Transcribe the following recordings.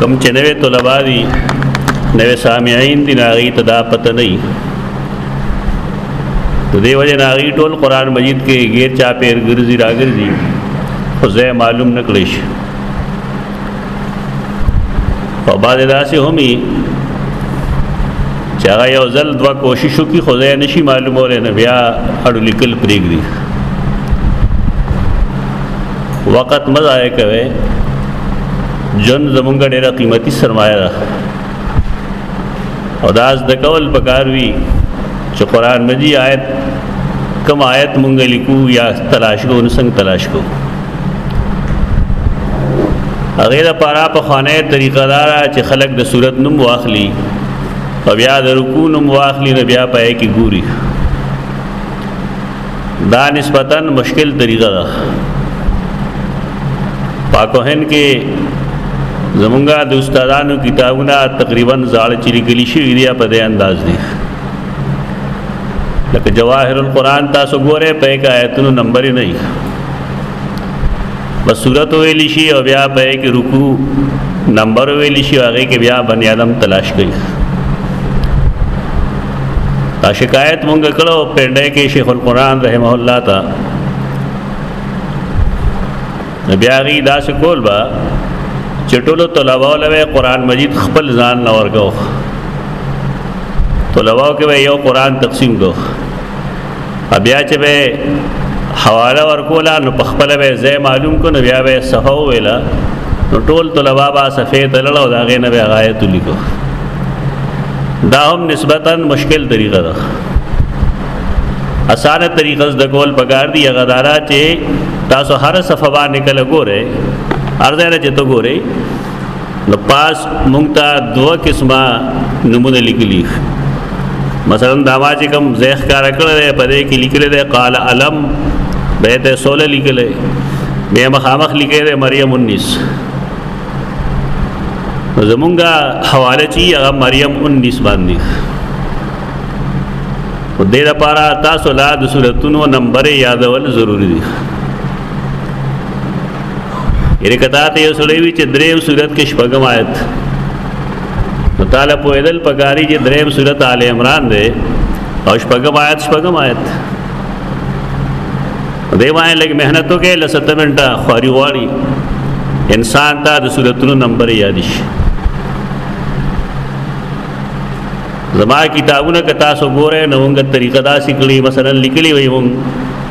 کم چې نوې طلبا دي نوې سامعين دي ناغي ته دا پته نه د دې وجه ناغي ټول قران مجید کې غیر چا پیر ګرځي راګرځي خو زه معلوم نکړې شي په بعد داسې همي چې هغه یو ځل دوا کوشش وکي خو ځای نشي معلومول نه بیا اړو لیکل پرېږدي وخت مزه کوي جن زمونږ ډېره قیمتي سرمایه ده او دا د کول پکار وی چې قران مجید آیت کم آیت مونږ لیکو یا تلاش کو نو څنګه تلاش کو هغه د پاره په خانه طریقه دار چې خلک د صورت نوم واخلي او بیا د رکوع نوم واخلي نو بیا پای کې ګوري دا نسبتا مشکل طریقه ده پاکوهن کې زمونږه د استادانو کتابونه تقریبا زاړه چې لیکل شوی دی په دې انداز دي لکه جواهر القرآن تاسو ګوره په یک آیتونو نمبر نه بس صورت ویل شي او بیا په کې رکوع نمبر ویل شي هغه کې بیا بنی آدم تلاش کوي دا شکایت مونږ کړو پنده کې شیخ القرآن رحمه الله تا بیا غي دا سکول با چټولو طلباء لوي قرآن مجید خپل ځان نور کو طلباء کې یو قرآن تقسیم کو بیا چې به حواله ورکولا نو په خپل به زه معلوم کو نو بیا به صفه ویلا نو ټول طلبه با صفه ته لړو دا غي نه به غایت لیکو دا هم نسبتا مشکل طریقه ده اسانه طریقه د کول پکار دی غدارا چې تاسو هر صفه باندې کله ګوره ارزه نه چې تو ګوره نو پاس مونږ ته دوه قسمه نمونه لیکلی مثلا دا واج کم زیخ کار کړل دی په دې کې لیکل دی قال علم به ته سول لیکل دی به مخامخ لیکل دی مریم 19 زمونږه حواله چی هغه مریم 19 باندې و دې لپاره تاسو لا د صورتونو نمبر یادول ضروری دي یعنی کدا ته یو سړی وی چې دریم صورت کې شپږم آیت نو تعالی په ایدل پګاری چې دریم صورت آل عمران دی او شپږم آیت شپږم آیت دی باندې لګ مهنت وکړي لسته منټه خواري واړي انسان ته د صورتونو نمبر یاد شي زما کتابونه که تاسو ګورئ نو موږ طریقه داسې کړې مثلا لیکلي وي موږ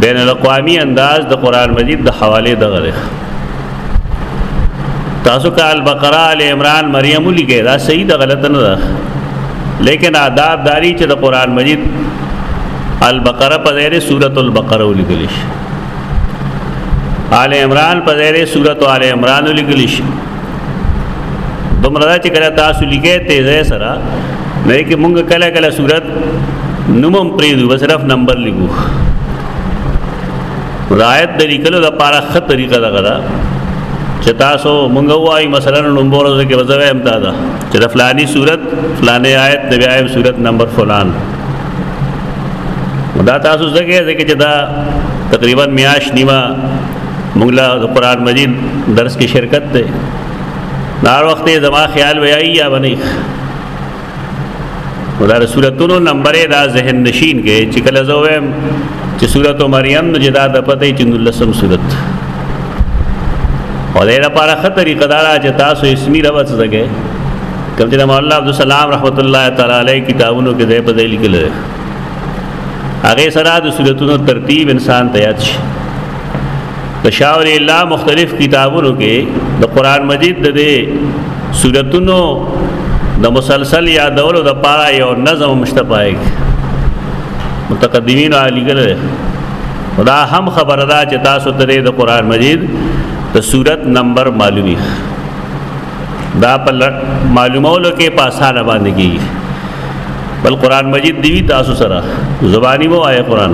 بین الاقوامی انداز د قران مجید د حواله دغه دی تاسو کا البقره ال عمران مریم لیکه دا صحیح ده غلط نه ده لیکن آداب داری چې د قران مجید البقره په ځای سورۃ البقره ولیکل شي آل عمران په ځای سورۃ آل عمران ولیکل شي دومره دا چې کله تاسو لیکې تیزه سره نه کې مونږ کله کله صورت نومم پریدو بس صرف نمبر لیکو رایت د لیکلو د پاره ښه طریقه ده غدا چې تاسو مونږ وای مثلا نمبر ورځ کې وځوي هم دا ده چې د فلاني صورت فلاني آیت د بیا صورت نمبر فلان دا تاسو ځکه ځکه چې دا تقریبا میاش نیمه موږ له قران مجید درس کې شرکت ته نار وخت زما خیال ویایي یا بنی دا رسولتونو نمبر دا ذهن نشین کې چې کله زه وایم چې سورته مریم نو جدا د پته چې نلسم سورت او دا لپاره خه طریقه دا چې تاسو اسمی رب څه دګه کوم چې مولا عبد السلام رحمت الله تعالی علیه کتابونو کې ځای په ځای لیکل هغه سره د سورتونو ترتیب انسان ته یاد شي د شاول الله مختلف کتابونو کې د قران مجید د دې سوراتونو د مسلسل یادولو د پاره یو نظم مشته پای متقدمین علی ګل خدا هم خبره ده چې تاسو ته د قران مجید د سورت نمبر معلومي دا په معلومولو کې په اسانه باندې کیږي بل قران مجید دی تاسو سره زبانی وو آئے قران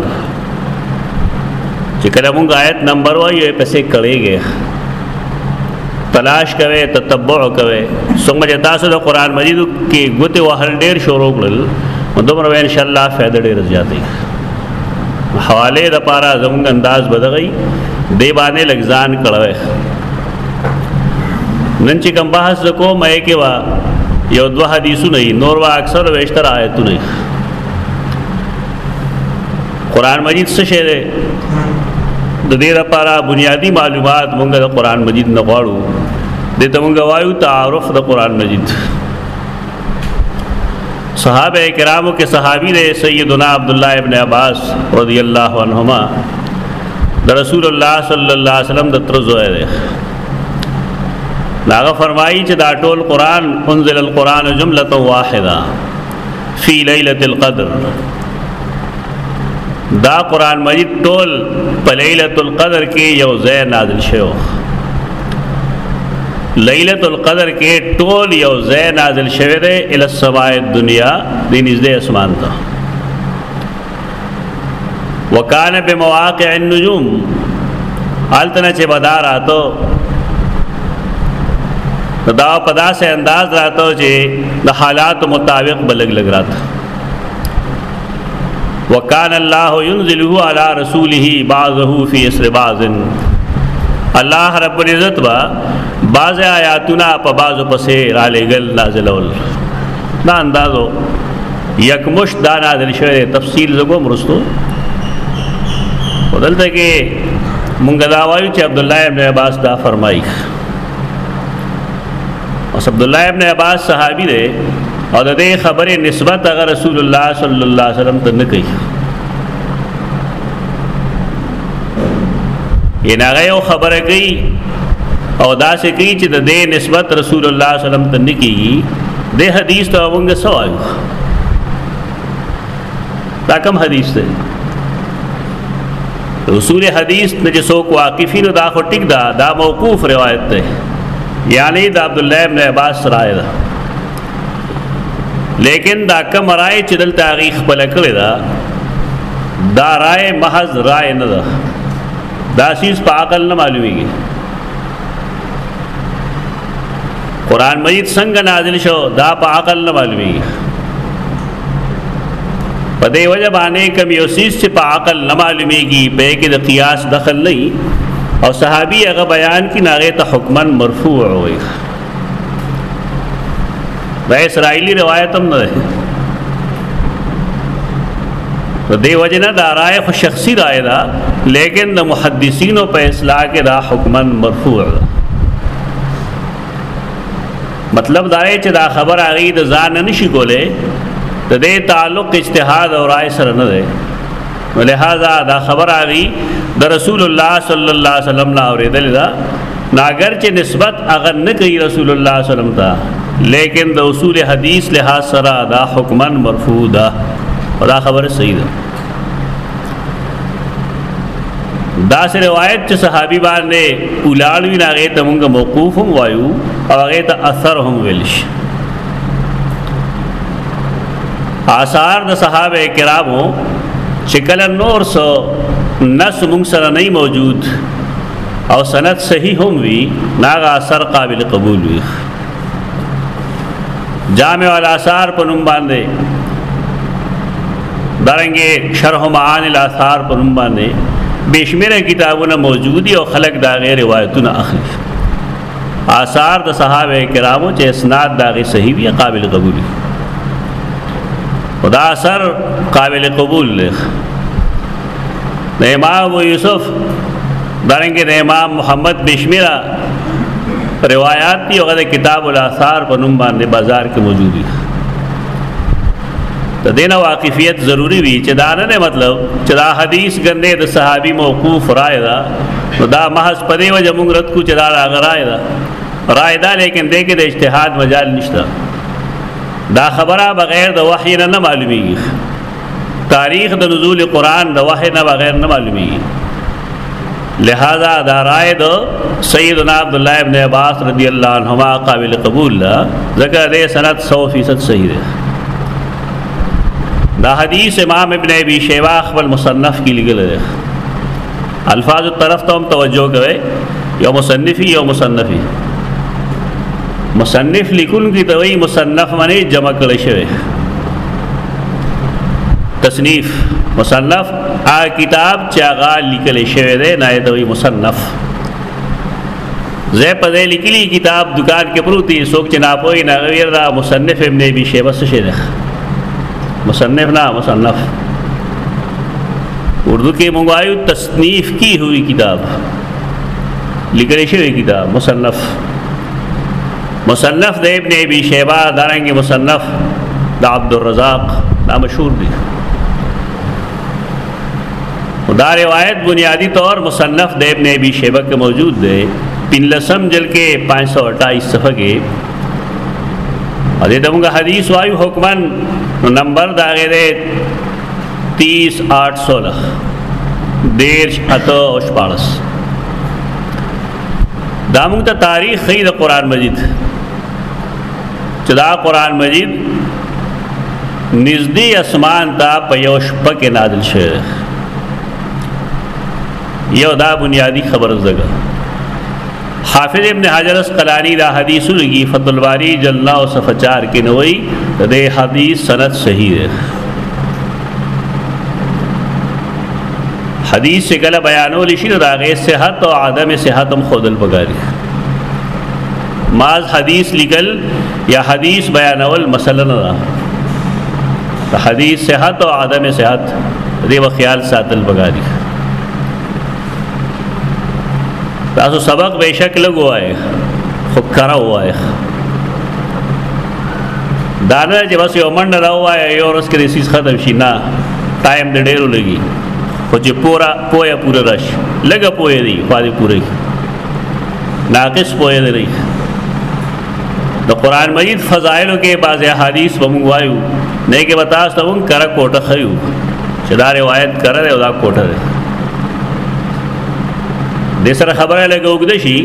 چې کله مونږ آیت نمبر وایو پسې کړيږي تلاش کوي تتبع کوي څنګه چې تاسو د قران مجید کې غوته وهل ډیر شروع کړل نو دومره ان شاء الله فائدہ ډیر زیاتې حواله د پاره زمونږ انداز بدغی دی باندې لګزان کړوي نن چې کوم بحث وکوم یې کې وا یو دوه حدیثونه نور وا اکثر وشتر آیتونه قران مجید څه شی دی د دې لپاره بنیادی معلومات مونږ د قران مجید نه غواړو د ته مونږ وایو تعارف د قران مجید صحابه کرامو کې صحابي دی سیدنا عبد الله ابن عباس رضی الله عنهما د رسول الله صلی الله علیه وسلم د تر زوی دی داغه فرمایي چې دا ټول قران انزل القران جمله واحده فی ليله القدر دا قران مجید ټول په ليله القدر کې یو ځای نازل شوی ليله القدر کې ټول یو ځای نازل شوی دی ال السماء الدنيا د نږدې اسمان ته وکانه بمواقع النجوم التنه چې بدار اتو دا په داسې انداز راته چې د حالات مطابق بلګ لګ راته وکال الله ينزله على رسوله بعضه في اسر بعض الله رب العزت با بعض آیاتونه په بعض پسې را لګل نازلول دا اندازو یک مشت دا نازل شوی تفصیل زګو مرستو ودلته کې مونږ دا وایو چې عبد الله ابن عباس دا فرمایي اوس عبد الله ابن عباس صحابي دی او د دې خبرې نسبت هغه رسول الله صلی الله علیه وسلم ته نه کوي ان هغه یو خبره کوي او دا سه کوي چې د دې نسبت رسول الله صلی الله علیه وسلم ته نه کیږي د حدیث ته موږ سوال دا کوم حدیث دی رسول حدیث نه چې څوک واقفین دا خو ټیک دا دا موقوف روایت ده یعنی د عبد الله ابن عباس راي ده لیکن دا کم رائے چې دلته هغه خپل کړی دا دا رائے محض رائے نه ده دا سیس په عقل نه معلومیږي قران مجید څنګه نازل شو دا په عقل نه معلومیږي په دې وجه باندې کوم یو سیس چې په عقل نه معلومیږي په کې د قیاس دخل نه او صحابي هغه بیان کې ناغه ته حکمن مرفوع وي دا اسرائیلی روایت هم نه ده نو دی وجه نه دا رائے خو شخصي رائے ده لیکن د محدثینو په اصلاح کې دا حکما مرفوع ده مطلب دا دی چې دا خبر هغه د ځان نه نشي کولای د دې تعلق اجتهاد او رائے سره نه ده نو لہذا دا خبر آغی د رسول الله صلی الله علیه وسلم لا اوریدل دا ناګر چې نسبت اگر نه کوي رسول الله صلی الله علیه وسلم ته لیکن د اصول حدیث لحاظ سره دا حکما مرفوع ده دا خبره صحیح ده دا سه روایت چې صحابي باندې اولاړوي ناغه ته مونږ موقوف هم وایو او هغه ته اثر هم ویل شي آثار د صحابه کرامو چې کله نور سو نس موږ سره نه موجود او سند صحیح هم وي ناغه اثر قابل قبول وي جامع الاثار په نوم باندې دارنګه شرح معان الاثار په نوم باندې بشمیره کتابونه موجودي او خلک دا غیر روایتونه اخلي آثار د صحابه کرامو چې اسناد داغي صحیح وي قابل قبول دي خدا اثر قابل قبول دی د امام ابو یوسف دارنګه د امام محمد بشمیرا روایت دی هغه کتاب الاثار په نوم باندې بازار کې موجود دي ته دین واقفیت ضروری وی چې دا نه مطلب چې دا حدیث ګنده د صحابي موقوف رائے دا نو دا محض په دی وجه موږ رد کو چې دا هغه رائے دا رائے دا لیکن دې کې د اجتهاد مجال نشته دا خبره بغیر د وحی نه نه معلومیږي تاریخ د نزول قران د وحی نه بغیر نه معلومیږي لہذا دا رائے دو سیدنا عبداللہ ابن عباس رضی اللہ عنہما قابل قبول لا ذکر دے سند سو فیصد صحیح دے دا حدیث امام ابن ابی شیبہ خپل مصنف کی لگل دے الفاظ طرف تو ہم توجہ کرے یو مصنفی یو مصنفی مصنف لیکن کی توئی مصنف منی جمع کلے شوے تصنیف مصنف ا کتاب چې هغه لیکل شوی دی نه دی مصنف زه په دې لیکلي کتاب دکان کې پروت دی څوک چې ناپوهی نه غویر دا مصنف ابن ابي شیبه څه شي ده مصنف نه مصنف اردو کې موږ وایو تصنیف کی ہوئی کتاب لیکل شوی کتاب مصنف مصنف د ابن ابي شیبه دارنګ مصنف د عبد الرزاق دا مشهور دی دا روایت بنیادی طور مصنف د ابن ابي شيبه کې موجود دی پنلسم جل کې 528 صفحه کې او دې دموږ حدیث وایو حکمن نو نمبر دا غیر 30 816 دیرش اته او شپارس دا موږ ته تاریخ خې د قران مجید چې دا قران مجید نږدې اسمان ته په یو شپه کې نازل شوی یو دا بنیادی خبر زګه حافظ ابن حجر اسقلانی دا حدیث لګي فتح الباری جلد او صفحه 4 کې نوې د حدیث سند صحیح ده حدیث سے گلہ بیانو لشی دا غیر صحت و عدم صحت ہم خودل بگاری ماز حدیث لیکل یا حدیث بیانول مسله نه ده د حدیث صحت او عدم صحت دې و خیال ساتل بګاری تاسو سبق به شک لګوای خو کرا وای دانه چې بس یو منډه راوای یو ورځ کې سیس ختم شي نه ټایم دې ډیرو لګي خو چې پورا پویا پورا راشي لګه پویا دی خو دې پوره ناقص پوهه لري د قران مجید فضایلو کې بعضی احادیث به موږ وایو نه کې وتا ته موږ کړه کوټه خيو چې دا روایت کړه او دا کوټه ده د سره خبره لګو وګد شي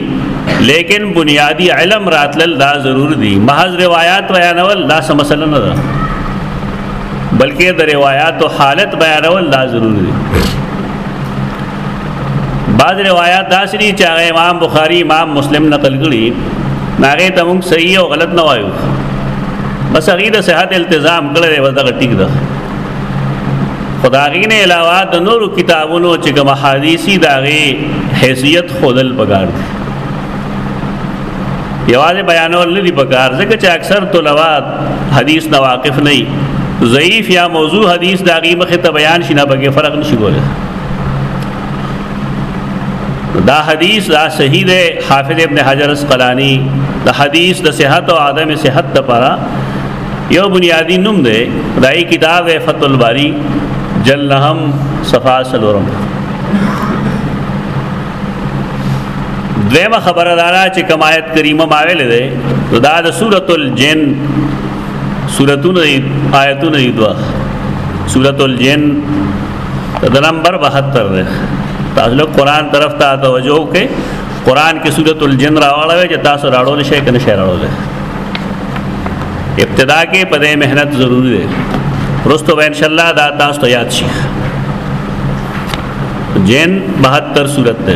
لیکن بنیادی علم راتلل دا ضرور دي محض روایت بیانول دا سم مسله نه ده بلکې د روایت او حالت بیانول دا ضرور دي بعض روایات داسې دي چې هغه امام بخاری امام مسلم نقل کړي ناغه ته موږ صحیح او غلط نه وایو بس هغه د صحت التزام کړی و دغه ټیک ده خداغین علاوه د نورو کتابونو چې کوم حدیثي داغه حیثیت خودل پکار دي یوازې بیانول نه دي پکار ځکه چې اکثر طلبات حدیث نه واقف نه ضعیف یا موضوع حدیث داغه مخه ته بیان شینه بګه فرق نشي کولی دا حدیث دا صحیح دی حافظ ابن حجر اسقلانی د حدیث د صحت او عدم صحت لپاره یو بنیادی نوم دی دای کتاب فتح الباری جلهم صفا سلورم دویمه خبره دارا چې کمایت کریمه ماویل ده نو دا د سورۃ الجن سورتونه آیتونه دوه سورۃ الجن دا نمبر 72 دی تاسو له قران طرف ته توجه وکړئ قران کې سورۃ الجن راوړل چې تاسو راړول شي کنه شي راړول ابتدا کې په دې مهنت ضروری دی رستو به ان شاء الله دا تاسو ته یاد شي جن 72 سورۃ ده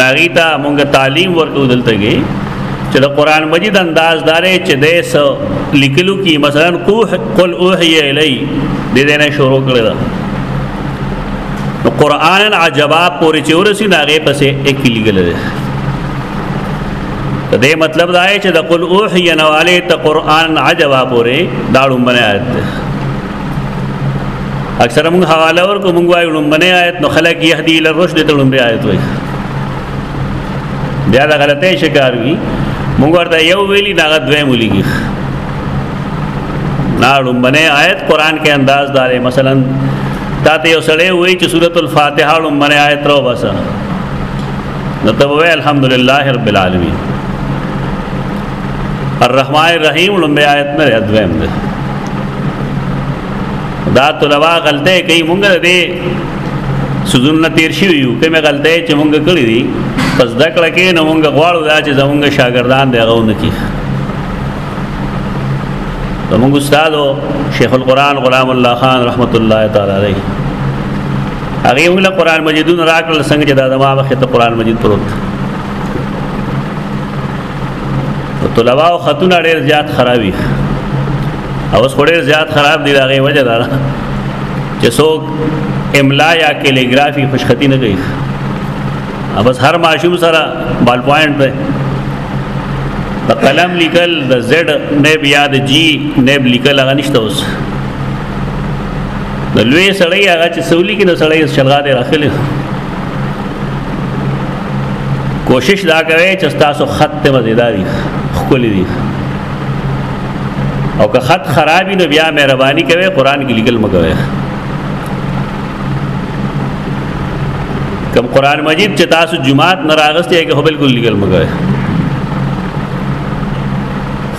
ناغي ته مونږ تعلیم ورکو دلته کې چې د قران مجید انداز دارې چې د سو لیکلو کې مثلا قوه قل اوحی الی د دې نه شروع کړل نو قران عجبا پورې چې ورسی ناغه پسې یک لیکل دی دې مطلب دا چې د قل اوحی نواله ته قران عجبا پورې داړو باندې آیت اکثر موږ حواله ورکو موږ وایو لومبنه آیت نو خلک يهدي الى الرشد ته لومبه آیت وایي بیا دا غلطه شکار وی موږ ورته یو ویلی دا دوی مولګي نا لومبنه آیت قران کې انداز دار مثلا تا ته یو سړی وایي چې سورۃ الفاتحه لومبنه آیت راو باسه نو ته وای الحمدلله رب العالمین الرحمن الرحیم لومبه آیت نه ادویم ده دا طلبه غلطه کوي مونږ دې سوزون نه تیر شي یو کومه غلطه چې مونږ کړې دي پس دا کړه کې نو مونږ غواړو دا چې زمونږ شاګردان دی غو نه کی زمونږ استادو شیخ القرآن غلام الله خان رحمت الله تعالی علیه هغه موږ له قرآن مجیدون راکړل څنګه چې دا زموږ مخ ته قرآن مجید پروت طلباء او خاتون ډېر زیات خرابي او اوس ډېر زیات خراب دي دا غي وجه ده چې څوک املا یا کیلیګرافي خوشخطي نه کوي بس هر ماشوم سره بال پوینټ دی د قلم لیکل د زد نه بیا د جی نه لیکل هغه نشته اوس د لوی سړی هغه چې سولي کې نو سړی شلغا دی راخلی کوشش دا کوي چې تاسو خط ته مزیداری خولې دي او که خط خرابي نو بیا مهرباني کوي قران کې لیکل مګوي کم قران مجید چې تاسو جمعات نه راغستې کې هو بالکل لیکل مګوي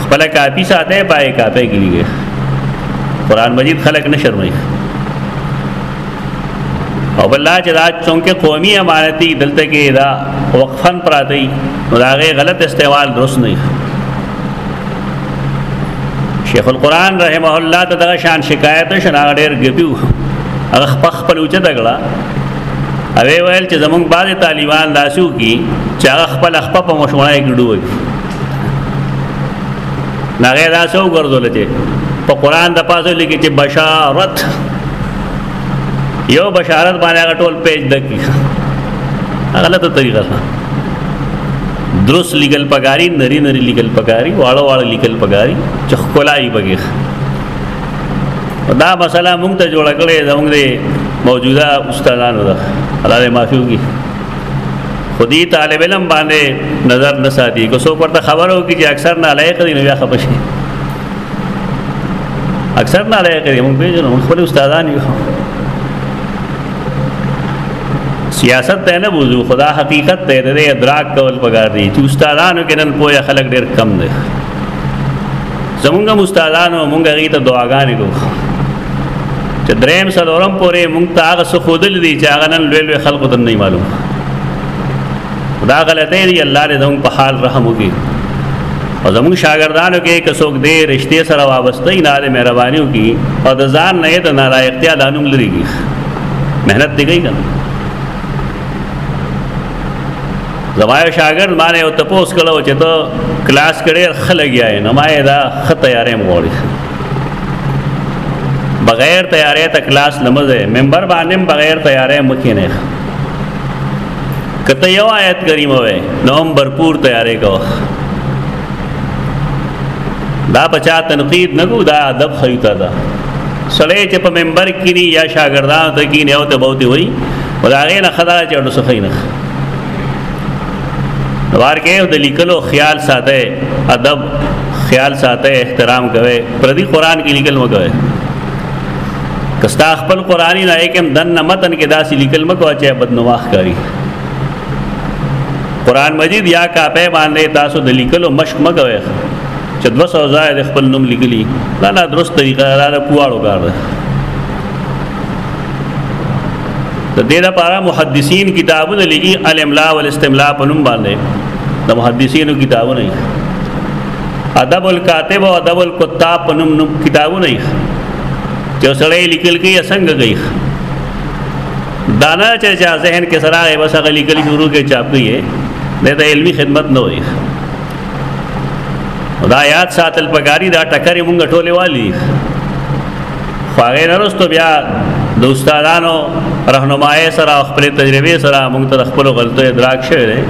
خپل کاپی ساته پای کاپه کې لیکي قران مجید خلق نه شرمایي او بل دا چې دا څونکه قومي امارتي دلته کې دا وقفن پراته دي نو دا غي غلط استعمال درست نه شیخ القرآن رحمه الله ته دغه شان شکایت شنا ډېر ګپیو هغه خپخ په لوچه دغلا اوی ویل چې زمونږ بعضې طالبان داسو کی چې هغه خپل خپل په مشوره کې ډوي نه غیر تاسو ګرځول چې په قران د پاسه لیکي چې بشارت یو بشارت باندې هغه ټول پیج دکی غلطه طریقه ده درس لیګل پګاری نری نری لیګل پګاری واړه واړه لیګل پګاری چې خلای بګیخ دا مسله مونږ ته جوړ کړې زمونږ دی موجوده استادانو ده الله دې معافي وکړي خودي طالب علم باندې نظر نه ساتي کو څوک ورته خبرو کې چې اکثر نه لایق دي نو بیا خپه شي اکثر نه لایق دي موږ پیژنو موږ خپل استادان یو سیاست ته نه بوزو خدا حقیقت ته دې ادراک کول پکار دي چې استادانو کې نن پوهه خلک ډېر کم دي زمونږ مستادانو مونږ غي ته دعاګانې دوه چې دریم سلورم پورې مونږ ته هغه څه خودل دي چې هغه نن لوی لوی خلکو ته نه معلوم دا غلطه دی الله دې زموږ په حال رحم وکړي او زموږ شاګردانو کې که څوک دې رشته سره وابسته نه لري مهرباني وکړي او د ځان نه د نالایقتیا د انوم لري مهنت دی کوي زما یو شاګرد باندې یو تپوس کړو چې ته کلاس کړې خلګ یې نه ما یې دا خ تیارې موري بغیر تیارې ته کلاس لمزه ممبر باندې بغیر تیارې مکه نه کته یو آیت کریم وې نو هم بھرپور تیارې کو دا بچا تنقید نه کو دا ادب خیوتا دا سړی چې په ممبر کې یا شاګردانو ته کې نه او ته بوتي وای وداغې نه خدای چې ورسخه نه ورکه د لیکلو خیال ساته ادب خیال ساته احترام کوي پردي قران کې لیکل مګوي کستا خپل قرآنی نه کوم دن متن کې داسې لیکل مکو چې بدنواخ کوي قران مجید یا کاپه باندې تاسو د لیکلو مشق مګوي چې 200 ځای د خپل نوم لیکلی دا نه درست طریقه را پواړو کار ده د دې لپاره محدثین کتابونه لګي الاملاء والاستملاء په نوم باندې د محدثینو کتابونه ادب الکاتب او ادب الکتاب په نوم نوم کتابونه چې سړی لیکل کوي څنګه کوي دانا چې چا ذهن کې سره یې بس غلي کلی شروع کې چاپ کوي د ته علمي خدمت نه وي دا یاد ساتل پګاری دا ټکرې مونږ ټوله والی خو هغه نرستو بیا د استادانو راهنمایي سره خپل تجربه سره موږ ته خپل غلطو ادراک شوی دی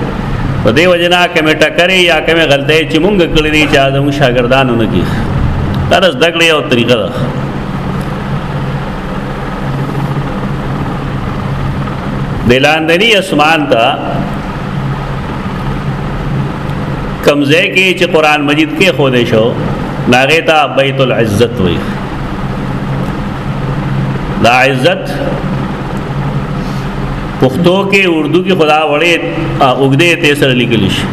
په دې وجنا کمه ټکرې یا کمه غلطۍ چې موږ کړې دي چې زموږ شاګردانو نه کیږي دا د زده کړې یو طریقه ده د لاندنی اسمان ته کمزې کې چې قران مجید کې خو دې شو ناغه ته بیت العزت وایي دا عزت پښتو کې اردو کې خدا وړې اوګدې ته سره لیکل شي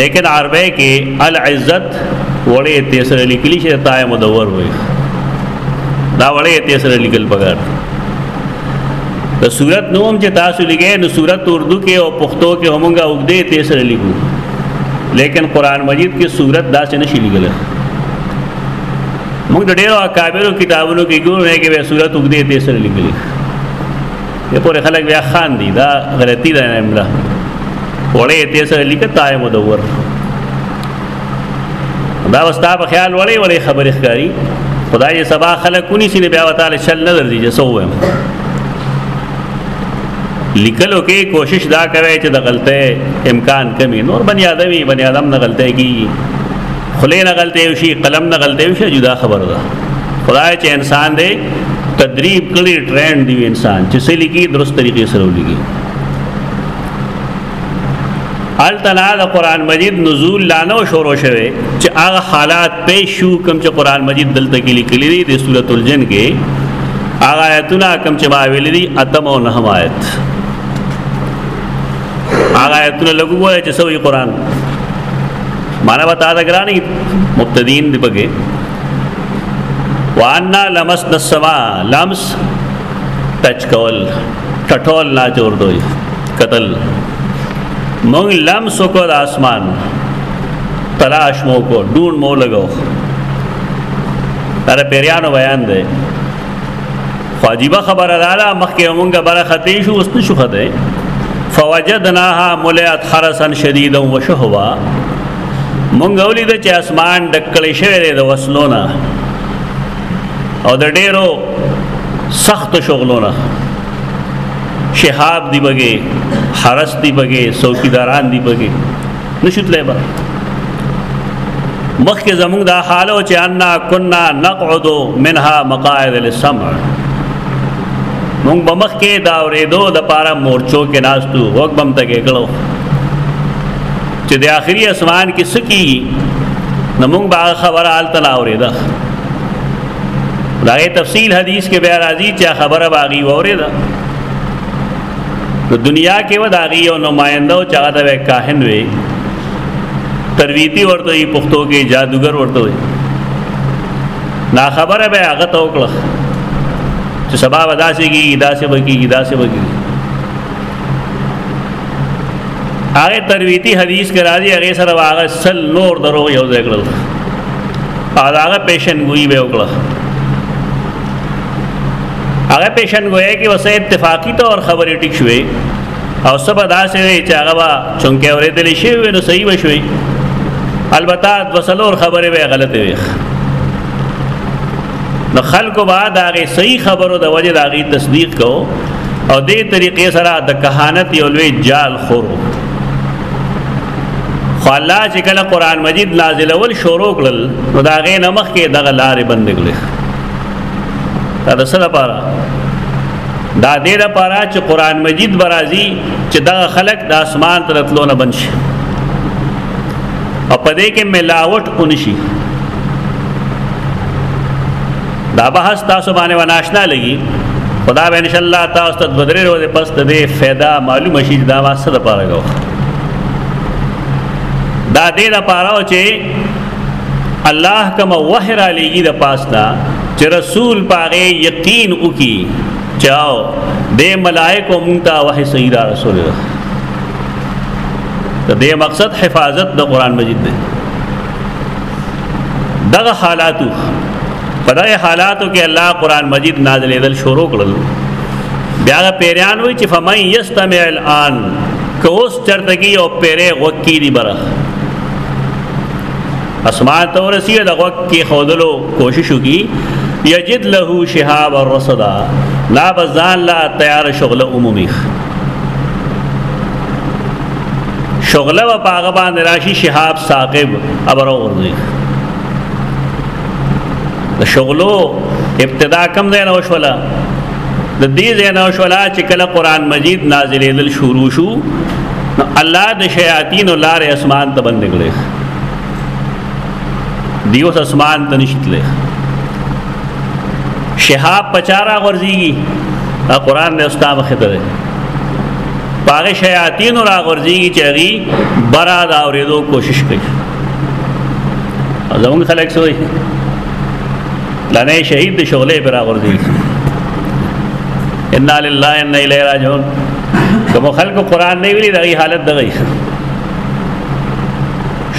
لیکن عربی کې العزت وړې ته سره لیکل شي تای مدور وي دا وړې ته سره لیکل پکار د صورت نوم چې تاسو لګې نو صورت اردو کې او پښتو کې همغه اوګدې ته سره لیکو لیکن قران مجید کې صورت داسې نشي لګل موږ د ډېرو اکابرو کتابونو کې ګورو نه کې به صورت وګدې دې سره لګلې په پورې خلک بیا خان دي دا غلطي ده املا وړې دې سره لیکه تای مدور دا وستا په خیال وړې وړې خبرې ښکاری خدای سبا خلک کونی سینه بیا وتعالى شل نظر دي جسو لیکلو کې کوشش دا کوي چې د غلطۍ امکان کمی نور بنی آدمي بنی آدم نه غلطۍ کیږي خلې نه غلطۍ وشي قلم نه غلطۍ وشي جدا خبر ده خدای چې انسان دی تدریب کړي ټرینډ دی انسان چې سې لګي درست طریقې سره ولګي حال تلا د قران مجید نزول لا نو شروع شوه چې هغه حالات پیش شو کوم چې قران مجید دلته کې لیکلي دي د سورۃ الجن کې هغه آیتونه کوم چې ما ویلي دي اتم او نهم آیت هغه آیتونه لګو وای چې سوې قران معنا بتا دا ګرانی مبتدین دی پکې وانا لمس نسما لمس ټچ کول ټټول لا جوړ دوی قتل مونږ لمس کو د اسمان تلاش مو کو ډون مو لګاو دا پیریانو بیان دی خو عجیبه خبره ده لا مخکې مونږه بره خطې شو اوس نشو خطې فوجدناها ملئت خرسا شدیدا وشهوا مونږ ولید چې اسمان ډکړې شوی دی د وسلونه او د ډیرو سخت شغلونه شهاب دی بګي حرس دی بګي څوکیداران دی بګي نشوتلې به مخکې زموږ دا حال او چې ان كنا نقعد منها مقاعد للسمع مونږ به مخکې دا اورېدو د پاره مورچو کې ناستو وګ بم ته کېګلو چې د آخري اسمان کې سکی نو مونږ به خبره حالت نه اورېده دا تفصیل حدیث کې بیا راځي چې خبره باغی وره ده نو دنیا کې و داغي او نماینده او چاغه د کاهن وي ترویتی ورته یې پښتو کې جادوګر ورته وي نا خبره به هغه ته وکړه چې سبا وداسي کې داسې بګي داسې بګي هغه ترویتی حدیث کې راځي هغه سره واغ سل نور درو یو ځای کړل هغه پیشن ګوئی به وکړه هغه پیشن ګوئی کې وسه اتفاقی طور خبرې ټیک شوې او سبا داسې وي چې هغه وا څنګه اورېدلې شي نو صحیح وشوي البته وسلور خبره به غلطه وي نو خلکو به دا غي صحیح خبرو د وجه دا غي تصدیق کو او دې طریقې سره د کهانت یو لوی جال خورو خو الله چې کله قران مجید نازل اول شروع کړل نو دا غي نمخ کې دغه لارې بند کړل دا د سره پاره دا دې د پاره چې قران مجید برازي چې دا خلق د اسمان تر تلونه بنشي او پدې کې ملاوت اونشي دا بحث تاسو باندې وناشنا لګي خدا به ان شاء الله تاسو ته بدرې ورځې پس ته دې फायदा معلومه شي دا واسطه د پاره غو دا دې د پاره چې الله کوم وحر علیږي د پاستا چې رسول پاره یقین وکي چاو دې ملائکه مونږ ته وحی سیدا رسول الله د دې مقصد حفاظت د قران مجید دی دغه حالاتو په دغه حالاتو کې الله قران مجید نازلېدل شروع کړل بیا هغه پیران وی چې فمن یستمع الان که اوس چرته کې یو پیرې غوکی دی برخ اسمان ته ورسی د غوک کې خودلو کوشش وکي یجد له شهاب الرصدا لا بزان لا تیار شغل عمومی شغله و پاغه باندې راشي شهاب ثاقب ابرو ورځي د شغلو ابتدا کم ځای نه وشوله د دې ځای نه وشوله چې کله قران مجید نازلېدل شروع شو نو الله د شیاطین او لار اسمان ته بند کړي دیوس اسمان ته نشتلې شهاب پچارا ورځيږي قران نه استاد مخه ته پاغه شیاطین را غورځيږي چې هغه برا دا اورېدو کوشش کوي زمون خلک سوې لنه شهید د شغلې پر غورځيږي ان لله ان الیه راجعون کوم خلکو قران نه ویلي دغه حالت دغه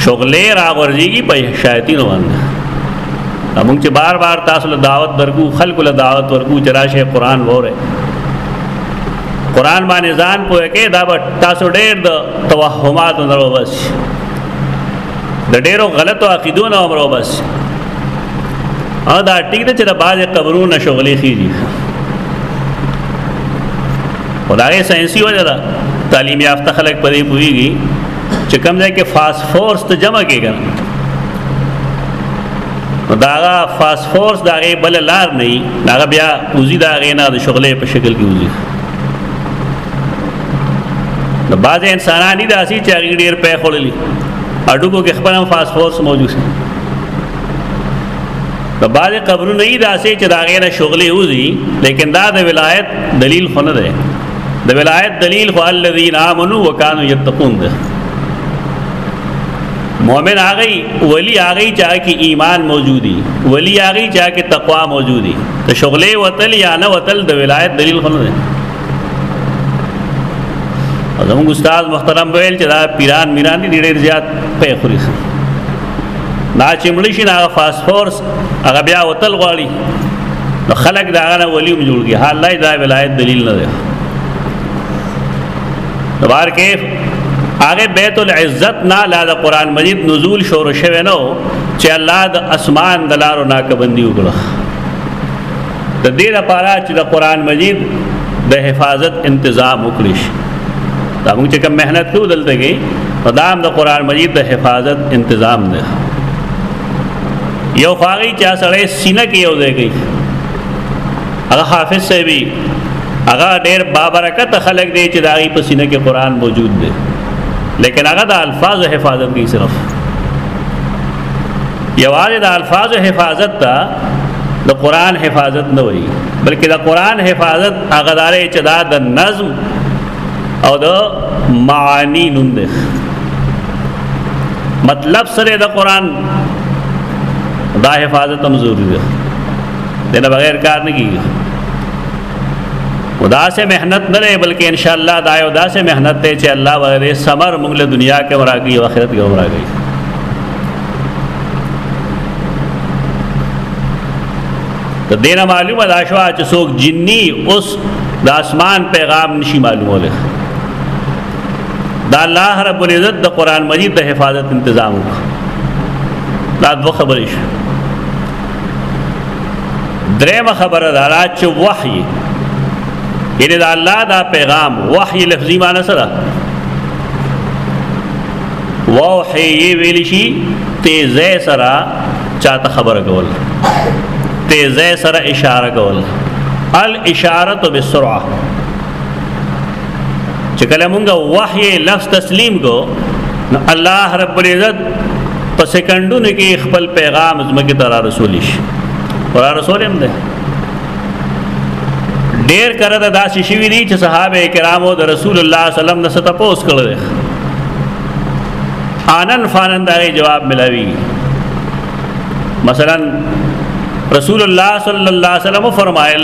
شغلې را غورځيږي په شیاطین باندې موږ چې بار بار تاسو له دعوت ورکو خلکو له دعوت ورکو چې راشه قران وره قران باندې ځان پوهه کې دا به تاسو ډېر د توهمات نه وبس د ډېرو غلطو عقیدو نه عمر وبس او دا ټیک ده چې د باز قبرونو شغلې خېږي خدای ساينسي وجه ده تعلیم یافته خلک پرې پويږي چې کوم ځای کې فاس فورس ته جمع کېږي نو دا هغه فاست فورس دا هغه بل لار نه وي دا هغه بیا وزي دا هغه نه د شغلې په شکل کې وزي نو بعضې انسانان دي داسې چې هغوی ډېر پی خوړلي هډوکو کې خپل هم فاست فورس موجود شي نو بعضې قبرونه یي داسې چې د هغې نه شغلې وځي لیکن دا د ولایت دلیل خو نه دی د ولایت دلیل خو الذین آمنو وکانو یتقون دی مؤمن هغه ولی هغه چا کې ایمان موجودی ولی هغه چا کې تقوا موجودی ته شغله وتل یا نه وتل د ولایت دلیل خو نه زموږ استاد محترم ویل چې دا پیران میران دي ډېر زیات په خوري نا چې مړ شي نا فاسفورس هغه بیا وتل غواړي نو خلک دا غنه ولی جوړږي حال لا دا ولایت دلیل نه دی غار کې هغه بیت العزت نه لا د قران مجید نزول شروع شوه نو چې الله د اسمان د لارو ناکبندي وکړه د دې لپاره چې د قران مجید د حفاظت تنظیم وکړي دا موږ چې کوم مهنت کوو دلته کې پدام د قران مجید د حفاظت تنظیم نه یو فقہی چا سره سینه کې یو ځای کوي هغه حافظ صاحب هغه ډېر بابرکت خلک دی چې دا غي په سینه کې قران موجود دی لیکن هغه د الفاظ حفاظت کوي صرف یوازې د الفاظ حفاظت ته د قران حفاظت نه وایي بلکې د قران حفاظت هغه داري چې دا د نظم او د معانی نوم دی مطلب سره د قران دا حفاظت هم ضروری ده دنه بغیر کار نه کیږي خدا سے محنت نه لري بلکې ان شاء الله دا یو داسې محنت ته چې الله ورې ثمر موږ له دنیا کې وراګي او آخرت کې وراګي ته دینه معلومه دا شو چې څوک جنني اوس د اسمان پیغام نشي معلوموله دا الله رب العزت د قران مجید د حفاظت تنظیم وکړه دا دوه خبرې شو درېمه خبره دا ده چې وحي یعنی دا الله دا پیغام وحي لفظي معنی څه ده وحي ویل شي تیزه سره چاته خبره کول تیزه سره اشاره کول الاشاره بالسرعه چې کله مونږ وحی لفظ تسلیم کو نو الله رب العزت په سکندونو کې خپل پیغام زمکه تر رسول شي پر رسول هم ده ډیر کړه د داسې شي وی دي چې صحابه کرامو د رسول الله صلی الله علیه وسلم نه ستپوس کړل آنن فانن دغه جواب ملاوي مثلا رسول الله صلی الله علیه وسلم فرمایل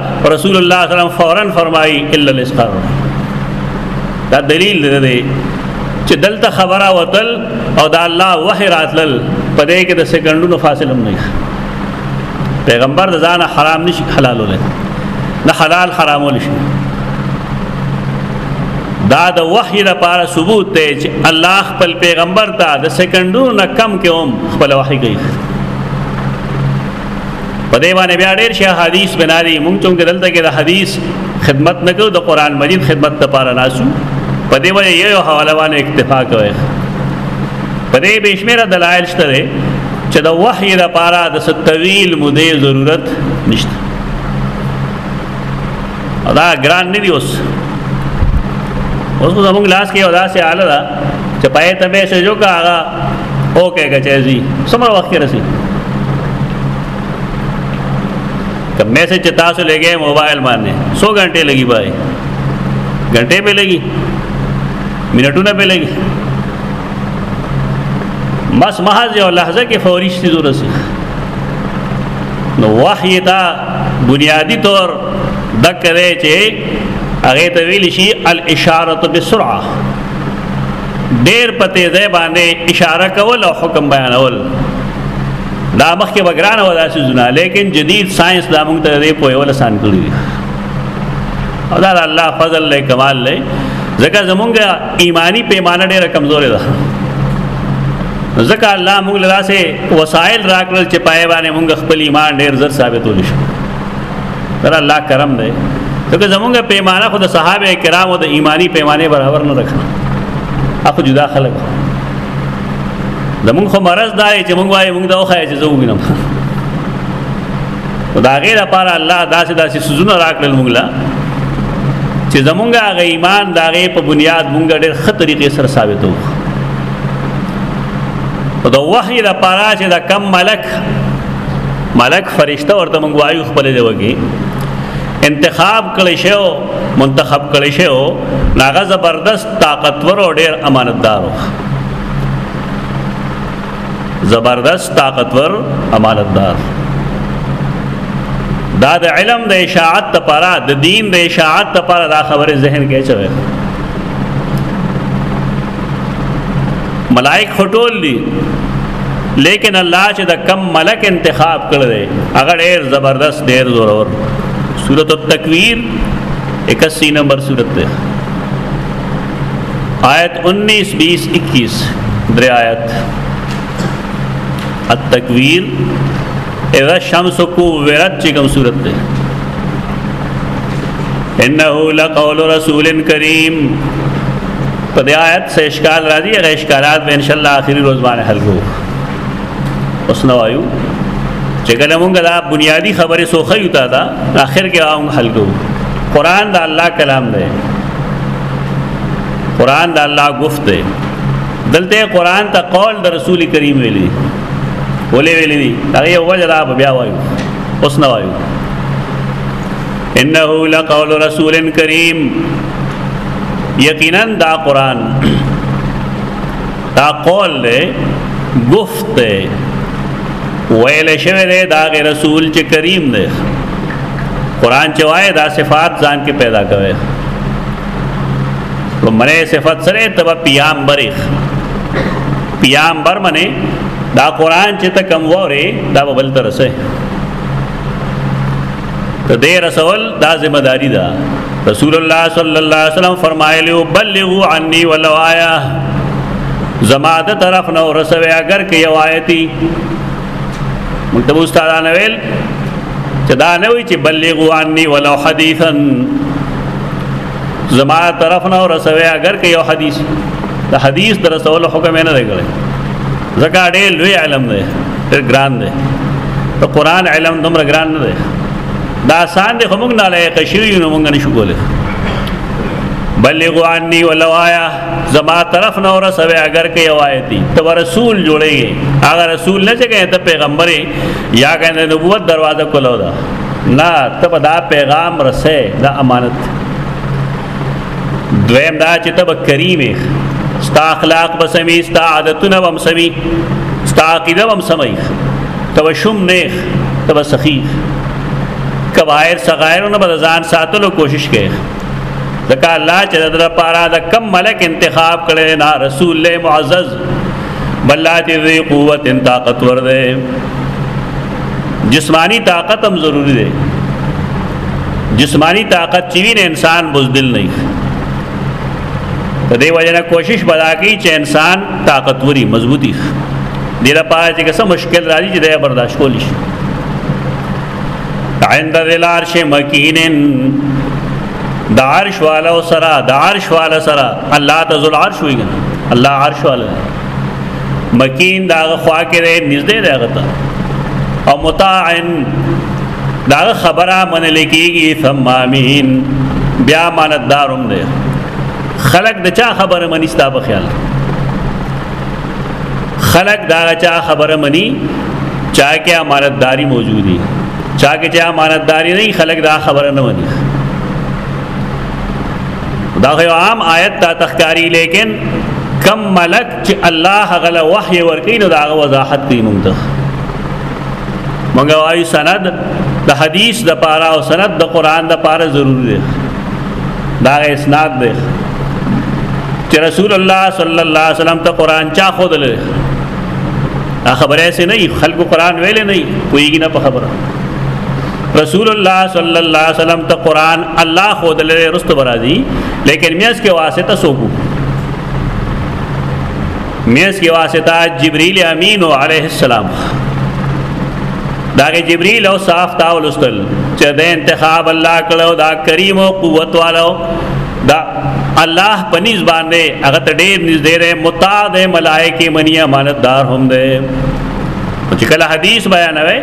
رسول الله صلی الله علیه وسلم فورا فرمایي الا الاسقار دا دلیل دی چې دلته خبره وتل او دا الله وحی راتل په دې کې د سکندونو فاصله نه پیغمبر د ځان حرام نشي حلال ولې نه حلال حرام ولې شي دا د وحی لپاره ثبوت دی چې الله خپل پیغمبر ته د سکندونو نه کم کې هم خپل وحی کوي په دې باندې بیا ډېر شي حدیث بنا دي مونږ ته دلته کې د حدیث خدمت نه کوو د قران مجید خدمت لپاره ناسو په دې باندې یو حواله باندې اکتفا کوي په دې بشمیر دلایل شته چې د وحی لپاره د ستویل مودې ضرورت نشته دا ګران نه دی اوس اوس زموږ لاس کې یو داسې حاله ده چې پای ته به شجو کا هغه اوکه کچېږي څومره وخت کې رسي که میسج چې تاسو لګې موبایل باندې 100 غنټه لګي بای غنټه به لګي منټونه به لګي بس محض یو لحظه کې فوري شتي ضرورت نو وحی ته بنیادی طور د کړي چې هغه ته ویل شي الاشاره بسرعه ډیر په تیزه باندې اشاره کول او حکم بیانول دا مخکې بګران و داسې زونه لیکن جدید ساينس دا موږ ته دې په یو لسان کړی او دا الله فضل له کمال له ځکه زمونږ ایمانی پیمانه ډیره کمزورې ده ځکه الله موږ له داسې وسایل راکړل چې پای باندې موږ خپل ایمان ډیر زر ثابتول شو تر الله کرم دی ځکه زمونږ پیمانه خو د صحابه کرامو د ایمانی پیمانه برابر نه راکړه اخو جدا خلک زمونږ خو مرض دی چې موږ وایو موږ دا وخایې چې زه وګینم دا غیر لپاره الله داسې داسې سوزونه راکړل موږ لا چې زمونږ هغه ایمان دا غي په بنیاد مونږ ډېر ښه طریقې سره ثابتو او دا وحی د پاره چې دا کم ملک ملک فرشته ورته مونږ وایو خپل دی وږي انتخاب کړی شو منتخب کړی شو ناغه زبردست طاقتور او ډېر امانتدار وو زبردست طاقتور امانتدار دا د علم د اشاعت لپاره د دین د اشاعت لپاره دا خبره ذهن کې چوي ملائک خټول دي لیکن الله چې د کم ملک انتخاب کړل دی هغه ډیر زبردست ډیر زور اور سورۃ التکویر 81 نمبر سورۃ ده آیت 19 20 21 درې آیت التکویر اذا الشمس کورت چې کوم صورت ده انه لقول رسول کریم په دې آیت سه اشکال راځي هغه اشکالات به ان شاء الله اخري روز باندې حل کوو اوس نو وایو چې کله مونږ دا بنیادی خبره سوخه یو تا دا اخر کې هم حل کوو قران دا الله کلام دی قران د الله گفت دی دلته قران ته قول د رسول کریم ویلی ولې ویلی دی هغه وجه دا بیا وایو اوس نه وایو انه لقول رسول کریم یقینا دا قران دا قول دی گفت دی ویل شوی دی دا غی رسول چې کریم دی قران چې وایي دا صفات ځان کې پیدا کوي لمنه صفات سره تب پیامبرخ پیامبر منه دا قران چې ته کم وره دا بل ترسه ته دې رسول دا ذمہ داری ده دا. رسول الله صلی الله علیه وسلم فرمایلی بلغوا عني ولو آیا زما د طرف نه ورسوي اگر کې یو آیتی مونږ ته استادانه ویل چې دا نه وی چې بلغوا عني ولو حدیثا زما طرف نه ورسوي اگر که یو حدیث د حدیث در رسول حکم نه دی کړی ځکه ډېر لوی علم دی ډېر ګران دی ته قران علم دومره ګران نه دی دا آسان دی خو موږ نه لایق شوی نو موږ نشو کولای بلغوا عني ولو آیا زما طرف نه ورسوي اگر کې روایتي تو رسول جوړي هغه رسول نه چې کہیں ته پیغمبر یا کہیں نبوت دروازه کولو دا نه ته دا پیغام رسې دا امانت دویم دا چې ته به کریم ستا اخلاق به سمي ستا عادتونه به هم سمي ستا عقیده به هم سمي ته به شوم نیخ ته به سخي کبایر صغایرونه به ځان ساتلو کوشش کوي ځکه الله چې د لپاره د کم ملک انتخاب کړي نه رسول له معزز بلات ذی قوت طاقت ور ده جسمانی طاقت هم ضروری دی جسمانی طاقت چې وینې انسان بوزدل نه په دې وجه نه کوشش بدا کی چې انسان طاقتوري مضبوطی دی لپاره چې څه مشکل راځي چې دا برداشت کولی شي عند ذل عرش مکین د عرش والا سره د عرش والا سره الله تعالی عرش ویګنه الله عرش والا مکین دا خوا کې دی نږدې دی هغه ته او مطاعن دا خبره منل کېږي ثم امین بیا ماندارم دی خلق د چا خبره منی ستا په خیال خلق دا چا خبره منی چا کې امانتداري موجودي چا کې چا امانتداري نه خلق دا خبره نه مني دا یو عام آیت ته تخکاری لیکن کم ملک چې الله غل وحی ورکین او دا وضاحت دی مونږ ته مونږ وايي سند د حدیث د پاره او سند د قران د پاره ضروری دی دا اسناد دی چې رسول الله صلی الله علیه وسلم ته قران چا خود لري خبره سي نه خلکو قران ویلې نه کويږي نه په خبره رسول الله صلی الله علیه وسلم ته قران الله خو دلې رست برازي لیکن میاس کې واسطه سوکو میاس کې واسطه جبرئیل امین علیه السلام داغه جبرئیل او صاف تاول استل چې د انتخاب الله کړو دا کریم او قوت والو دا الله پنیز باندې هغه ته ډېر نږدې رې متاد ملائکه منی امانتدار هم ده چې کله حدیث بیانوي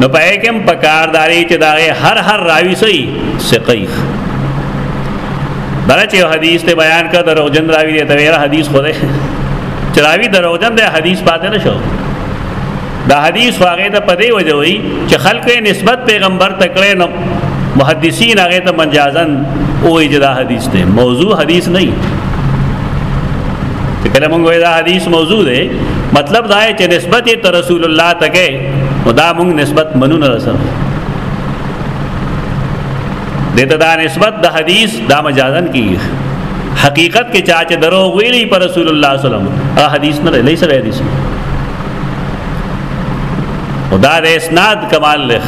نو پای کې هم پکار داري چې دا هر هر راوي سي سقيخ دا چې حدیث ته بیان کړ دروغجن راوي دی ته ویرا حدیث خو دی چې راوي دروغجن دی حدیث پاتې نه شو دا حدیث واغې ته پدې وجه وي چې خلک نسبت پیغمبر تکړه نو محدثین هغه ته مجازن او اجدا حدیث ته موضوع حدیث نه ته کله مونږ دا حدیث موضوع دی مطلب دا چې نسبت ته رسول الله تکه نو دا موږ نسبت منو نه رسو دته دا نسبت د حدیث دا مجازن کیږي حقیقت کې چا چې درو ویلی پر رسول الله صلی الله علیه وسلم ا حدیث نه لې سره حدیث خدا د اسناد کمال لخ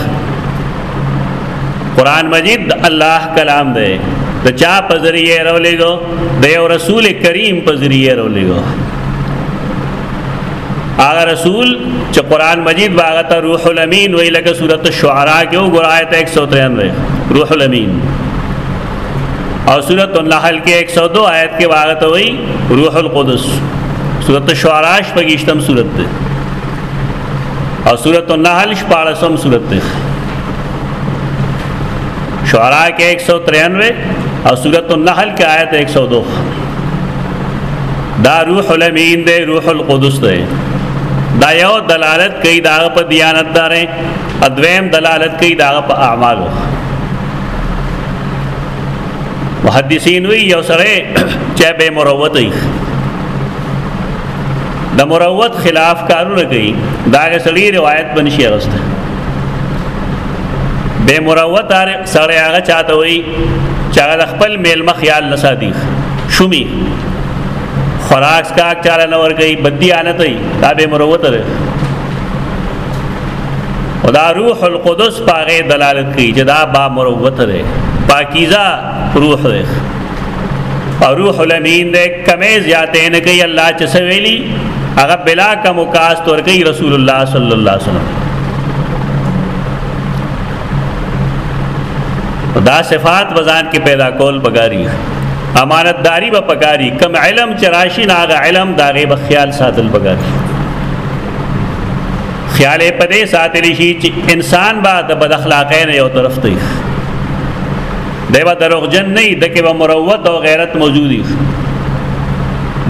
قران مجید الله کلام دی د چا په ذریعه راولېګو د یو رسول کریم په ذریعه راولېګو هغه رسول چې قران مجید باغه ته روح الامین وی لکه سورته الشعراء کې وګور آیت 193 روح الامین او سورته النحل کې 102 آیت کې باغه ته وی روح القدس سورته الشعراء شپږشتم سورته ده او سورته النحل شپږم سورته ده شعراء کې 193 او سورته النحل کې آیت 102 دا روح الامین دی روح القدس دی دا یو دلالت کوي دا په دیانت دارې ادویم دلالت کوي دا په اعمالو محدثین وی یو سره چې به مروت وي د مروت خلاف کارونه کوي دا غسړي روایت بنشي راست به مروت سړی هغه چاته وي چې هغه د خپل میلمه خیال نه ساتي شومي خوراک سکاک چاله نه ورګي بدی آنت وي دا به مروته ده او دا روح القدس پاغه دلالت کوي چې دا با مروته ده پاکیزه روح ده او روح الامین ده کمه زیاته نه کوي الله چې سویلی هغه بلا کم او کاست ور کوي رسول الله صلی الله علیه وسلم دا صفات بزان کې پیدا کول بګاری امانتداری به پکاري کم علم چې راشي ناغه علم داغه به خیال ساتل بګاری خیال په دې ساتل شي چې انسان با د بد اخلاقۍ نه یو طرف ته دیوا دروغجن نه د کې به مروت او غیرت موجودی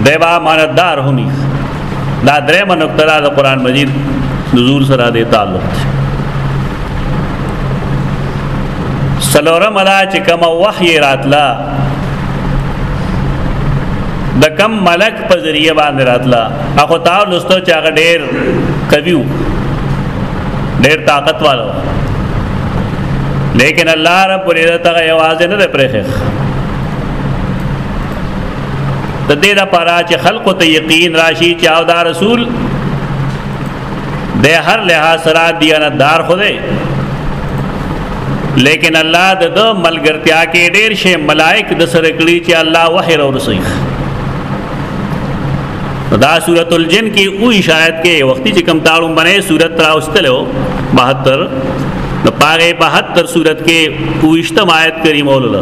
دیوا امانتدار هونی دا درې منکته دا د قران مجید نزول سره د تعلق دی سلورم دا چې کوم وحی راتلا د کم ملک په ذریعہ باندې راتلا اخو تعال لستو چې هغه ډېر قویو ډېر طاقت والو لیکن الله رب العزت هغه आवाज نه پرېخه د دې لپاره چې خلکو ته یقین راشي چې او دا رسول د هر لحاظ سره دیانتدار خو دی لیکن الله د دو ملګرتیا کې ډېر شی ملائک د سره کړی چې الله وحی را ورسوي دا سورۃ الجن کې او اشارت کې وختي چې کم تاړو باندې سورۃ راوستلو 72 نو پاره 72 سورۃ کې اوشتم آیت کریم اولله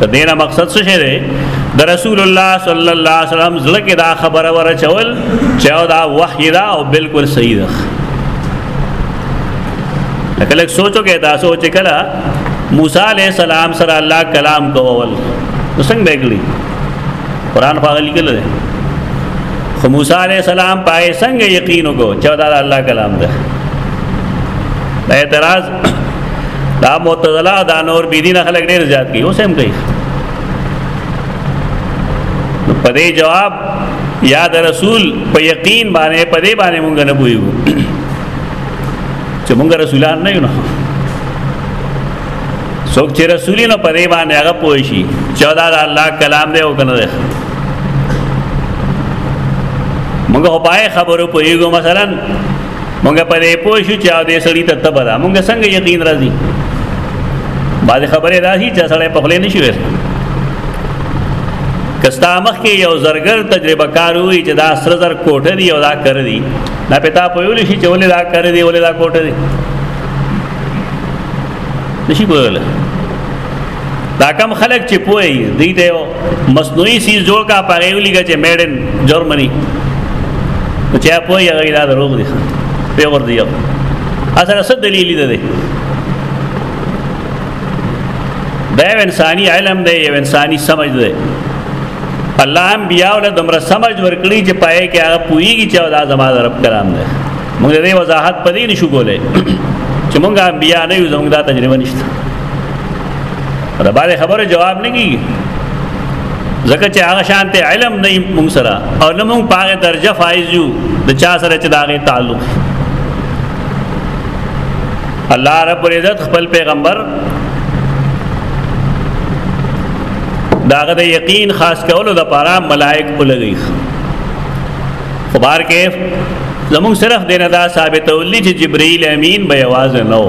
ته دینه مقصد څه شه دی د رسول الله صلی الله علیه وسلم زړه کې دا خبره ور چول چې او دا وحی دا او بالکل صحیح ده لکه لکه سوچو کې دا سوچ کلا موسی علیہ السلام سره الله کلام کوول څنګه بګلی قران پاغلی کله ده خو موسی علیہ السلام پای څنګه یقین وکړو چې دا الله کلام ده اعتراض دا معتزله دا نور بی دین خلک ډیر زیات کی اوس هم کوي په دې جواب یا د رسول په یقین باندې په دې باندې مونږ نه پویو چې مونږ رسولان نه یو نه څوک چې رسولین په دې باندې هغه پوي شي چې دا د الله کلام دی او کنه دی مونږ په خبرو پویو مثلا مونږ په دې پوه شو چې او دې سړی ته تبه ده مونږ څنګه یقین راځي بعد خبره راځي چې سړی په خله نشي وېست کستا مخ کې یو زرګر تجربه کار وي چې دا سر زر کوټه دی او دا کر دی دا پتا په ویل شي چې ولې دا کر دی ولې دا کوټه دی نشي کولای دا کم خلک چې پوي دی ته مصنوعي سیز جوړ کا پاره ولګه چې میډ ان جرمني چې پوي هغه دا دروغ دي په ور دی اصل څه دلیل دی دا یو انساني علم دی یو انساني سمجھ دی الله هم بیا ول دمر سمجھ ورکړي چې پائے کې هغه پويږي چې دا زما رب کلام دی موږ دې وضاحت پدې نشو کولای چې موږ بیا نه یو زموږ دا تجربه نشته دا باندې خبره جواب نه کیږي ځکه چې هغه شانته علم نه موږ سره او نه موږ پاغه درجه فایز یو د چا سره چې داغه تعلق الله رب العزت خپل پیغمبر داغه د یقین خاص کولو د پاره ملائک ولګي خو بار کې زموږ صرف دینه دا ثابت ولې چې جبرئیل امین به आवाज نه و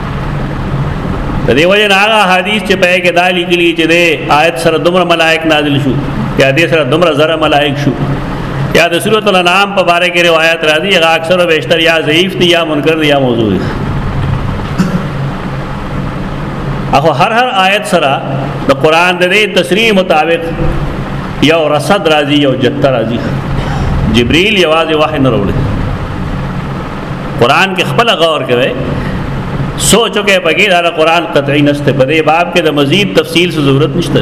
د دې وجه نه هغه حدیث چې په کې دا لیکلي چې د آیت سره دومره ملائک نازل شو یا دې سره دومره زره ملائک شو یا د سورۃ الانعام په باره کې روایت راځي هغه اکثر او بیشتر یا ضعیف دي یا منکر دي یا موضوع دي اخو هر هر آیت سره د قران د دې تشریح مطابق یو رصد راځي یو جته راځي جبريل یوازې وحی نه وروړي قران کې خپل غور کوي سوچو کې بګي دا قران قطعي نشته په دې باب کې د مزید تفصیل څه ضرورت نشته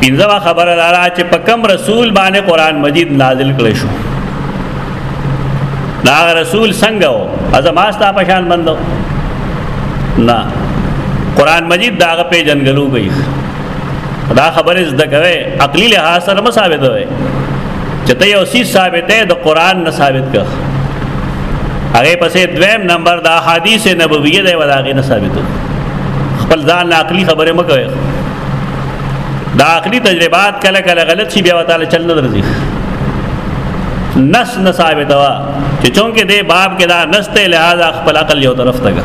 پنځمه خبره دا را چې په کم رسول باندې قران مجید نازل کړي شو دا رسول څنګه و ازما ستا په شان بندو نه قران مجید دا په جنګلو گئی دا خبره زده کوي عقلی لحاظ سره مصابه ده چې ته یو سیس ثابتې د قران نه ثابت کړ هغه پسې دویم نمبر د احادیث نبویه دی ولاغه نه ثابتو خپل ځان عقلی خبره مکوي دا عقلی تجربات کله کله غلط شي بیا وتعالى چل نه درځي نس نه ثابت وا چې چونکه دې باب کې دا نسته لہذا خپل عقل یو طرف تګه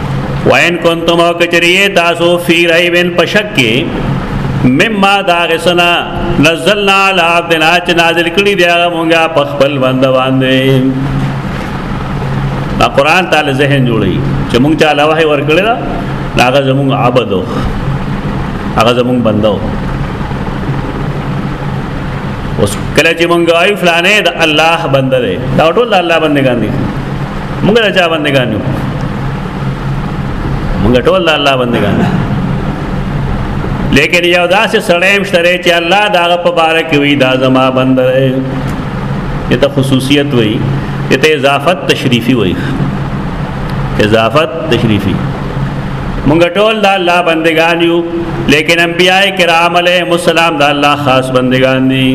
وین کنتم او کچریه تاسو فی ریبن پشک کې مما دا غسنا نزلنا علی عبدنا چې نازل کړي دی هغه مونږه په خپل بند باندې دا قران تعالی ذهن جوړي چې مونږ ته علاوه هي ورکړل دا هغه زمونږ عبادت هغه زمونږ بندو اوس کله چې مونږ وایو فلانه د الله بنده دی دا ټول الله بندگان دي موږ د چا بندگان یو موږ ټول د الله بندگان یو لیکن یو داسې سړی هم شته چې الله د هغه په باره کې وي دا زما بنده دی یې ته خصوصیت وایي یې ته اضافت تشریفي وایي اضافت تشریفي مونږ ټول د الله بندگان یو لیکن انبیای کرام علیهم السلام د الله خاص بندگان دي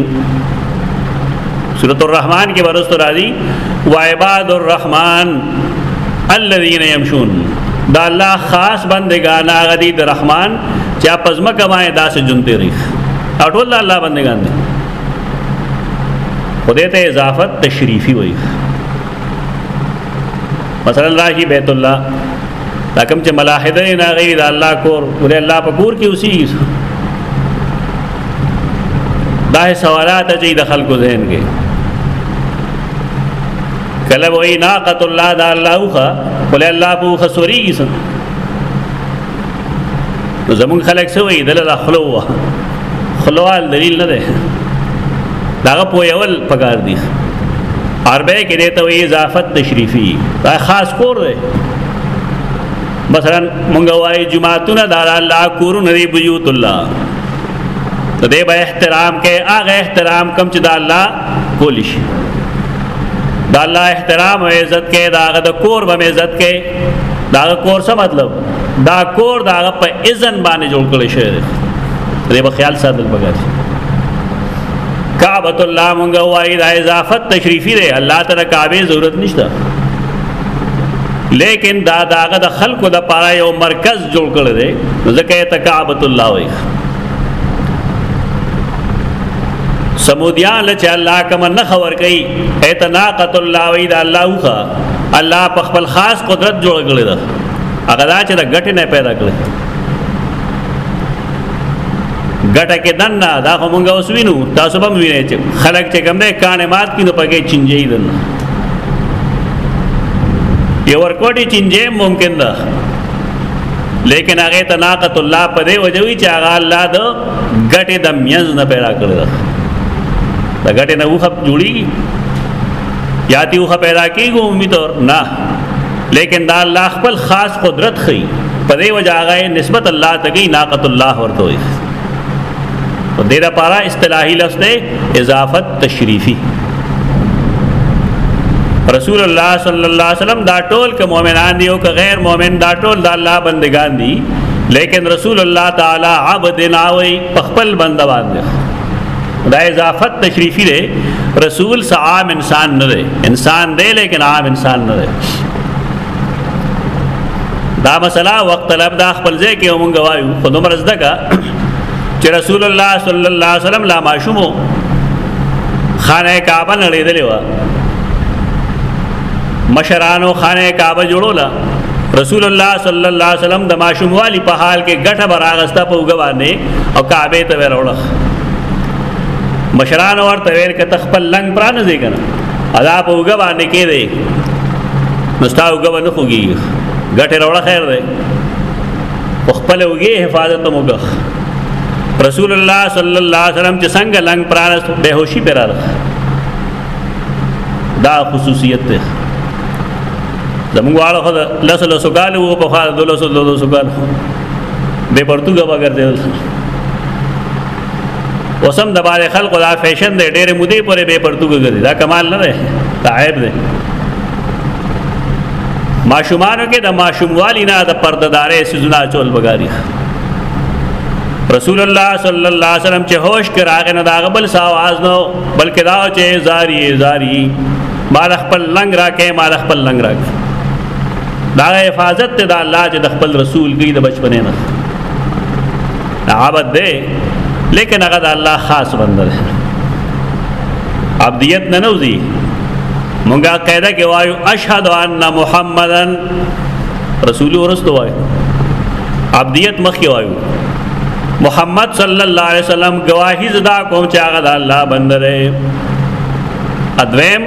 سورۃ الرحمن کې ورسره راځي وعباد الرحمن الذين يمشون دا الله خاص بندگان هغه دي د رحمان چې په ځمکه باندې داسې جون تیری اټول الله بندگان دي خدای ته اضافت تشریفی وایي مثلا راشي بیت الله دا کوم چې ملاحده نه غي دا الله کور ولې الله په کور کې اوسي دا سوالات چې د خلکو ذهن کې کله وای ناقۃ الله دا الله خو ولې الله په خسوري څنګه زمون خلک سوې دله داخلو خلوال دلیل نه ده داغه پویول پکار دی عربی کې دیته وی اضافت تشریفی دا خاص کور دی مثلا مونږ وای جمعهتون د الله کورون دی بیوت الله ته دې به احترام کې هغه احترام کم چې د الله کول شي د الله احترام او عزت کې دا غد کور به عزت کې دا کور څه مطلب دا کور دا په اذن باندې جوړ کړی شوی دی دې په خیال ساتل پکار شي کعبۃ الله مونږ وایي دا اضافت تشریفی دی الله تعالی کعبه ضرورت نشته لیکن دا داغه د خلکو د پاره یو مرکز جوړ کړی دی ځکه ته کعبۃ الله وایي سمودیان لچ الله کما نخور کوي ایتناقت الله وی دا الله وخه الله په خپل خاص قدرت جوړ کړی دا هغه دا چې د ګټې نه پیدا کړی ګټه کې دنه دا خو مونږ اوس وینو تاسو به وینئ چې خلک چې کوم نه کانه مات کینو پکې چنجي دنه یو ورکوټي چنجي ممکن ده لیکن هغه ته ناقت الله په دی وجوي چې هغه الله د ګټې د مینځ نه پیدا کړی دا ګټې نه وخت جوړیږي یا تیوخه پیدا کیږي عمومي طور نه لیکن دا الله خپل خاص قدرت خي په دې وجه هغه نسبت الله ته کوي ناقت الله ورته وي په دې لپاره اصطلاحي لفظ دی اضافت تشریفي رسول الله صلی الله علیه وسلم دا ټول که مؤمنان دي او که غیر مؤمن دا ټول د الله بندگان دي لیکن رسول الله تعالی عبد ناوي خپل بنده باندې دا اضافت تشریفی دی رسول سا عام انسان نه دی انسان دی لیکن عام انسان نه دی دا مسله وخت طلب دا خپل ځای کې مونږ وایو خو دومره زده کا چې رسول الله صلی الله علیه وسلم لا ماشومو خانه کعبه نړیدلې و مشرانو خانه کعبه جوړولا رسول الله صلی الله علیه وسلم د ماشوموالي په حال کې ګټه براغستا په وګ باندې او کعبه ته وروړه مشران ورته ویل ک ته خپل لنګ پرانه دی کنه ادا په وګ باندې کې دی نو ستا وګ باندې خوږي غټه وروړه خیر دی خپل وګي حفاظت موګه رسول الله صلی الله علیه وسلم چې څنګه لنګ پرانه بهوشي پراله دا خصوصیت ده زموږ واړه خو لس لس کال وو په خاله دولس لس کال به پرتګ وګرځیدل وسم د باندې خلق دا فیشن دی ډېر مودې پورې به پرتګ ګرځي دا کمال نه دی دا عیب دی ماشومانو کې د ماشوموالي نه د پرددارې سيزونه چول بګاري رسول الله صلی الله علیه وسلم چې هوش کې راغی نه دا غبل ساواز نو بلکې دا چې زاری زاری مال خپل لنګ راکې مال خپل لنګ راکې دا حفاظت ته د الله چې د خپل رسول کې د بچپنې نه عبادت دی لیکن هغه د الله خاص بنده دی عبدیت نه نوځي مونږه قاعده کې وایو اشهد ان محمدن رسول ورستو وایو عبدیت مخ کې وایو محمد صلی الله علیه وسلم گواہی زدا کوم چې هغه د الله بنده دی ادویم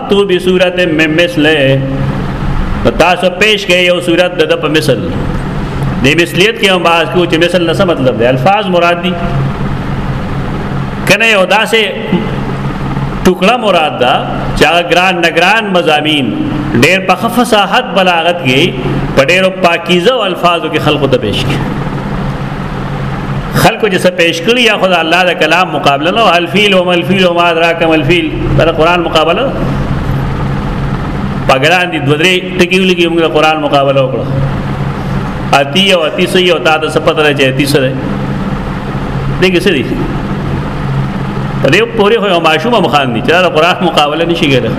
تو به صورت مې مثله تاسو پیش کړئ یو صورت د په مثل د مثلیت کې هم باز کو چې مثل نه څه مطلب دی الفاظ مراد دي کنه یو داسې ټوکړه مراد ده چې هغه ګران نگران مزامین ډېر په خفصاحت بلاغت کې په ډېرو پاکیزه الفاظو کې خلقو ته پیش کړي خلکو چې څه پیش کړی یا خدای الله د کلام مقابله نو الفیل او ملفیل او ما ادراک ملفیل دا قرآن مقابله پګران دي دوه درې ټکی ولګي موږ قرآن مقابله وکړو اتی او اتی سي او تا د سپت راځي اتی سره دغه څه دي دې پوری هو ماشوم مخان دي چې دا قرآن مقابله نشي کېدای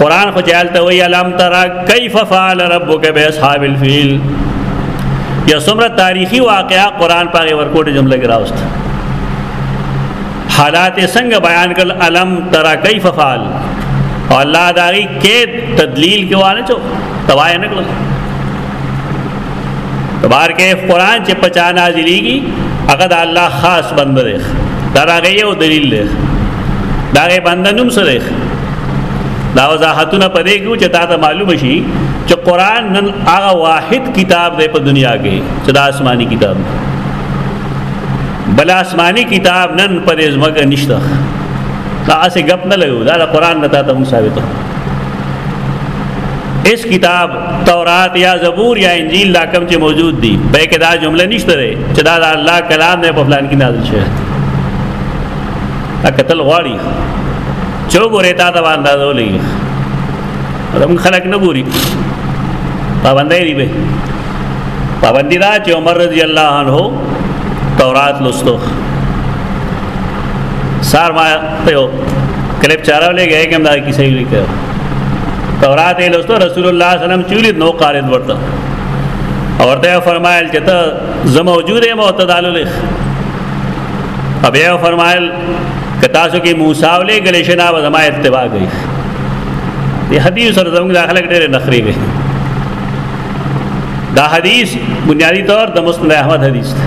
قرآن خو جالته وی علام تراک کیف فعل ربک باصحاب الفیل یا څومره تاریخي واقعا قران پاره ورکوټه جمله کې راوست حالات څنګه بیان کړ علم ترا کیف فعل او الله داغي کې تدلیل کې وانه چو توای نه کړو بار کې قران چې پچا نازلېږي هغه د الله خاص بنده دی دا هغه یو دلیل دی دا هغه بنده نوم سره دی دا وضاحتونه پدې کې چې دا ته معلوم شي چې قران نن هغه واحد کتاب دی په دنیا کې چې دا آسماني کتاب دی بل آسمانی کتاب نن پر ازمګه نشته دا اسه غپ نه لګو دا قرآن نه تا ته ثابت اس کتاب تورات یا زبور یا انجیل دا کم چې موجود دي په کې دا جمله نشته ده چې دا د الله کلام نه په فلان کې نازل شوی دا قتل غواړي چو ګورې تا دا باندې ولې رم خلق نه ګوري پابندې دی به پابندې دا چې عمر رضی الله عنه تورات لوستو سار ما ته یو کلیپ چارو لګی کوم دا کیسه یې لیکه تورات یې لوستو رسول الله صلی الله علیه وسلم چولی نو قارن ورته اورته فرمایل چې ته زه موجود یم او ته دالو لیک بیا فرمایل که تاسو کې موسی ولې غلې شنا و زما اتباع کوي دی حدیث سره زموږ داخله کې ډېر نخري وي دا حدیث بنیادی طور د مسند احمد حدیث دی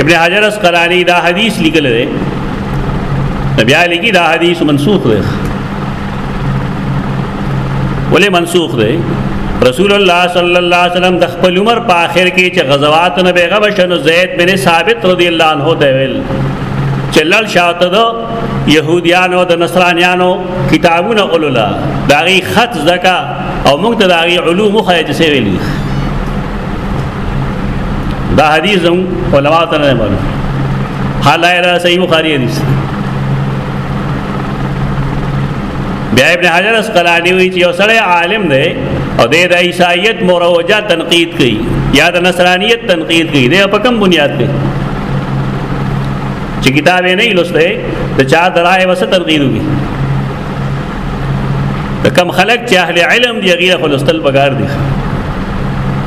ابن حجر اسقلانی دا حدیث لیکل دی بیا لیکي دا حدیث منسوخ دی ولې منسوخ دی رسول الله صلی الله علیه وسلم د خپل عمر په آخر کې چې غزوات نه بیغه بشنو زید بن ثابت رضی الله عنه ته ویل چې لړ شاته دو يهوديانو د نصرانيانو کتابونه اولولا داغي خط زکا او موږ ته داغي علوم خو چې ویلي دا حدیث زم علماء ته نه معلوم حال ایرا صحیح بخاری حدیث بیا ابن حجر اسقلانی وی چې اوسړی عالم دی او د عیسایت مروجه تنقید کوي یا د نصرانیت تنقید کوي دا په کوم بنیاد دی چې کتاب یې نه لوسته ته چا درای وسه تنقید وکړي د کم خلک چې اهل علم دی غیره خلستل بګار دي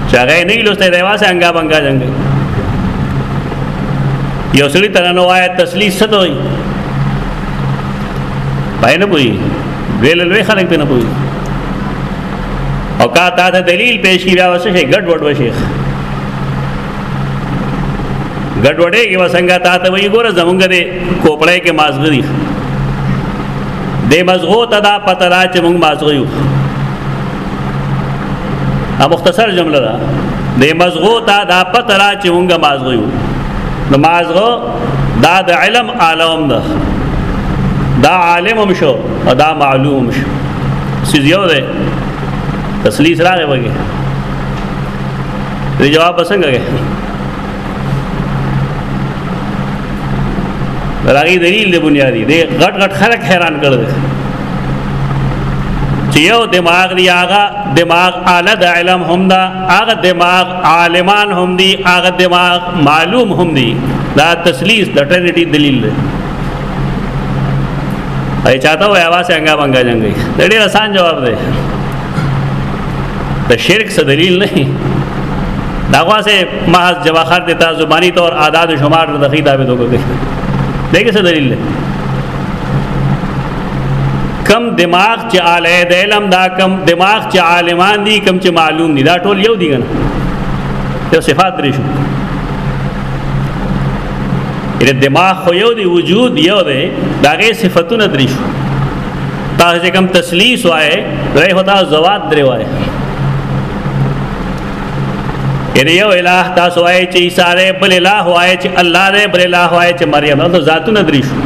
چې هغه نه لوسته دی واسه انګا بنګا جنگ یو سړي تر نو آیت تسلیث څه دوی پای نه پوي ویل لوی خلک په نه پوي او کا تا ته دلیل پیش کی بیا وسه ګډ وډ وشي ګډ وډې کې وسنګا تا ته وی ګوره زمونږ دې کوپړې کې مازغري دې مزغو ته دا پته را چې موږ مازغو یو ا مختصر جمله ده دې مزغو ته دا پته را چې موږ مازغو یو نو مازغو دا د علم عالم ده دا عالم هم شو او دا معلوم هم شو سیز یو ده تسلیس راغی وګه دې جواب څنګه راغی دلیل دی بنیادی دی غټ غټ خلک حیران کړل چې یو دماغ دی هغه دماغ اعلی د علم هم دا هغه دماغ عالمان هم دی هغه دماغ معلوم هم دی دا تسلیث د ټرینټی دلیل دی ای چاته وای आवाज څنګه بنګا جنگي ډېر آسان جواب دی د شرک څه دلیل نه دا غواسه محض جواخر د تا زبانی طور اعداد شمار د دقیق دعوی دوګه کوي دغه څه دلیل نه کم دماغ چې اعلی د علم دا کم دماغ چې عالمان دي کم چې معلوم دي دا ټول یو دي کنه یو صفات لري شو ان دماغ خو یو دی وجود یو دی دا غي صفاتونه درې شو تاسو چې کوم تسلیث وای دوی هدا زوات درې وای یعنی یو الہ تاسو وای چې عیسی علیه بل الہ وای چې الله دې بل الہ وای چې مریم نو ذاتونه درې شو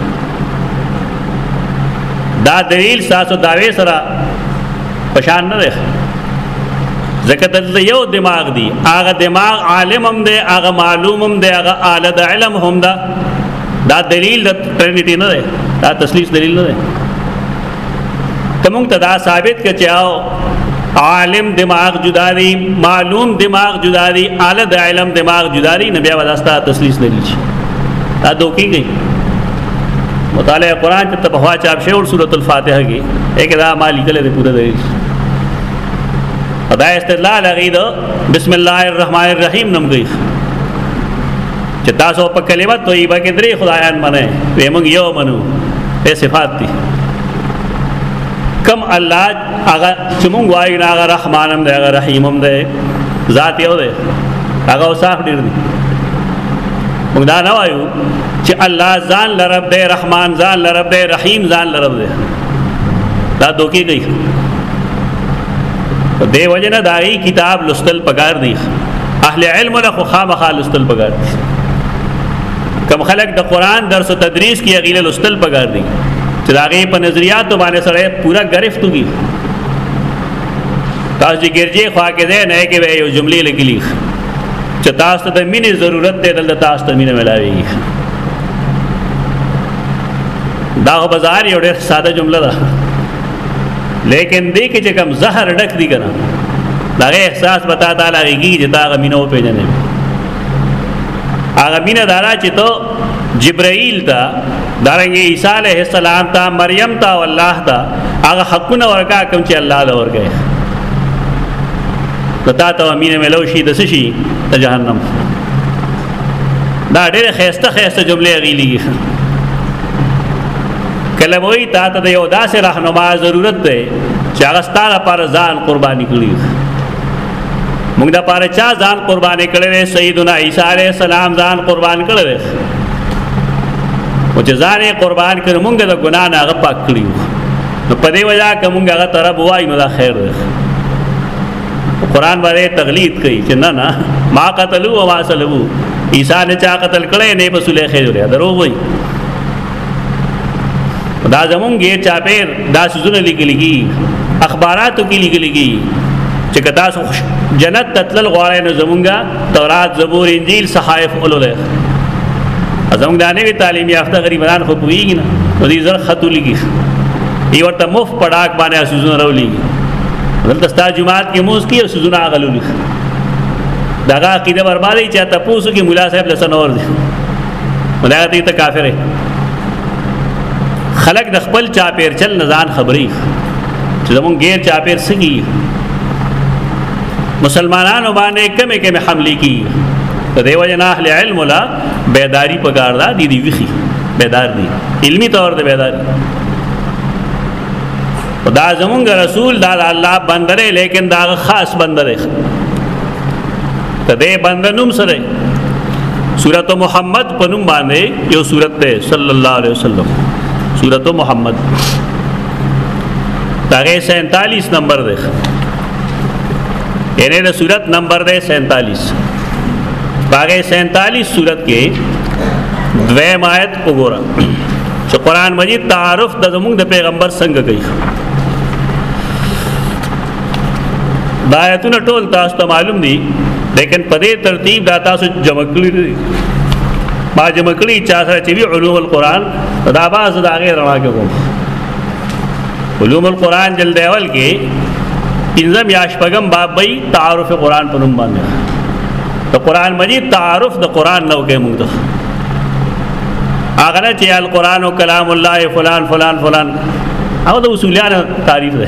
دا دلیل تاسو داوی سره پشان نه دی ځکه دلته یو دماغ دی هغه دماغ عالم هم دی هغه معلوم هم دی هغه اعلی د علم هم ده دا دلیل د ټرینیټی نه ده دا تسلیث دلیل نه ده ته مونږ ته دا ثابت کړه چې او عالم دماغ جدا دی معلوم دماغ جدا دی اعلی د علم دماغ جدا دی نبی وداستا تسلیث نه لیچ دا دوکې گئی مطالعه قران ته په هوا چاپ شوی او سورۃ الفاتحه کې اګه دا مالی کله دې پوره دی دا استدلال غي د بسم الله الرحمن الرحیم نوم دی چې تاسو په کلمه طیبه کې درې خدایان منئ وې موږ یو منو په صفات دي کم الله هغه چې موږ وایو نه هغه رحمان هم دی هغه رحیم هم دی ذات یو دی هغه اوصاف ډیر دي موږ دا نه وایو چې الله ځان لرب دی رحمان ځان لرب دی رحیم ځان لرب دی دا دوکي کوي په دې وجه نه دای کتاب لستل پکار دی اهل علم له خو خامخا لستل پکار دی کم خلک د قران درس او تدریس کې غیله لستل پکار دی چې داغه په نظریاتو باندې سره پورا گرفت وږي تاسو چې ګرځي خوا کې ده نه کې یو جملې لګلی چې تاسو ته مینې ضرورت دی دلته تاسو ته مینه ملاوي دا بازار یو ډېر ساده جمله ده لیکن دې کې چې کم زهر ډک دي کنه دا احساس بتا تعالی کیږي چې دا غمینو پیژنې هغه مینه دارا چې ته جبرائیل ته دارنګ عیسی علیه السلام ته مریم ته او الله ته هغه حقونه ورکا کوم چې الله له ورکه تا ته امینه ملو شي د سشي ته جهنم دا ډېر خيسته خيسته جمله غیلي کله وای تا ته د یو داسې راهنما ضرورت دی چې هغه ستاره پر ځان قرباني کړی موږ د پاره چا ځان قرباني کړی وي سیدنا عیسی علی السلام ځان قربان کړی وي او چې ځان قربان کړ موږ د ګنا نه هغه پاک کړی نو په دې وجہ که موږ هغه طرف وای نو دا خیر دی قرآن باندې تغلید کوي چې نه نه ما قتلوا وما صلبوا عیسی نه چا قتل کړي نه په سولې خیر دی درو وایي دا زمونږ یې چاپیر دا سوزونه لیکل کی اخباراتو کې لیکل کی چې کدا سو جنت تتل غواړي نو زمونږه تورات زبور انجیل صحائف اولوله زمونږ د نوې تعلیم یافته غریبان خو پویږي نه نو دې زر خط لګي ای ورته مف پړاک باندې سوزونه راولي دلته ستا جمعات کې موز کې سوزونه غلولي دغه عقیده بربادي چې تاسو کې مولا صاحب لسنور دي ولایت ته کافر خلک د خپل چا پیر چل نزان خبرې چې زمونږ غیر چا پیر سګي مسلمانانو باندې کمه کمه حمله کی ته دیو جنا اهل علم لا بیداری پکار دا دی دی ویخي بیدار دی علمی طور ته بیدار دی دا زمونږ رسول دا الله بندره لیکن دا خاص بندره ته دې باندې نوم سره سورته محمد په نوم باندې یو سورته ده صلی الله علیه وسلم سورته محمد داغه 47 نمبر ده یعنی د سورته نمبر ده 47 باغه 47 سورته کې دویم آیت وګورئ چې قران مجید تعارف د زمونږ د پیغمبر څنګه کوي دا آیتونه ټول تاسو ته معلوم دي لیکن په دې ترتیب دا تاسو جمع کړی دي ما جمع کړی چا سره چې وی علوم القرآن دا باز دا غیر رڼا کوم علوم القرآن جلد اول کې پنځم یا شپږم باب به تعارف قرآن په نوم باندې د قرآن مجید تعارف د قرآن نو کې موږ هغه چې القرآن کلام الله فلان فلان فلان او د اصولیان تعریف ده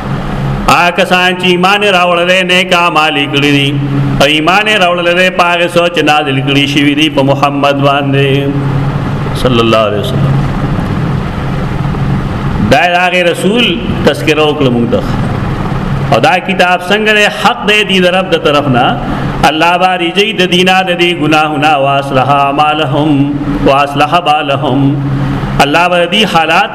آکه سان چې ایمان راوړل دي نیک اعمال کړی دي او ایمان راوړل دي پاګه سوچ نازل کړی شي دي په محمد باندې صلی الله علیه وسلم دا هغه رسول تذکرہ وکړه موږ ته او دا کتاب څنګه له حق دی دی رب د طرف نه الله باری جی د دینا د دی گناهنا واصلح اعمالهم واصلح بالهم الله باری دی حالات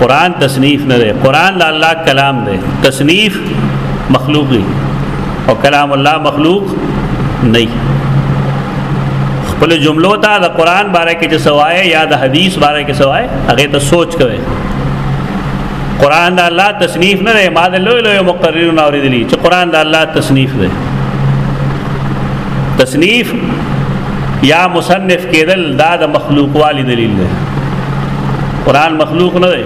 قران تصنیف نه دی قران د الله کلام دی تصنیف مخلوق دی او کلام الله مخلوق نه خپل جملو ته د قران باره کې چې سوای یا د حدیث باره کې سوای هغه ته سوچ کوي قران د الله تصنیف نه دی ما د لوی لوی مقررین اوریدلی چې قران د الله تصنیف دی تصنیف یا مصنف کېدل دا د مخلوق والی دلیل دی قران مخلوق نه دی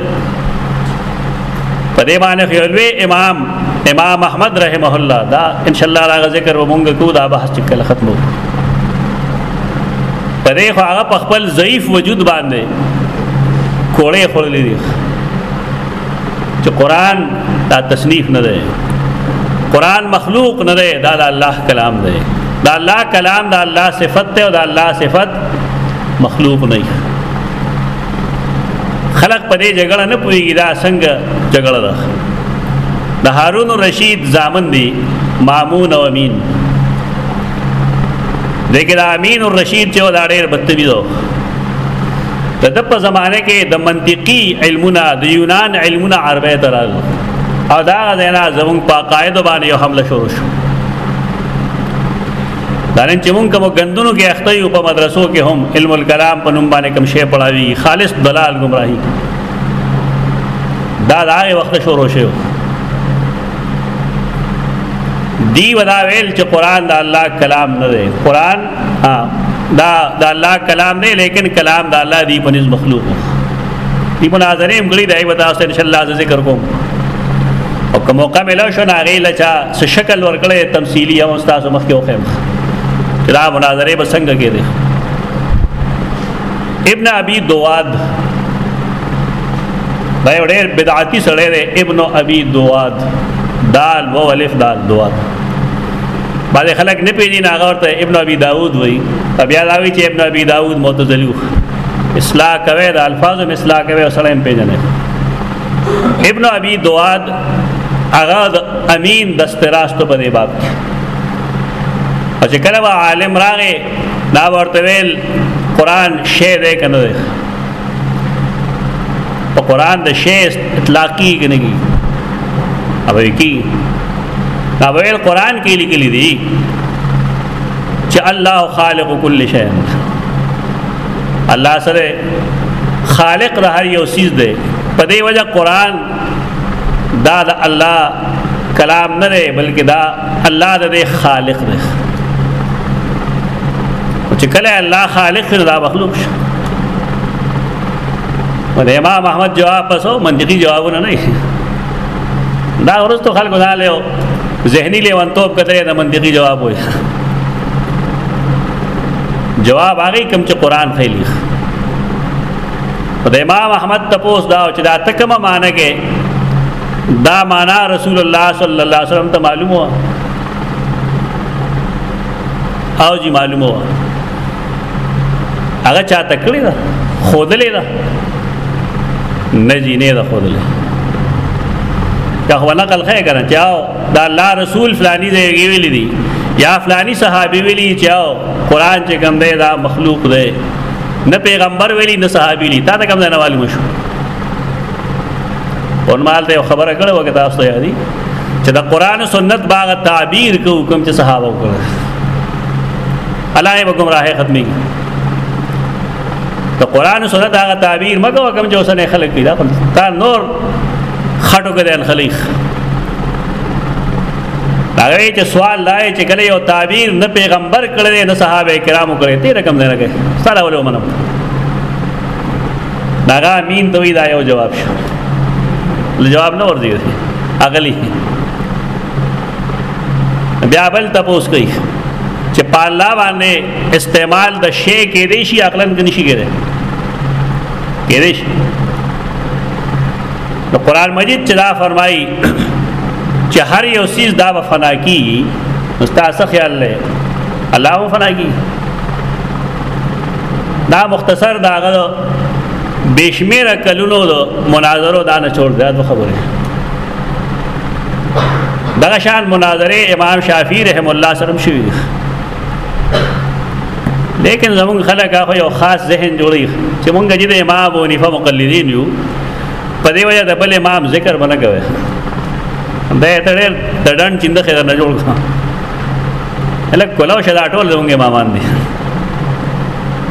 په دې باندې یو لوی امام امام احمد رحمه الله دا ان شاء الله راغ ذکر و مونږ کو دا بحث چې کله ختمو په دې خو هغه په خپل ضعیف وجود باندې کوړې خړلې دي چې قران دا تصنیف نه دی قران مخلوق نه دی دا د الله کلام دی دا الله کلام دا الله صفت ته او دا الله صفت مخلوق نه دی خلق په دې جګړه نه پوهیږي دا څنګه جګړه ده د هارون رشید زامن دی مامون او امین دغه د امین او رشید چې دا ډېر بدتمیز و د د په زمانه کې د منطقي علمونه د یونان علمونه عربه ته راغلو او دا غزینا زمون په قاعده باندې حمله شروع شو دا نن چې مونږ کوم غندونو کې اخته یو په مدرسو کې هم علم الکلام په نوم باندې کوم شی پڑھاوي خالص دلال گمراهي دا دا هغه وخت شروع شو دی ودا ویل چې قران دا الله کلام نه دی قران ها دا دا الله کلام نه لیکن کلام دا الله دی په نس مخلوق دی په ناظرې مګړي دی ودا ان شاء الله ذکر کوم او کوم موقع ملو شو نه غیلا چا څه شکل ورکړی تمثيلي او استاد مخ کې وخم دا مناظره به څنګه کېده ابن ابي دواد دا یو ډېر بدعتي سړی دی ابن ابي دواد دال و الف دال دواد باندې خلک نه پیژني هغه ورته ابن ابي داود وایي بیا دا وی چې ابن ابي داود معتزلي اصلاح کوي د الفاظو اصلاح کوي او سلام پیژني ابن ابي دواد هغه د امین د استراستو په دی باب او چې کله به عالم راغی دا ورته ویل قران شی دی کنه دی په قران د شی اطلاقی کنه کی او کی دا ویل قران کې لیکل دي چې الله خالق کل شی الله سره خالق د هر یو سیز دی په دې وجه قران دا د الله کلام نه دی بلکې دا الله د خالق دی چې کله الله خالق دی دا مخلوق شي ول امام احمد جواب پسو منطقي جوابونه نه دا ورستو خلکو دا له ذهني لیوانتوب کتره د منطقي جواب وایي جواب هغه کوم چې قران خېلی خو د امام احمد تپوس دا چې دا تکمه معنی کې دا معنا رسول الله صلی الله علیه وسلم ته معلوم و او جی معلوم و هغه چا تکړه ده خودلې ده نه جی نه ده خودلې دا هو نقل خې کنه چاو دا الله رسول فلانی دی ویلي دي یا فلانی صحابي ویلي چاو قران چې کوم دی دا مخلوق دی نه پیغمبر ویلی نه صحابي لی تا ته کوم ځای نه معلوم شو اونمال ته خبره کړو وکړه تاسو ته یادی چې د قران او سنت باغ تعبیر کو کوم چې صحابه وکړه الله یې وګمراه ختمي د قران او سنت هغه تعبیر مګو کوم چې اوسنه خلک پیدا کړ تا نور خټو کې د خلیخ هغه چې سوال لای چې کله یو تعبیر نه پیغمبر کړی نه صحابه کرامو کړی ته رقم نه راګه سره ولو منم داغه امین دوی دا یو جواب شو جواب نه ور دی اغلی بیا بل تاسو کوي چې پالا باندې استعمال د شی کې دی شي عقلن کې نشي کېږي کې دی شي نو قران مجید چې دا فرمایي چې هر یو سیز دا به فنا کی مستاسه خیال لې الله و فنا کی دا مختصر دا غو بشمیر کلونو د مناظرو دا نه چور زیات خبره دغه شان مناظره امام شافعی رحم الله سره شوی لیکن زمون خلک هغه یو خاص ذهن جوړی چې مونږ جدي امام ابو حنیفه مقلدین یو په دې وجه د بل امام ذکر باندې کوي به ته ډېر دډن چیند خیر نه جوړ کا اله کولاو شدا ټول زمونږ امامان دي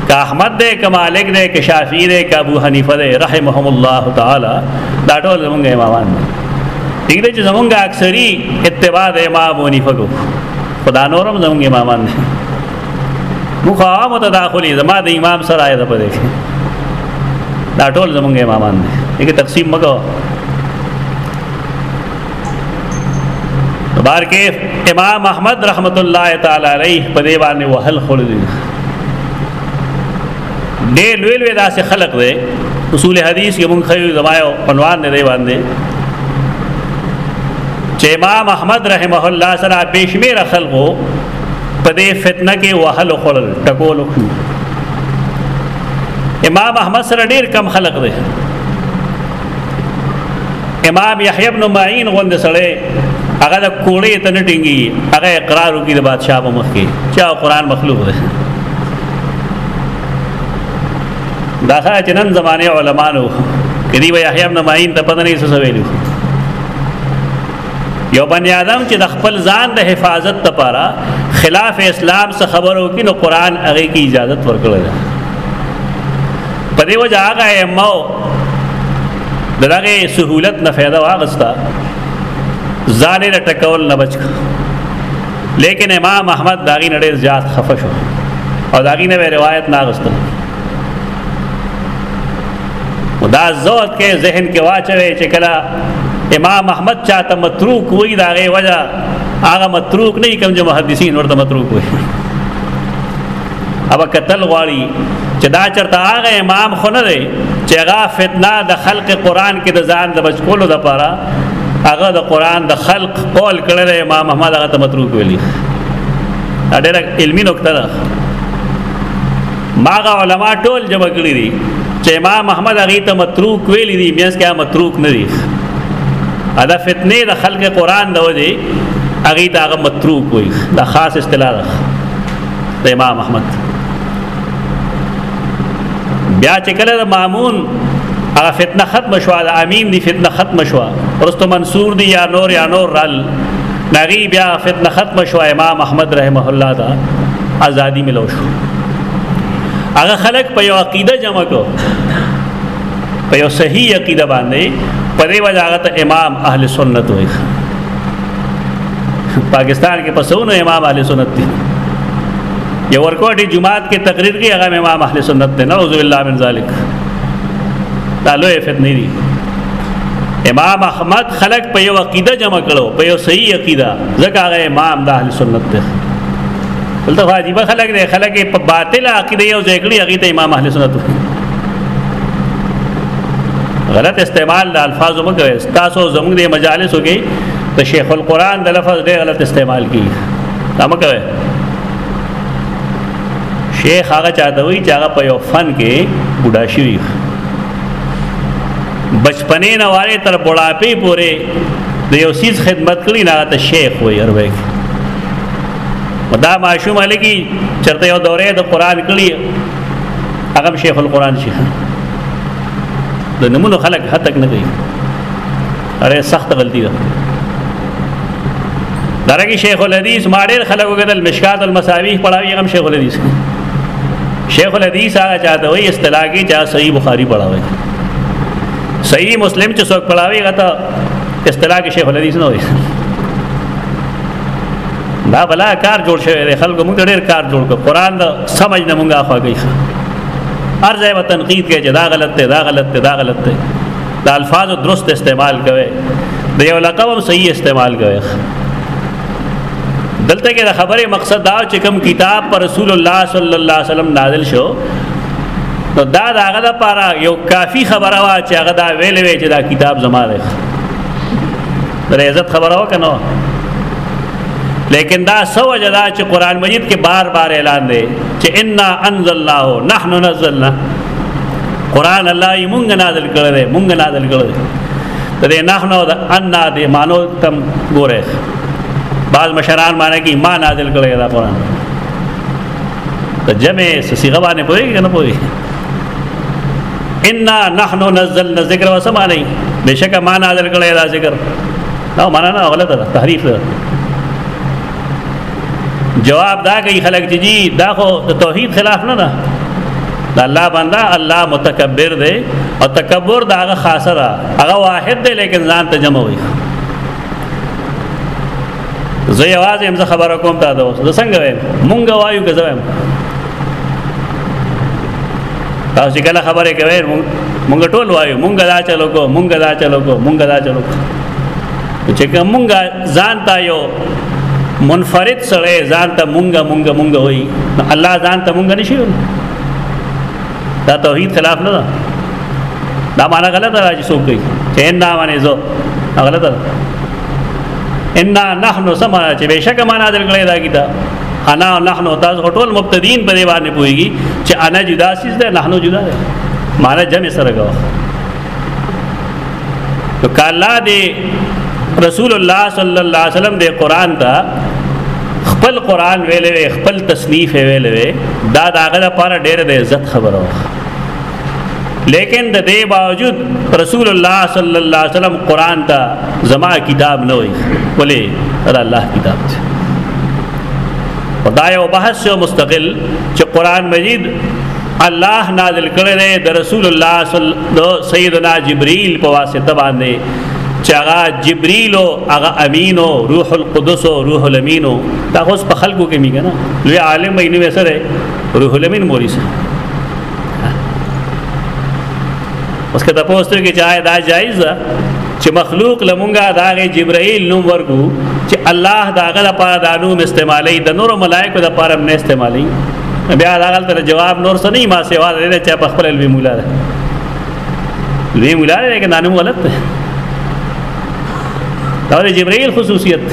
که احمد دې که مالک دې که شافعي دې که ابو حنیفه دې رحمهم الله تعالی دا ټول زمونږ امامان دي ٹھیک دی چې زمونږ اکثری اتباع د امام حنیفه کو خدا نورم زمونږ امامان دي موږ عامه تداخلي زما د امام سره آیا د پدې شي دا ټول زمونږ امامان دي دغه تقسیم مګو بار کې امام احمد رحمت الله تعالی علیه په دی باندې وهل خلل دي ډېر لوی لوی داسې خلق دی اصول حدیث کې مونږ خیو زمایو عنوان نه دی باندې چې امام احمد رحمه الله سره بشمیر خلقو په دې فتنه کې وهل خړل ټکول امام احمد سره ډیر کم خلق دی امام یحیی ابن معین غوند سره هغه د کوړې ته نه ټینګي هغه اقرار وکړي د بادشاہ په مخ کې چې قرآن مخلوق دی دا ښه چې نن زمانه علمانو کدی وی یحیی ابن معین ته پدې نه څه ویلو یو بنی آدم چې د خپل ځان د حفاظت لپاره خلاف اسلام څخه خبرو کې نو قران هغه کې اجازه ورکړل ده په دې وجه هغه ائمه دغه سہولت نه फायदा واغستا ځان له ټکول نه بچ لیکن امام احمد داغي نړۍ زیات خفه شو او داغي نه روایت نه غستل دا زوت کې ذهن کې واچوي چې کله امام احمد چاته متروک وای دا غي وجہ هغه متروک نه کوم چې محدثین ورته متروک وای ابا قتل غواړي چې دا چرته هغه امام خو نه دی چې هغه فتنه د خلق قران کې د ځان د بچکولو د پاره هغه د قران د خلق قول کړل امام احمد هغه ته متروک ویلی اډه علمي نقطه ده ماغه علما ټول جمع کړی دي چې امام احمد هغه ته متروک ویل دي مینس کې متروک نه دي ادا فتنه د خلق قران د وجه هغه ته هغه متروک وي دا خاص اصطلاح ده د امام احمد بیا چې کله د مامون هغه فتنه ختم شو د امین دی فتنه ختم شو ورستو منصور دی یا نور یا نور رل ناغي بیا فتنه ختم شو امام احمد رحمه الله دا ازادي ملو شو هغه خلک په یو عقیده جمع کو په یو صحیح عقیده باندې په دې وجه هغه ته امام اهل سنت وایي پاکستان کې پسونو امام اهل سنت دي یو ورکوټي جماعت کې تقریر کې هغه امام اهل سنت نه نعوذ بالله من ذلک دا لوی فتنه دي امام احمد خلق په یو عقیده جمع کړو په یو صحیح عقیده ځکه هغه امام د اهل سنت دی دلته واجب خلق دی خلق په باطل عقیده یو ځای کړی هغه ته امام اهل سنت وایي غلط استعمال د الفاظ وکړي تاسو زموږ د مجالس وګي ته شیخ القرآن د لفظ ډېر غلط استعمال کی دا مکوي شیخ هغه چاته وی چې هغه په یو فن کې بډا شي بچپنې نه واره تر بوډاپې پورې د یو سیس خدمت کړي نه ته شیخ وي اروي دا ماشوم لګي چرته یو دوره د قران کړي هغه شیخ القران شي د نمونه خلق هتک نه کوي اره سخت غلطی ده درګي شیخ الحدیث ما ډېر خلک وګدل مشکات المساوی پڑھاوی هم شیخ الحدیث شیخ الحدیث هغه چاته وي اصطلاح کې چا صحیح بخاری پڑھاوي صحیح مسلم چې څوک پڑھاوي غته اصطلاح کې شیخ الحدیث نه وي دا بلا کار جوړ شوی دی خلکو موږ ډېر کار جوړ کړ قران دا سمجھ نه موږ اخوا گئی ارزه وطن قید کې چې دا غلط دی دا غلط دی دا غلط دی د الفاظ درست استعمال کوي د یو لقب هم صحیح استعمال کوي دلته کې د خبرې مقصد دا چې کوم کتاب پر رسول الله صلی الله علیه وسلم نازل شو نو دا د هغه لپاره یو کافی خبره وا چې هغه دا ویلې وی چې دا کتاب زما دی د عزت خبره وکنه لیکن دا سو جدا چې قران مجید کې بار بار اعلان دی چې انا انزلناه نحن نزلنا قران الله یې مونږ نازل کړل دی مونږ نازل کړل دی ته دې نه نو د ان دې مانو تم ګوره بعض مشران معنی کې ما نازل کړی دا قران ته جمع صيغه باندې پوي کنه پوي ان نحنو نزلنا الذکر وسمع علی بشک ما نازل کړی دا ذکر دا معنا نه غلطه ده تحریف ده جواب دا کوي خلک چې جی دا خو د توحید خلاف نه ده د الله بندا الله متکبر دی او تکبر دا هغه خاصه ده هغه واحد دی لیکن ځان ته جمع وي زه یوازې هم خبره کوم تا دا اوس د څنګه وایم مونږ وایو که زه وایم تاسو کله خبره کوي مونږ ټول وایو مونږ دا چلو کو مونږ دا چلو کو مونږ دا چلو کو چې کومګه ځان تا یو منفرد سره ځان ته مونږه مونږه مونږه وای الله ځان ته مونږه نشي دا توحید خلاف نه ده دا معنا غلطه ده چې څوک کوي چې ان باندې زو غلطه ده ان نحنو سما چې بشک معنا درکړی دا کیته انا نحنو تاسو ټول مبتدین په دی باندې پويږي چې انا جدا سیز ده نحنو جدا ده معنا جمع سره غوا نو کاله دې رسول الله صلی الله علیه وسلم دې قران ته خپل قران ویلې خپل تصنیف ویلې دا داغه لپاره ډېر د عزت خبره وه لیکن د دې باوجود رسول الله صلی الله علیه وسلم قران ته زما کتاب نه وي ولې دا الله کتاب دی دا یو بحث مستقل چې قران مجید الله نازل کړی دی د رسول الله صلی الله سیدنا جبرئیل په واسطه باندې چې هغه جبرئیل او هغه امین او روح القدس او روح الامین او دا اوس په خلکو کې میګه نه لوی عالم یې نو سره روح الامین موري سره اوس کدا پوسټر کې چا دا جایز ده چې مخلوق لمونګه داغه جبرائیل نوم ورکو چې الله داغه لپاره دا نوم استعمالي د نور ملائکه لپاره نه استعمالي بیا داغه تر جواب نور څه نه ما سیوا دې چې په خپل علم مولا ده وی مولا ده کې نانو غلط ده دا د جبرائیل خصوصیت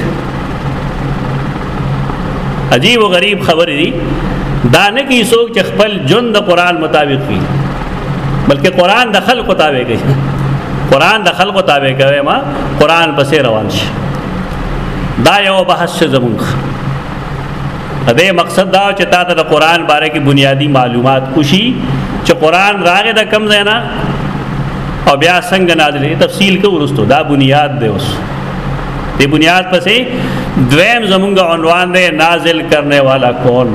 عجیب و غریب خبر دی دا نه کی څوک چې خپل جون د قران مطابق وي بلکې قران د خلکو تابع کوي قران د خلکو تابع کوي ما قران پسې روان شي دا یو بحث څه زمونږ دې مقصد دا چې تا ته د قران باره کې بنیادی معلومات کوشي چې قران راغې د کم زینا او بیا څنګه نازل تفصیل کو ورستو دا بنیاد دی اوس دې بنیاد پسې دویم زمونږ عنوان دی نازل کرنے والا کون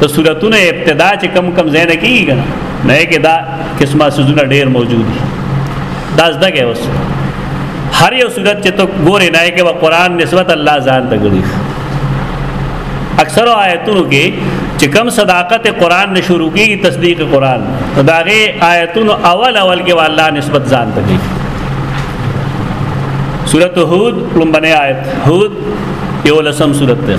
ته صورتونه ابتدا چې کم کم زین کیږي کنه نه کې دا قسمه سوزونه ډیر موجود دي دا زده کې اوس هر یو صورت چې ته ګورې نه کې و قران نسبت الله ځان ته ګړي اکثر آیتونو کې چې کم صداقت قران نه شروع کیږي تصدیق قران نو دا غي آیتونو اول اول کې والله نسبت ځان ته کوي سورته هود لومبنه آیت هود یو لسم سورته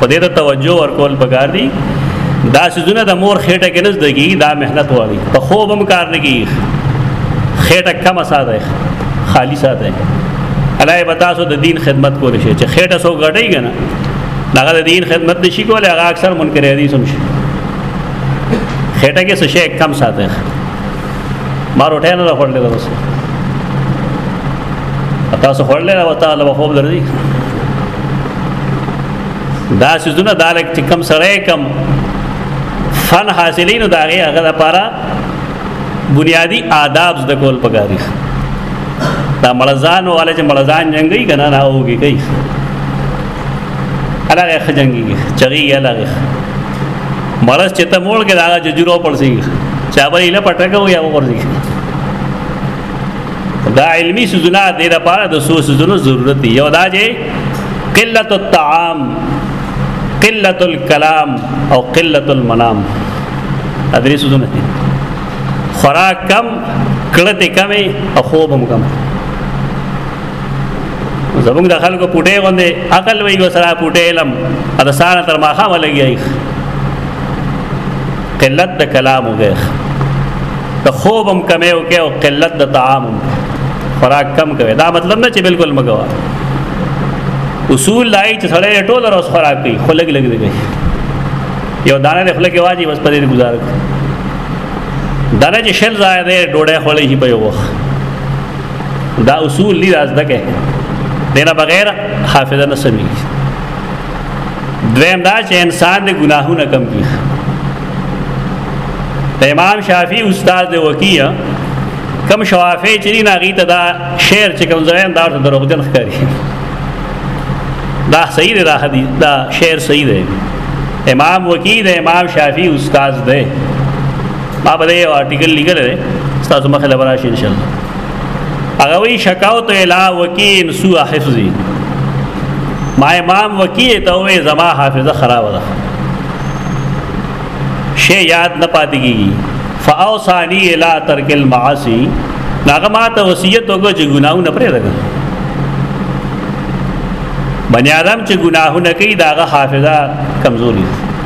په دې ته توجه ورکول پکار دي دا سيزونه د مور خېټه کې نه زدګي دا مهنت غواړي په خوب هم کار نه کیږي خېټه کم ساده خالی ساده الله به تاسو د دین خدمت کول شي چې خېټه سو غړی کنه داغه د دین خدمت نشي کول هغه اکثر منکر حدیث هم شي خېټه کې څه شي کم ساده ما روټه نه خوړلې ده اوس تاسو خوړلې ده وتا له خوب درځي دا سيزونه دالک چې کم سره کم فن حاصلینو دا غي هغه لپاره بنیادی آداب زده کول پکاري دا ملزان والے چې ملزان جنگي کنه نه اوږي کوي الګ خجنګي چغي الګ مرز چې ته موړ کې دا ججورو پړسي چا به اله پټکه وي هغه ورځي دا علمی سوزونه د لپاره د سو سوزونو ضرورت دی یو دا چې قلت الطعام قلت الكلام او قلت المنام ادرې سوزونه دي خوراک کم کړه ته کمې او خوب هم کم زموږ د خلکو پټې غوندې عقل وي وسره پټې علم د سار تر ماخه ولګي قلت د کلام وګخ د خوب هم کمې او کې او قلت د طعام خوراک کم کوي دا مطلب نه چې بالکل مګوا اصول لای چې سړی ټول روز خوراک کوي خلګ لګ دی یو دانه له خلګ واجی بس پدې گزار دانه چې شل ځای دی ډوډۍ خولې شي په یو وخت دا اصول دی راز دغه دینه بغیر حافظه نه سمي دویم دا چې انسان د ګناهونو کم کی امام شافعی استاد دی وکیه کم شوافی چې نه غی ته دا شعر چې کوم ځای اندار ته دروغجن ښکاری دا صحیح دی دا حدیث دا شعر صحیح دی امام وکیل امام شافعی استاد دی ما په دې آرټیکل لیکل دی تاسو مخه لبرا شي ان شاء الله هغه وی شکاوت الی وکین سو حفظی ما امام وکی ته وې زما حافظه خراب ده شی یاد نه پاتې کیږي فاوصانی الی ترک المعاصی هغه ما ته وصیت وکړ چې ګناونه پرې راغله بنی آدم چې ګناهونه کوي داغه حافظه کمزوري ده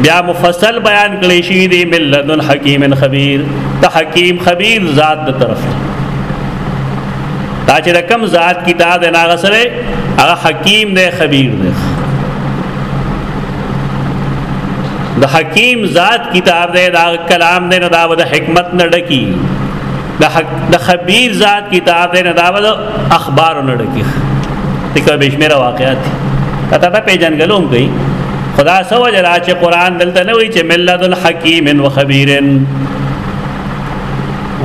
بیا مفصل بیان کړی شي دی ملذن حکیم خبیر ته حکیم خبیر ذات د طرف دا چې رقم ذات کی دا د ناغه سره هغه حکیم دی خبیر دی د حکیم ذات کتاب دی دا کلام دی نه دا د حکمت نه ډکی د د خبير ذات کتاب دی نه دا ول اخبار نه ډکی دغه بشمیره واقعات کته ته پیژنګلوم کوي خدا سو جرا چې قران دلته نه وی چې ملت الحکیم و خبیرن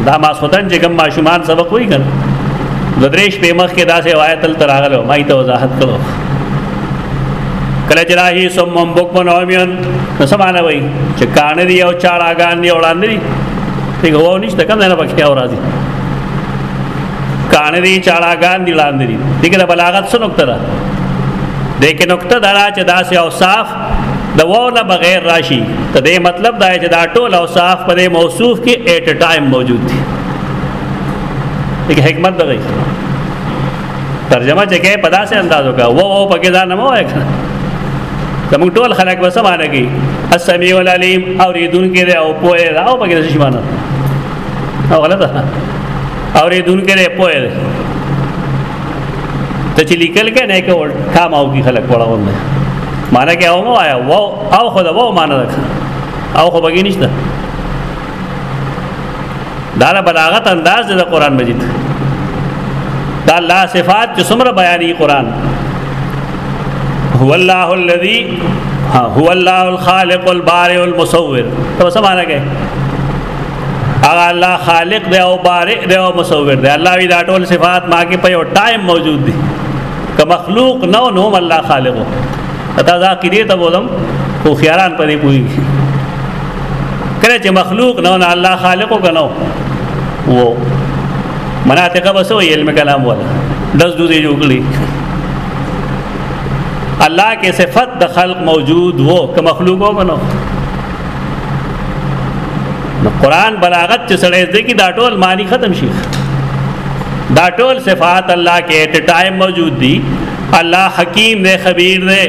دا ما سودن چې کوم ماشومان سبق وی کړ د دریش په مخ کې داسې آیت تل تراغلو ما ته وضاحت کړو کله چې راهي سوم بوکمن اومیان نو سمانه وای چې کان دی او چاړاګان دی وړاندې څنګه وو نشته کوم نه پکې او راځي کان دي چاړاګان دي لاندې دي دغه بلاغت څه نقطه ده دغه نقطه دا چې داسې اوصاف د وو نه بغیر راشي ته دې مطلب دا چې دا ټول اوصاف پر موصوف کې ایټ ټایم موجود دي دغه حکمت دغه ترجمه چې کې په داسې انداز وکړه و او پکې دا نه مو وای کنه زموږ ټول خلک به سمانه کی السمیع العلیم اوریدون کې دی او پوهه دا او پکې څه معنی او غلطه اوریدون کې دی پوهه دی ته چې لیکل کې نه کې ول تا ماو کی خلک وړاون نه معنی کې او مو آیا و او خدا و معنی ده او خو بګی نشته دا له بلاغت انداز دی د قران مجید دا الله صفات چې څومره بیانې قران هو الله الذي هو الله الخالق البارئ المصور ته څه معنی کوي هغه الله خالق دی او بارئ دی او مصور دی الله وی دا ټول صفات ما کې په یو ټایم موجود دي که مخلوق نو نو الله خالق دا ځکه دې ته بولم خو خیاران پرې کوي کله چې مخلوق نو نه الله خالق وګنو وو مناطقه بسو علم کلام ولا دز دوزې جوړلی الله کې صفت د خلق موجود وو که مخلوق وګنو نو قران بلاغت چې سړی ځکه دا ټول معنی ختم شي دا ټول صفات الله کې ټایم موجود دي الله حکیم دی خبیر دی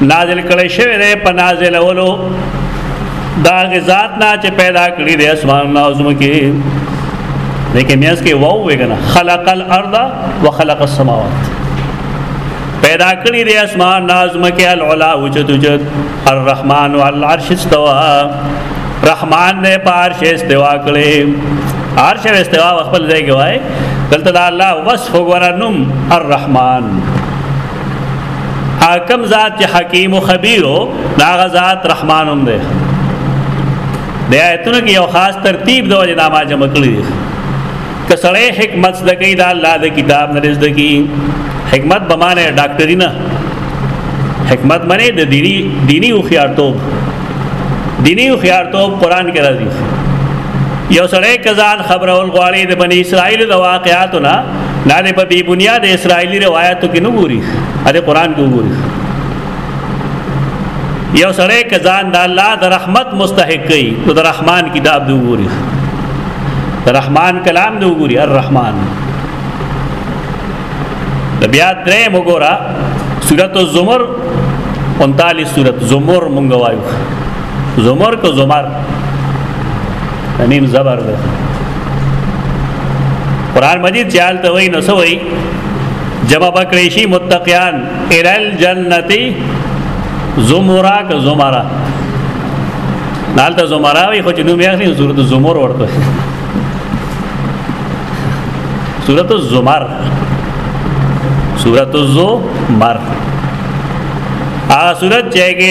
نازل کړي شوی دی په نازلولو دا غزاد نه چې پیدا کړی دی اسمان نه اوسم کې لیکن میاس کې واو وګنا خلق الارض وخلق السماوات پیدا کړی دی اسمان نازم کې العلا وجد وجد الرحمن والعرش استوا رحمان نے پارش استوا کړي عرش استوا خپل ځای کې وای دلته الله وصف وګورنم الرحمن حاکم ذات چې حکیم او خبیر او دا ذات رحمان هم دی د آیتونو کې یو خاص ترتیب د وجه نامه جمع کړی دی که سړی حکمت زده کوي دا الله د کتاب نه زده کوي حکمت به معنی ډاکټري نه حکمت معنی د دینی دینی او خيارتوب دینی او خيارتوب قران کې راځي یو سړی کزان خبرول غواړي د بنی اسرائیل د واقعاتو نه دا دې په بی بنیاد اسرایلی روایتو کې نه ګوري دا قرآن کې ګوري یو سره کزان د الله د رحمت مستحق کوي نو د رحمان کتاب دی وګوري د رحمان کلام دی وګوري الرحمن د بیا درې مګورا سورۃ الزمر 39 سورۃ زمر مونږ وایو زمر کو زمر میم زبر ده قران مجید چال ته وای نو سوئی جمع بکریشی متقیان الال جنتی زمرا ک زمرا دالته زمرا وی خو چې نو مې اخلي صورت زمر ورته صورت الزمر صورت الزمر آ صورت چاہے کہ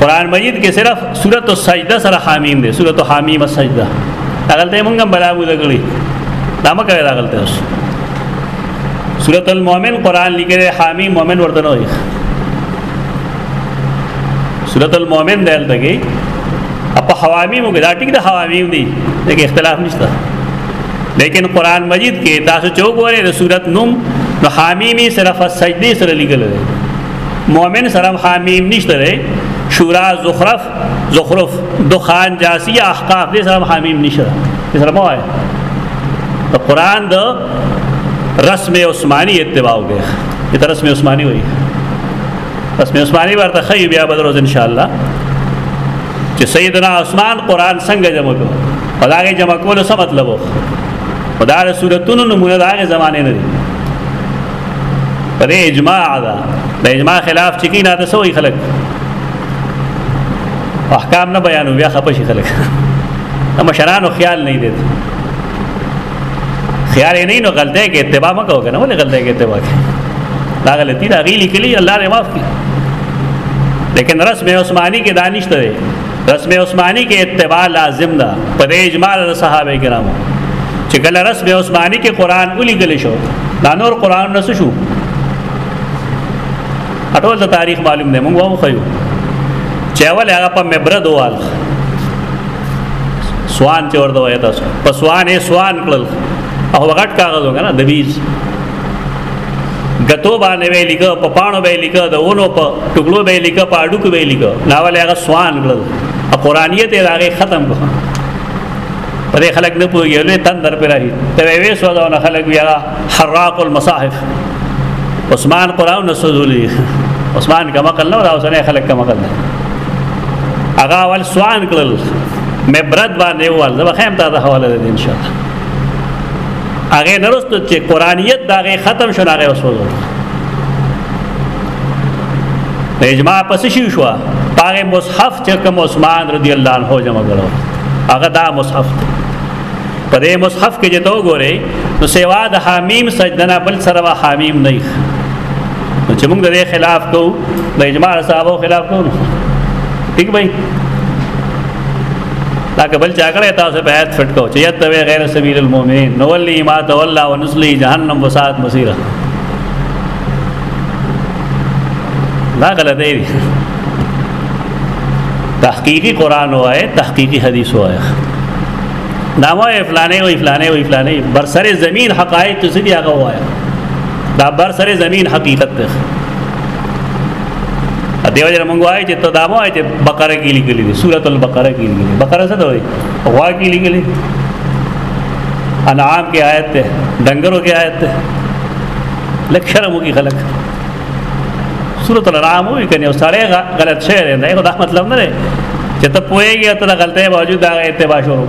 قران مجید کې صرف سورۃ السجده سره حامیم دی سورۃ حامیم السجده هغه ته موږ بلاغو دغلی دا مکه راغلته اوس سورۃ المؤمن قران لیکل حامیم مؤمن ورته نه وایي سورۃ المؤمن دلته کې په حوامیم کې دا ټیک د حوامیم دی دغه اختلاف نشته لیکن قران مجید کې تاسو چوغوره د سورۃ نوم نو حامیمی صرف سجدی سره لیکل دی مؤمن سره حامیم نشته دی شورا زخرف زخرف دخان جاسی احقاف دې سره حامیم نشته دې سره مو آیا قرآن د رسم عثماني اتباع وکړي ته رسم عثماني وایي رسم عثماني ورته خي بیا بدل روز ان شاء الله چې سیدنا عثمان قرآن څنګه جمع کړو په داګه جمع کولو څه مطلب وو په دار صورتونو نمونه داګه زمانه نه دي په دې اجماع ده د اجماع خلاف چې کینا د سوې خلک احکام نه بیانو بیا خپه شي خلک د مشرانو خیال نه دی خیال یې نه نو غلطه کې اتباع مکو کنه ولې غلطه کې اتباع کې دا غلطی دا غیلی کلی الله دې معاف کړي لیکن رسم عثماني کې دانش ته رسم عثماني کې اتباع لازم ده په دې اجماع د صحابه کرامو چې کله رسم عثماني کې قران ولي کلی شو دا نور قران نه شو اټول د تاریخ معلوم دی موږ وو خو چې اول هغه په مبرد وال سوان چې ورته وای تاسو په سوان یې سوان کړل او غټ کاغذ وګنه د بیز غتو باندې وی لیکه په پانو به لیکه د اونو په ټکلو به لیکه په اډو کې به لیکه ناول هغه سوان کړل قرآنیت یې راغې ختم کړ پرې خلک نه پوهیږي له تندر پر راځي ته وې سوځونه خلک بیا حراق المصاحف عثمان قرآن نه سوځولې عثمان کما کله نو راوسنه خلک کما کله هغه اول سوان کړل مې برد باندې وال زه به خیم ته حواله ده ان شاء الله هغه نرستو چې قرانیت دا غي ختم شو هغه وسوځو اجماع پس شي شو هغه مصحف چې کوم عثمان رضی الله عنه جمع کړو هغه دا مصحف په دې مصحف کې چې تو ګورې نو سیوا د حمیم سجدنا بل سره حمیم نه نو چې موږ د خلاف کو د اجماع صاحبو خلاف کو ٹھیک بھائی دا کبل چا کړه تاسو په هیڅ فټ کو چې یتوی غیر سبیل المؤمنین نو ولی ما تولا ونصلی جهنم وسات مسیره دا غلط دی تحقیقی قران وای تحقیقی حدیث وای نامه فلانه وای فلانه وای فلانه بر سر زمین حقایق ته سړي هغه وای دا بر سر زمین حقیقت ده دیو جن موږ وایي چې ته دا مو چې بقره کې لیکلي دي سورۃ البقره کې لیکلي بقره څه ته وایي غوا کې لیکلي انعام کې آیت ده ډنګرو کې آیت ده لکه شرم وکي خلک سورۃ الانعام وی کنه سړی غلط شی دی دا مطلب نه دی چې ته پوهیږي ته غلطه باوجود دا اتباع شروع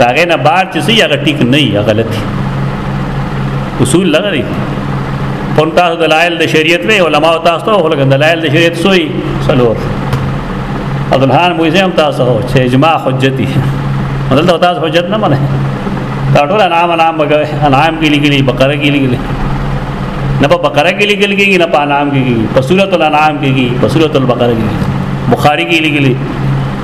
دا غنه بار چې سي هغه ټیک نه یا غلطي اصول لري پون تاسو دلایل د شریعت وی علما او تاسو ته هلګ دلایل د شریعت سوی سلور عبدالحان موزه هم تاسو هو چې اجماع حجتي مطلب تاسو حجت نه منه دا ټول انعام انعام بګوي انعام کې لګلي بقره کې لګلي نه په بقره کې لګل کېږي نه په انعام کې کېږي په سورۃ الانعام کې کېږي په سورۃ البقره کې بخاری کې لګلي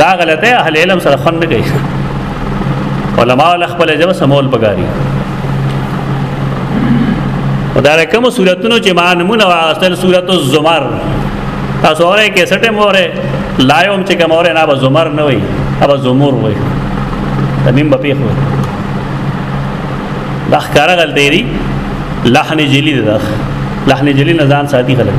دا غلطه اهل علم سره خوند نه کوي علما ول خپل جواب سمول پګاري دا کوم صورتونو چې ما نمونه واستل صورت الزمر تاسو اورئ کې سټه موره لایوم چې کوم اورئ نه به زمر نه وي ابا زمور وي تمیم به پیخو دا ښکارا غل دی لحن جلی ده لحن جلی نه ځان ساتي غلط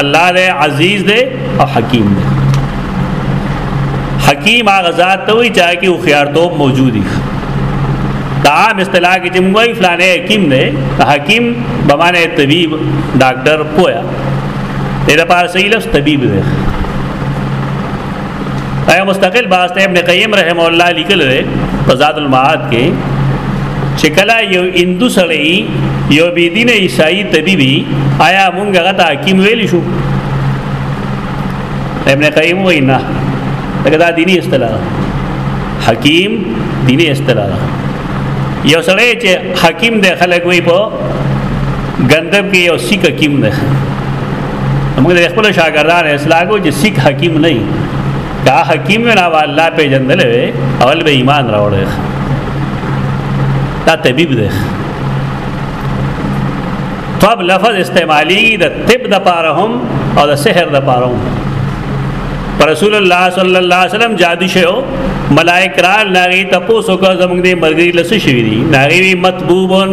الله دې عزیز دې او حکیم دې حکیم هغه ذات ته وی چا کې او خيارتوب موجودي دا عام اصطلاح کې چې موږ فلانه حکیم نه حکیم به معنی طبيب ډاکټر پویا دې لپاره صحیح لفظ طبيب دی ایا مستقل باس ته ابن قیم رحم الله لیکل دی په زاد المعاد کې چې کله یو هندو سړی یو بی دین عیسائی طبيبي آیا مونږ هغه ته حکیم ویل شو ابن قیم وای نه دا دینی اصطلاح حکیم دینی اصطلاح یو سړی چې حکیم دی خلک وای په ګندب کې یو سیک حکیم دی موږ د خپل شاګردان اصلاح کو چې سیک حکیم نه دا حکیم نه او الله په جندل وي اول به ایمان راوړي دا طبيب دی طب لفظ استعمالي د طب د پاره هم او د سحر د پاره هم پر رسول الله صلی الله علیه وسلم جادو شو ملائک را لاغي تپوسو کا زمنګ دي مرګي لسه شوی دي ناغي مطبوبن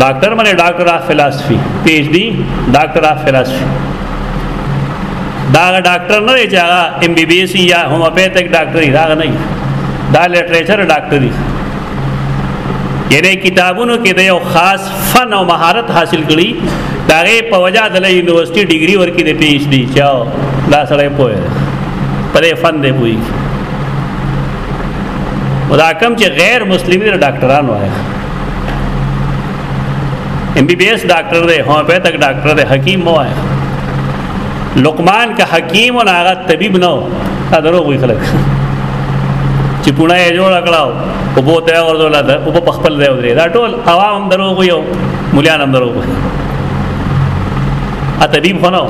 ډاکټر منه ډاکټر اف فلسفي پی ایچ ډی ډاکټر اف فلسفي دا ډاکټر نه دی چې هغه ایم بی بی ایس یا هوموپیتک ډاکټر دی هغه نه دا لټریچر ډاکټر دی یعنی کتابونو کې د یو خاص فن او مهارت حاصل کړي دا غي په وجا د یونیورسيټي ډیګري ورکې د پی ایچ ډی چاو دا سره پوهه پرې فن دی پوي ودا کم چې غیر مسلمانانو ډاکټرانو آیا ام بی بی ایس ډاکټر دی هومیوپیتک ډاکټر دی حکیم مو آیا لقمان که حکیم نه هغه طبيب نه دا دروغ وي خلک چې پونه یې جوړ کړاو او بو ته ورزول دا او په خپل ځای ودرې دا ټول عوام دروغ وي او مليان هم دروغ وي ا طبيب خنو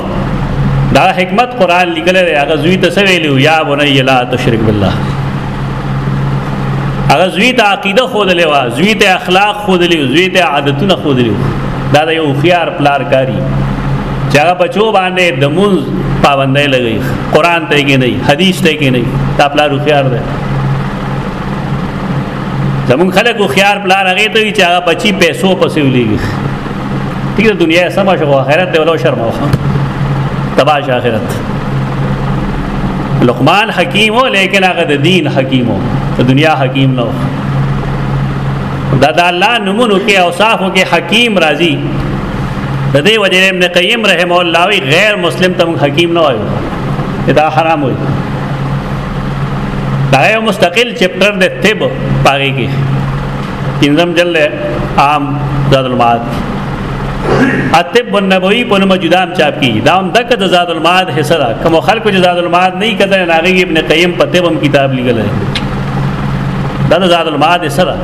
دا حکمت قران لیکل دی هغه زوی ته سویلو یا بنی لا تشرک بالله هغه زوی ته عقیده خودلې و زوی ته اخلاق خودلې زوی ته عادتونه خودلې دا د یو خيار پلار کاری چې هغه بچو باندې د مونږ پابندۍ لګي قران ته کې نه حدیث ته کې نه دا پلار خيار دی زمون خلک خيار پلار هغه ته چې هغه بچي پیسو پسې ولېږي ټیک دنیا سم شو آخرت دی ولو شرم وخه تباش آخرت لقمان حکیم و لیکن هغه د دین حکیم و د دنیا حکیم نه دا د الله نمونو کې اوصافو کې حکیم راضی د دې وجه ابن قیم رحم الله وی غیر مسلم تم حکیم نه وایو دا حرام وي دا یو مستقل چپټر د طب پاره کې پنځم جلد عام زاد المعاد اتب النبوی په نوم جدام چاپ کی دا هم دک د زاد المعاد حصہ ده کوم خلکو چې زاد المعاد نه کته ناغي ابن قیم په تبم کتاب لیکل دی دا د زاد المعاد حصہ ده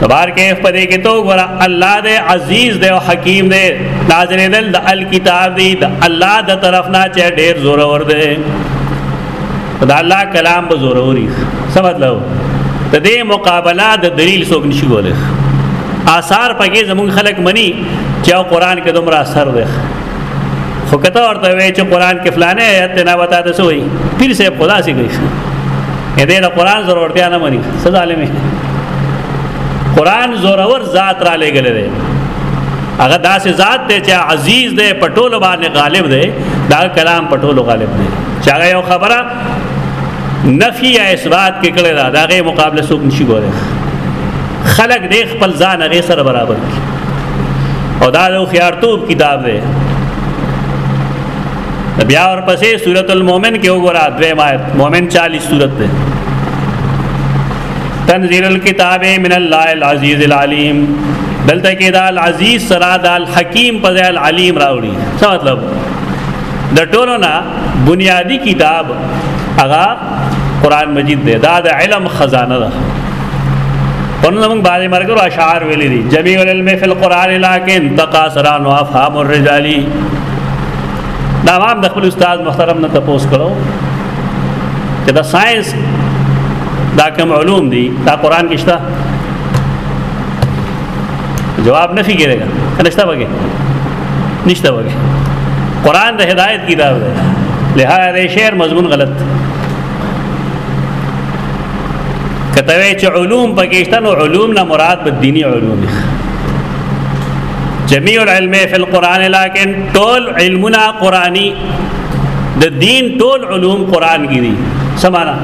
تبار کې په دې کې تو ګور الله دې عزیز دې او حکیم دې ناظر دل د الکتاب دې د الله د طرف نه چې ډېر زور ور دې خدا الله کلام به زوروري څه مطلب د دې مقابله د دلیل څوک نشي کولای آثار پکې زمون خلق مني چې قرآن کې دومره اثر دی خو کته ورته وی چې قرآن کې فلانه آیت نه وتا د سوې پیر سه خدا سي گئی اې دې د قرآن ضرورتیا نه مني څه ظالمي قرآن زورور ذات را لګل دی هغه داسې ذات دی چې عزیز دی پټول باندې غالب دی دا کلام پټول غالب دی چې هغه یو خبره نفي یا اثبات کې کړی دا د هغې مقابله څوک نشي کولی خلک دې خپل ځان هغې سره برابر کړي او دا د هوښیارتوب کتاب دی بیا ورپسې سورت المومن کې وګوره دویم آیت مومن 40 سورت دی تنزيل الكتاب من الله العزيز العليم دلته کې دا العزيز سره دا الحکیم په ځای العلیم راوړي څه مطلب د ټولو نه بنیادی کتاب هغه قران مجید دی دا د علم خزانه ده پرون موږ باندې مرګرو اشعار ویلي دي جميع العلم فی القران لكن تقاصر عن افهام الرجال دا ما د خپل استاد محترم نه تپوس کړو چې دا ساينس دا کوم علوم دي دا قران کې شته جواب نه کیږي کنه شته بګي نشته وګي قران د هدایت کتاب دی لهدا شعر مضمون غلط کته وی چې علوم پکېشتن او علوم نه مراد په دینی علوم دي جميع العلم في القران لكن ټول علمنا قراني د دین ټول علوم قران کې دي سمانا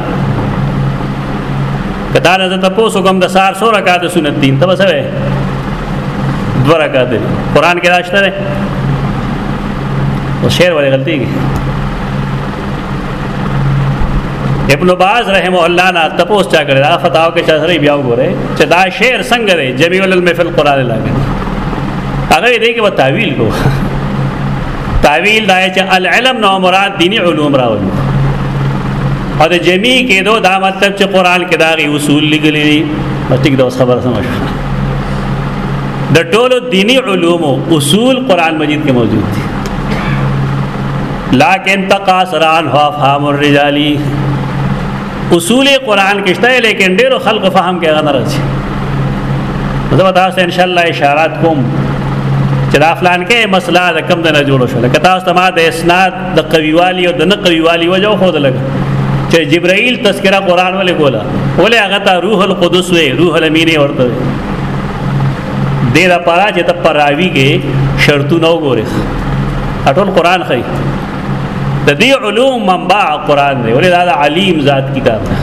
کدا نه ته پوسو کوم د سار سو رکعات سنت دین ته وسوي دو رکعات دي قران کې راشته ده او شعر ولې غلطي کی ابن باز رحم الله نا تپوس چا کړی دا فتاو کې چا سره بیا وګوره چې دا شعر څنګه دی جمیع العلم فی القران لاګه هغه دې کې تعویل کو تعویل دا چې العلم نو مراد دینی علوم راوړي او د جمعي کېدو دا مطلب چې قران کې دا غي اصول لګلې دي بس ټیک دا اوس خبره سم شوه د ټولو دینی علوم اصول قران مجید کې موجود دي لکن تقاصر عنه افهام الرجالی اصول قران کې شته لیکن ډیرو خلق فهم کې غنه راځي زه به تاسو ان شاء الله اشارات کوم چې دا فلان کې مسله د کم د نه جوړ شو لکه تاسو ته ما د اسناد د قویوالی او د نه قویوالی وجه خو دلګ چې جبرائیل تذکرہ قران ولې کولا ولې هغه ته روح القدس وې روح الامین ورته دې را پارا چې ته پراوی کې شرطونه وګورې اټول قران خي د دې علوم منبع قران دی ولې دا علیم ذات کتاب دی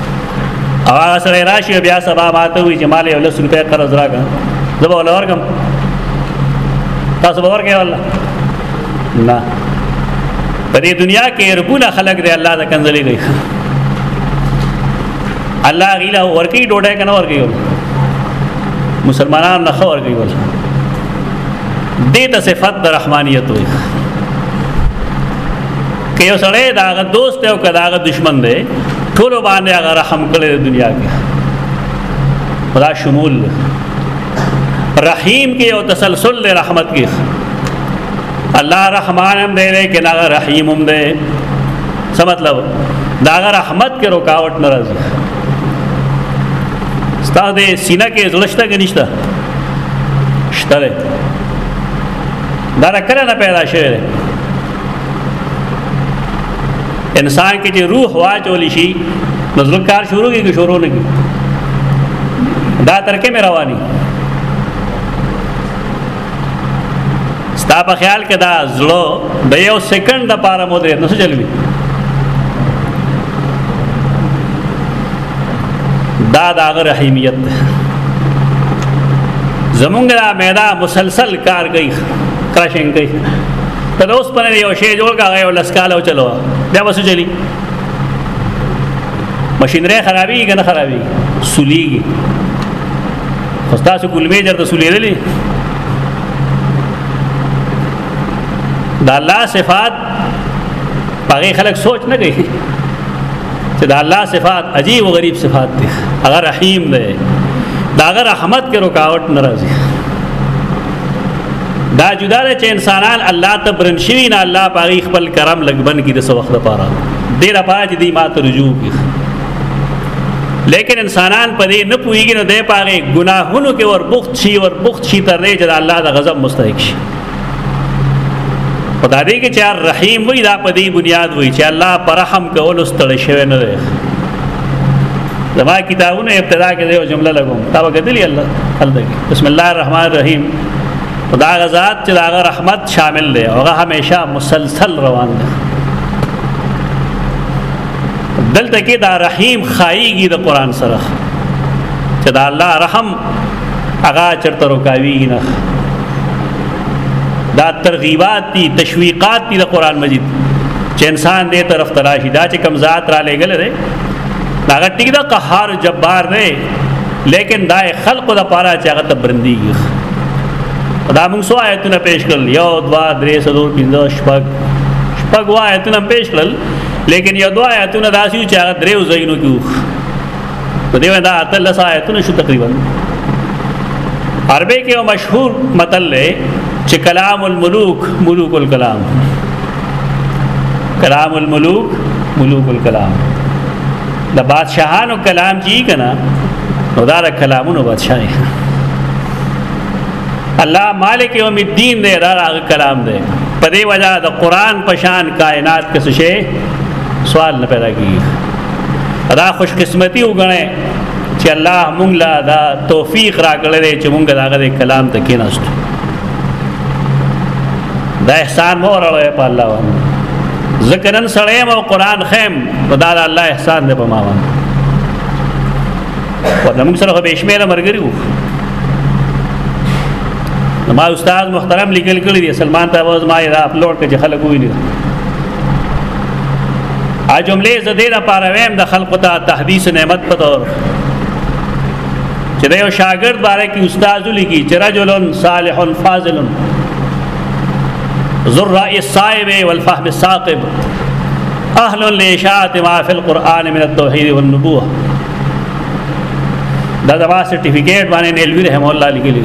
او هغه سره راشي بیا سبا ماته وي چې مال یو لس روپیا قرض راکړه زه به ولا ورکم تاسو به ورکې ولا نه په دې دنیا کې ربونه خلق دی الله د کنځلې دی الله غیلا ورکی ډوډۍ کنه ورکی مسلمانان نه خور کوي ول دې ته صفات د رحمانیت وي که یو سړی دا غ دوست دی او که دا غ دشمن دی ټول باندې هغه رحم کړی د دنیا کې خدا شمول رحیم کې او تسلسل له رحمت کې الله رحمان هم دی لیکن هغه رحیم هم دی څه مطلب دا هغه رحمت کې رکاوټ نه راځي ستاسو د سینه کې زړشته کې نشته شته دا کله نه پیدا شوی انسان کې چې روح واچول شي نو زړه کار شروع کیږي شروع نه کیږي دا ترکه مې رواني ستا په خیال کې دا زړه د یو سکند د پاره مو درې نو څه چلوي دا د هغه رحیمیت ده زمونږ دا میدا مسلسل کار کوي کراشنګ کوي ته اوس پر یو شی جوړ کا یو لسکال او چلو بیا وسو چلی ماشینری خرابي کنه خرابي سوليږي خو تاسو ګلمه جر ته سولېلې دا الله صفات پاره خلک سوچ نه کوي چې دا الله صفات عجیب او غریب صفات دي هغه رحیم دی دا هغه رحمت کې رکاوټ ناراضي دا جدا ده چې انسانان الله ته برن شوي نه الله پاغي خپل کرم لګبن کې د څو وخت لپاره ډېر پاج دی ما ته رجوع کی لیکن انسانان په دې نه پوهیږي نو د پاغي ګناهونو کې ور بوخت شي ور بوخت شي تر دې چې الله د غضب مستحق شي خدای دې کې چې رحیم وي دا په دې بنیاد وي چې الله پر رحم کول استل شوی نه دی زما کتابونه ابتدا کې یو جمله لګوم تا وګدلی الله الله بسم الله الرحمن الرحیم دا غزاد چې دا رحمت شامل دی او هغه همیشه مسلسل روان دی دلته کې دا رحیم خایيږي د قران سره چې دا الله رحم هغه چرته رکاوي نه دا ترغیبات دي تشویقات دي د قران مجید چې انسان دې طرف تراشي دا چې کم ذات را لګل لري دا ټیک دا قهار جبار دی لیکن دا خلق د پاره چې هغه ته برندېږي دا موږ سو آیتونه پیش کړل یو دوا درې څلور پنځه شپږ شپږ وا آیتونه پیش کړل لیکن یو دوا آیتونه داسې چې هغه درې ځایونو کې وو په دې باندې اته لس آیتونه شو تقریبا عربی کې یو مشهور متل دی چې کلام الملوک ملوک الکلام کلام الملوک ملوک الکلام د بادشاهانو کلام کی کنه نو دا د کلامونو بادشاہ نه الله مالک یوم الدین دی دا هغه کلام دی په دې وجہ د قران پشان کائنات کې څه شي سوال نه پیدا کیږي دا خوش قسمتی وګڼه چې الله مونږ لا دا توفیق راکړي چې مونږ داغه کلام ته کېناست دا احسان مو راوړی په الله باندې ذکرن سړیم او قران خیم نو دا الله احسان دی په ما باندې په موږ سره به شمیره مرګري وو ما استاد محترم لیکل کړی دی سلمان ته आवाज ما یې اپلوډ کړ چې خلک ویني ا جمله زده را پارویم د خلق ته تحدیث نعمت په تور چې د یو شاګرد باره کې استاد لیکي چې رجلن صالح فاضل ذرا الصائب والفهم الثاقب اهل لاشاعه ما في القران من التوحيد والنبوه دا دوا سرټیفیکیټ باندې نیلوی رحم الله لګیلی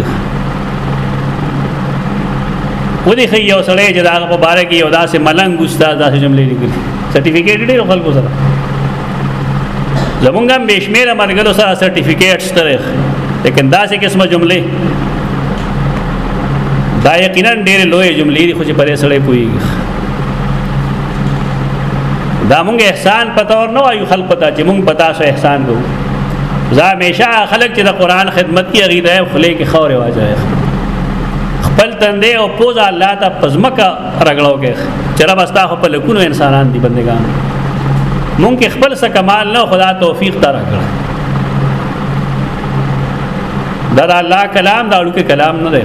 و دې خي یو سړی چې دا په باره کې یو داسې ملنګ استاد داسې جملې لیکلي سرټیفیکیټ ډېر خلکو سره زمونږ هم بشمیره مرګلو سره سرټیفیکیټ شته لیکن دا سه قسمه جملې دا یقینا ډېر لوی جملې دي خو چې پرې سره کوي دا مونږ احسان پتا ور نه وایو خلق پتا چې مونږ پتا سو احسان کوو زه همیشه خلک چې د قران خدمت کې غیره خلې کې خورې واځي خپل تندې او پوز الله ته پزمکه رګړو کې چر بستا خو په لکونو انسانان دي بندگان مونږ کې خپل څه کمال نه خدا توفیق تر کړ دا د الله کلام دا لکه کلام نه دی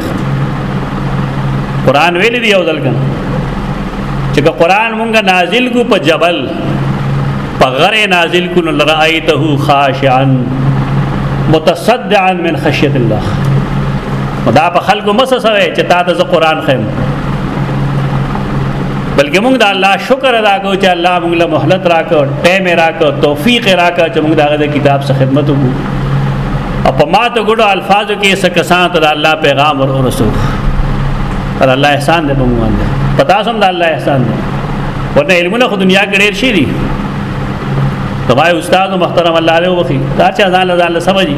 قران ویل دی او دلګن چې قران مونږه نازل کو په جبل په غره نازل کو نو لرایته خاشعا متصدعا من خشیت الله دا په خلکو مسه سره چې تا ته زه قران خیم بلکې موږ د الله شکر ادا کوو چې الله موږ له مهلت راکړ ټیم راکړ توفیق راکړ چې موږ دغه کتاب سره خدمت وکړو او په ماته ګډو الفاظو کې څه کسان ته د الله پیغام ور ورسو پر الله احسان دې موږ باندې پتا سم د الله احسان دې ورنه علمونه خو دنیا کې ډېر شي دي تمای استاد محترم الله علیه وخی دا چې ځان له ځان سمجي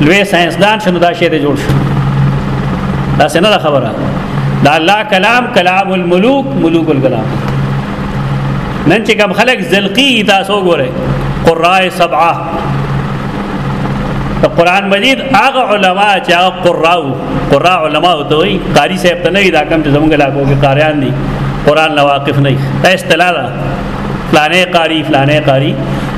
لوی ساينسدان شنو دا شی دی جوړ شو دا څنګه خبره دا الله کلام کلام الملوک ملوک الکلام نن چې کوم خلک زلقي تاسو ګوره قراء سبعه د قران مجید هغه علما چې هغه قراو قرا علما ته وي قاری صاحب ته نه وي دا کوم چې زمونږ لاګو کې قاریان دي قران نه واقف نه دا اصطلاح ده فلانه قاری فلانه قاری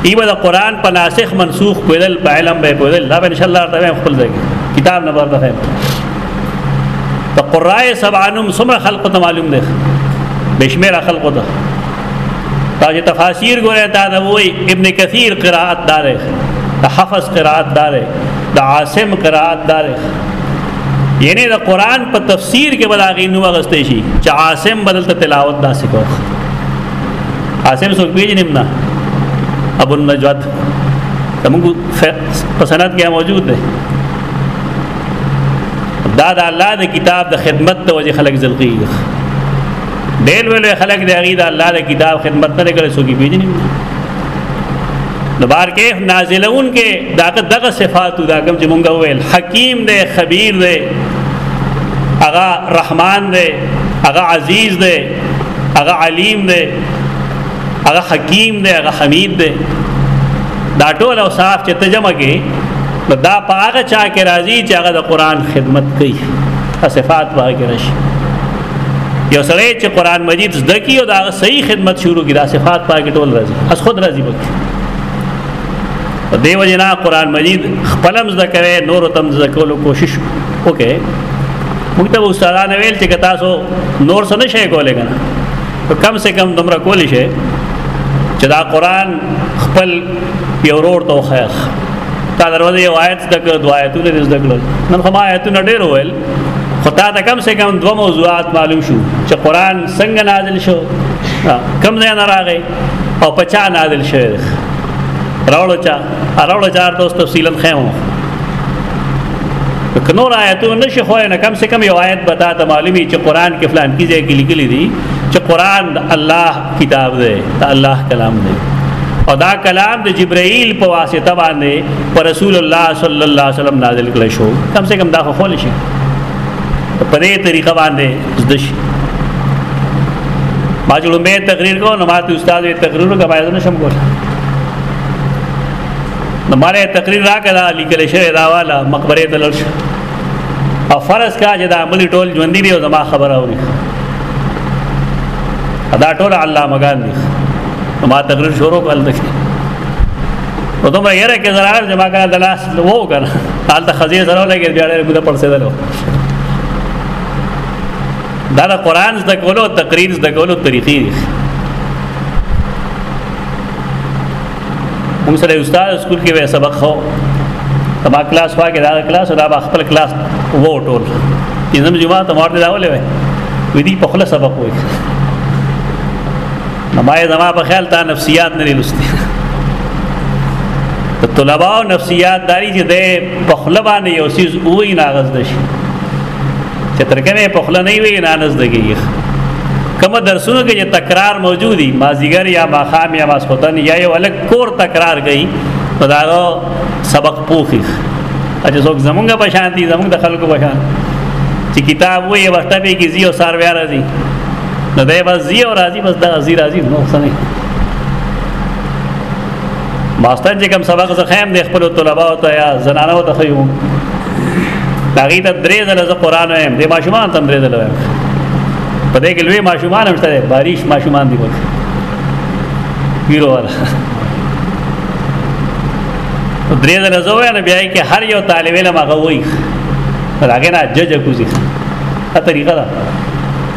ایو د قران په ناسخ منسوخ کول په علم به کول دا به ان شاء الله ته خپل ځای کتاب نه ورته فهم ته قرای سبعانم سمر خلق ته معلوم دی بشمیر خلق ته دا چې تفاسیر ګوره دا د وای ابن کثیر قرائت دار د حفظ قرائت دار د عاصم قرائت دار یعنی د قران په تفسیر کې بلاغی نو غستې شي چې عاصم بدل ته تلاوت داسې کوي عاصم څوک پیژنم نه ابو النجوت زموږ په سند کې موجود دی دا د الله د کتاب د خدمت د وجه خلق زلقي ډېر ویل خلق د هغه د الله د کتاب خدمت نه کړي سو کې پیژنم د بار کې نازلون کې داغه دغه صفات دا کوم چې مونږ ویل حکیم دی خبیر دی اغا رحمان دی اغا عزیز دی هغه علیم دی هغه حکیم دی هغه حمید دی دا ټول اوصاف چې ته جمع کې نو دا په هغه چا کې راځي چې هغه د قران خدمت کوي صفات به کې راشي یو سړی چې قران مجید زده کی او دا صحیح خدمت شروع کی دا صفات پاکه ټول راځي از خود راځي پکې دیو جنا قران مجید خپلم زده کوي نور تم زده کولو کوشش وکړي موږ ته استادانو ویل چې تاسو نور څه نه شي کولای کنه کم سے کم دومره کولی شي چې دا قران خپل پیورور ته خیر تا دروازه یو آیت تک دو آیتونه دې زده کړل نن خو ما آیتونه ډېر وویل خو تا ته کم سے کم دوه موضوعات معلوم شو چې قران څنګه نازل شو کم ځای نه راغی او په چا نازل شوی دی راوړو چا راوړو چا ته اوس تفصیلا خیمو که نور آیتونه نشي خوای نه کم سے کم یو آیت بتا ته معلومي چې قران کې فلان کیږي کې لیکلي دي چې قران الله کتاب دی ته الله کلام دی او دا کلام د جبرائیل په واسطه باندې پر رسول الله صلی الله علیه وسلم نازل کړی شو کم سے کم دا خو خول شي په دې طریقه باندې زده شي ما چې لومبه تقریر کو نو ماته استاد یې تقریر وکړ باید نه شم کوله نو ماره تقریر راکړه لیکل شوی دا والا مقبره ته لړش او فرض کا چې دا عملی ټول ژوند دی او زما خبره اوري دا ټول الله مګان دي ما تقریر شروع کول دي نو دومره یره کې زرار چې ما کړه د لاس وو کنه حالت خزې سره لګي بیا ډېر ګوده پړسېدل دا د قران زده کولو او تقریر زده کولو طریقې دي موږ سره استاد سکول کې وې سبق خو تما کلاس واګه دا کلاس دا با خپل کلاس وو ټول پنځم جمعه ته مورته راولې وې وې دي په خپل سبق وې نو ما زما په خیال تا نفسیات نه لستي طلباء نفسیات داری چې ده په خله باندې یو سیز وای نه غز دشي چې ترګنه په خله نه وي نه نز دګي کوم درسونو کې چې تکرار موجودي مازیګر یا ماخام یا ماسخوتن یا یو الګ کور تکرار کوي نو دا سبق پوخي اجه څوک زمونږ په شان دي زمونږ د خلکو په شان چې کتاب وې وخت به کې زیو سار بیا راځي نو دا بس زیو راځي بس دا زی راځي نو څه نه ماستر چې کوم سبق زه خیم د خپل طلباء ته یا زنانو ته خو یو هغه ته درې ځله زه قران وایم د ماشومان ته درې ځله وایم په دې کې لوی ماشومان هم شته باریش ماشومان دی وته پیرو والا درې ځله زه وایم بیا کې هر یو طالب علم هغه وایي راګه نه جج کوزي ا طریقه ده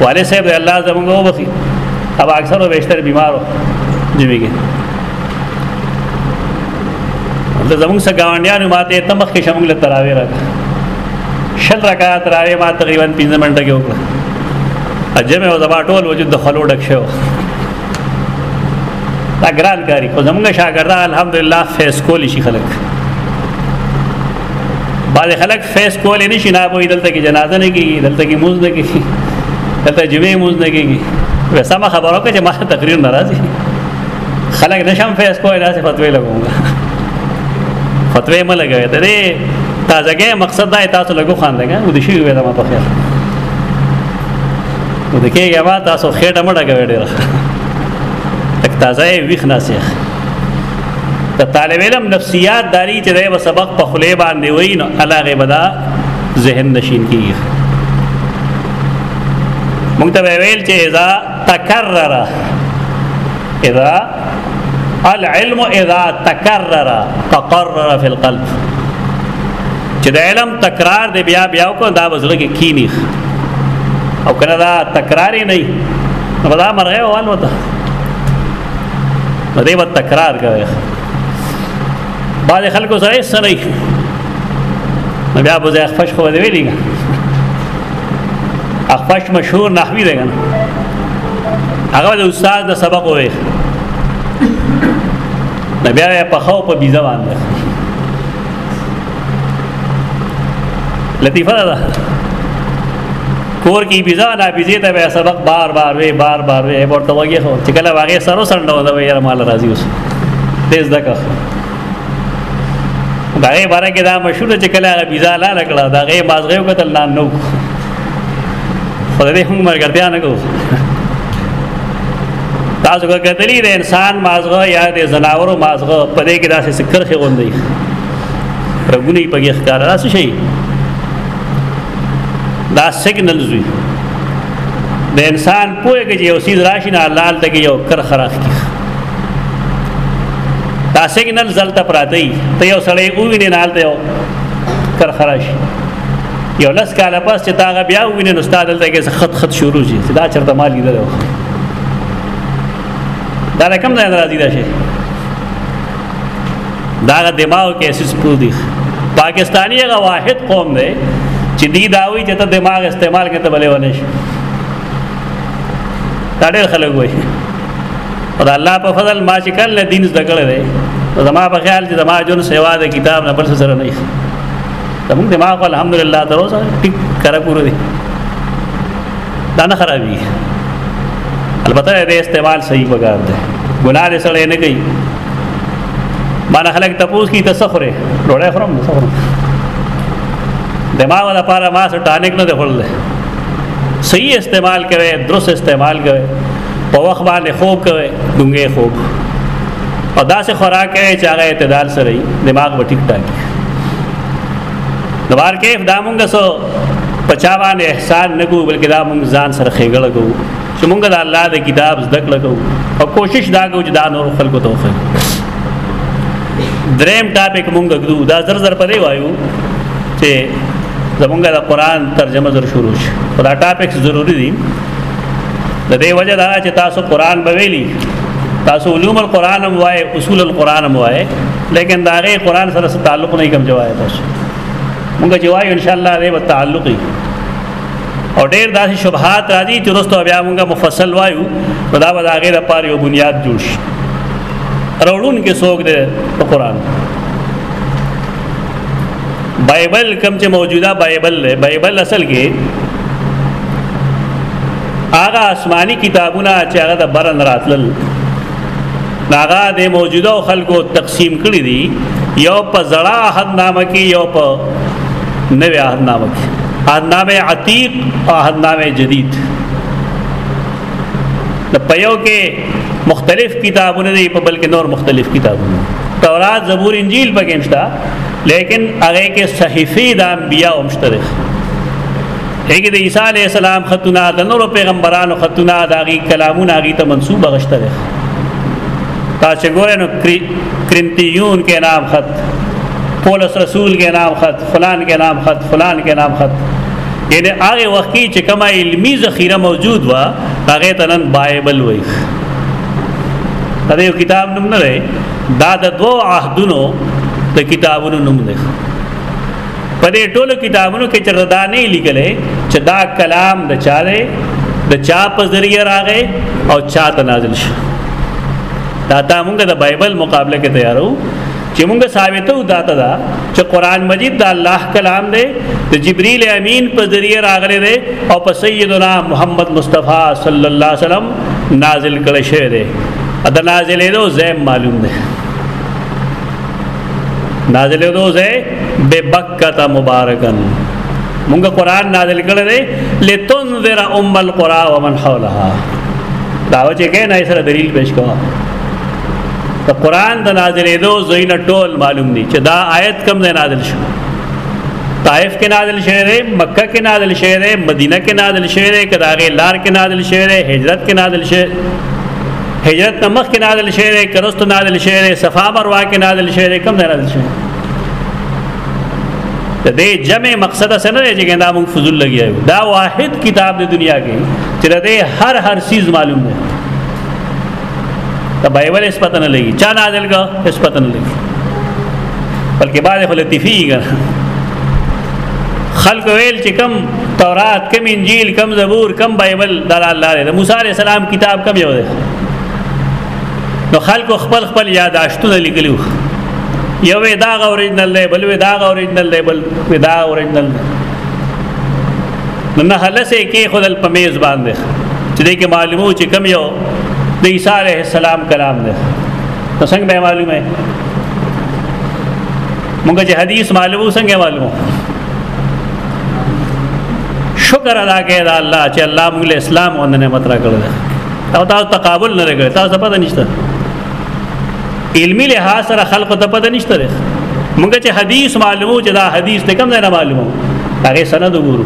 والد صاحب الله زموږ وبخي اب اکثر او بیشتر بیمارو جوړیږي د زموږ سره گاونډیانو ماته ته مخ کې شموږ له تراوی راک شل رکعات راوی ما تقریبا 15 منټه کې وکړه اجمه او زما ټول وجود د خلو ډک شو دا ګران کاری خو زموږ شاګردان الحمدلله فیس کولی شي خلک بعض خلک فیس کول نه شي نه وي دلته کې جنازه نه کیږي دلته کې موز نه کیږي دلته جمعې موز نه کیږي وسمه خبرو کې چې ما تقریر ناراضي خلک نشم فیس کول راځي فتوی لګوم فتوی ما لګوي ته دې تازګه مقصد دا تاسو لګو خان لګا و دې شي وې دا ما په خیر و دې کې یو تاسو خېټه مړه کوي ډیره تک تازه ویخ ناسیخ د طالب علم نفسیات داری چې د سبق په خلی باندې وای نو علاغه بدا ذهن نشین کیږي مونږ ته ویل چې اذا تکرر اذا العلم اذا تکرر تقرر فی القلب چې د علم تکرار دی بیا بیا کو دا وزړه کې کینی او کنه دا تکرار نه نه دا مرغه والوته دې وخت تکرار کوي بعد خلکو سره سره شو نو بیا به ځای خفش خو دی ویلی خفش مشهور نحوی دی کنه هغه د استاد د سبق وې نو بیا په خو په بيزه باندې لطیفه ده کور کې بيزا لا بيزې ته به سبق بار بار وي بار بار وي ورته وایي خو چې کله واغې سره سره دا وایي یاره مال راضي اوس تیز دکا دا یې بارے کې دا مشهور چې کله هغه بيزا لا لکړه دا غي مازغه وکتل نه نو خدای هم مرګرتیا نه کو تاسو کو کتلی د انسان مازغه یا د زناورو مازغه په دې کې داسې سکرخه غوندي رګونی پګې ښکار راسي شي دا سیګنلز وي د انسان پوهه کې یو سیز راشي نه الله ته کې یو کر خراخ کی دا سیګنل زلته پراته ای ته یو سړی ووینې نه حالته یو کر خراش یو لس کاله پس چې تاغه بیا ووینې نو استاد دلته کې خط خط شروع شي دا چرته مال لیدل دا رقم نه راځي دا شي دا دماغ کې اساس پروت دی پاکستانی هغه واحد قوم دی چې دی داوی چې ته دماغ استعمال کې ته بلې ونه شي دا ډېر خلک وایي او دا الله په فضل ما چې کله دین زده کړی دی زما په خیال چې زما جون سیوا د کتاب نه بل څه سره نه زموږ دماغ الحمدلله تر اوسه ټیک کرا پوره دی دا نه خرابي البته به استعمال صحیح وګار دی ګناه دې سره نه کوي باندې خلک تپوس کی تسخره ډوړې خرم نه سره دماغ ولا پارا ما سره ټانیک نه دی خړل صحیح استعمال کوي درست استعمال کوي په وخت باندې خوب کوي دونګې خوب او داسې خوراک کوي چې هغه اعتدال سره دماغ وټیک ټاکي نو بار کیف دا مونږ سو پچا باندې احسان نه کوو بلکې دا موږ ځان سره خېګړه کوو چې موږ د الله د کتاب زده کړه کوو او کوشش دا کوو چې دا نور خلکو ته وخلو دریم ټاپک موږ غږو دا زر زر پرې وایو چې زمونږ د قران ترجمه زر شروع شي دا ټاپک ضروری دي د دې وجه دا چې تاسو قران به ویلي تاسو علوم القرآن هم وای اصول القرآن هم وای لیکن دا غي قرآن سره تعلق نه کوم جواب تاسو موږ چې وایو ان شاء الله به تعلقي او ډېر داسې شبهات راځي چې وروسته بیا موږ مفصل وایو نو دا به د هغې لپاره یو بنیاد جوړ شي راوړونکی څوک دی په قرآن بایبل کوم چې موجوده بایبل دی بایبل اصل کې هغه آسماني کتابونه چې هغه د برن راتلل داغه د موجوده خلکو تقسیم کړی دي یو په زړه عهد نامه کې یو په نوې عهد نامه کې عهد نامه عتیق او عهد نامه جدید د پيو کې مختلف کتابونه دي په بلکې نور مختلف کتابونه تورات زبور انجیل پکې نشته لیکن هغه کې صحیفه د انبیا او مشترک هغه د عیسی علی السلام خطونه د نورو پیغمبرانو خطونه د هغه کلامونه هغه ته منسوب غشتره تاسو ګورئ نو کرنتیون کې نام خط پولس رسول کې نام خط فلان کې نام خط فلان کې نام خط یعنی هغه وخت کې چې کومه علمی ذخیره موجود و هغه تنن بایبل وای دا یو کتاب نوم نه دی دا د دوه عهدونو د کتابونو نوم دی په دې ټولو کتابونو کې چې دا نه لیکلې چې دا کلام د چا دی د چا په ذریعہ راغی او چا ته نازل شو دا تا موږ د بایبل مقابله کې تیارو چې موږ ثابتو دا ته دا چې قران مجید د الله کلام دی د جبرئیل امین په ذریعہ راغلی دی او په سیدنا محمد مصطفی صلی الله علیه وسلم نازل کړی شوی دی دا نازلې نو زم معلوم دی نازل دو زه به بکتا مبارکن مونږ قران نازل کړی دی لتنذر ام القرى ومن حولها دا چې کین ایسر دلیل پیش کوه ته قران د نازلې دو زین ټول معلوم دي چې دا آیت کم نه نازل شو طائف کې نازل شوی دی مکه کې نازل شوی دی مدینه کې نازل شوی دی کداغه لار کې نازل شوی دی هجرت کې نازل شوی هجرت نه مخکې نازل شوی دی که وروسته نازل شوی دی صفا مروه کې نازل شوی دی کوم ځای نازل شوی د دې جمع مقصد څه نه دی چې دا موږ فضول لګیا یو دا واحد کتاب د دنیا کې چې د دې هر هر چیز معلوم دی ته بایبل اس پته نه لګي چا نازل کا اس پته نه لګي بلکې بعد خلک تفیګ خلق ویل چې کم تورات کم انجیل کم زبور کم بایبل د الله دی د موسی علی السلام کتاب کم یو دی نو خلق خپل خپل یاداشتونه لیکلو یو وی دا اوریجنل دی بل وی دا اوریجنل دی بل وی دا اوریجنل نو نه هلسه کې خدل پمیز باندې چې دې کې معلومو چې کم یو د عیسی علیه السلام کلام دی نو څنګه به معلومه مونږ چې حدیث معلومو څنګه معلومو شکر ادا کړئ دا الله چې الله موږ له اسلام او نعمت راکړل او تاسو تقابل نه لري تاسو پته نشته علمی لحاظ سره خلق ته پته نشته مونږ چې حدیث معلومو چې دا حدیث ته کوم نه معلومو هغه سند وګورو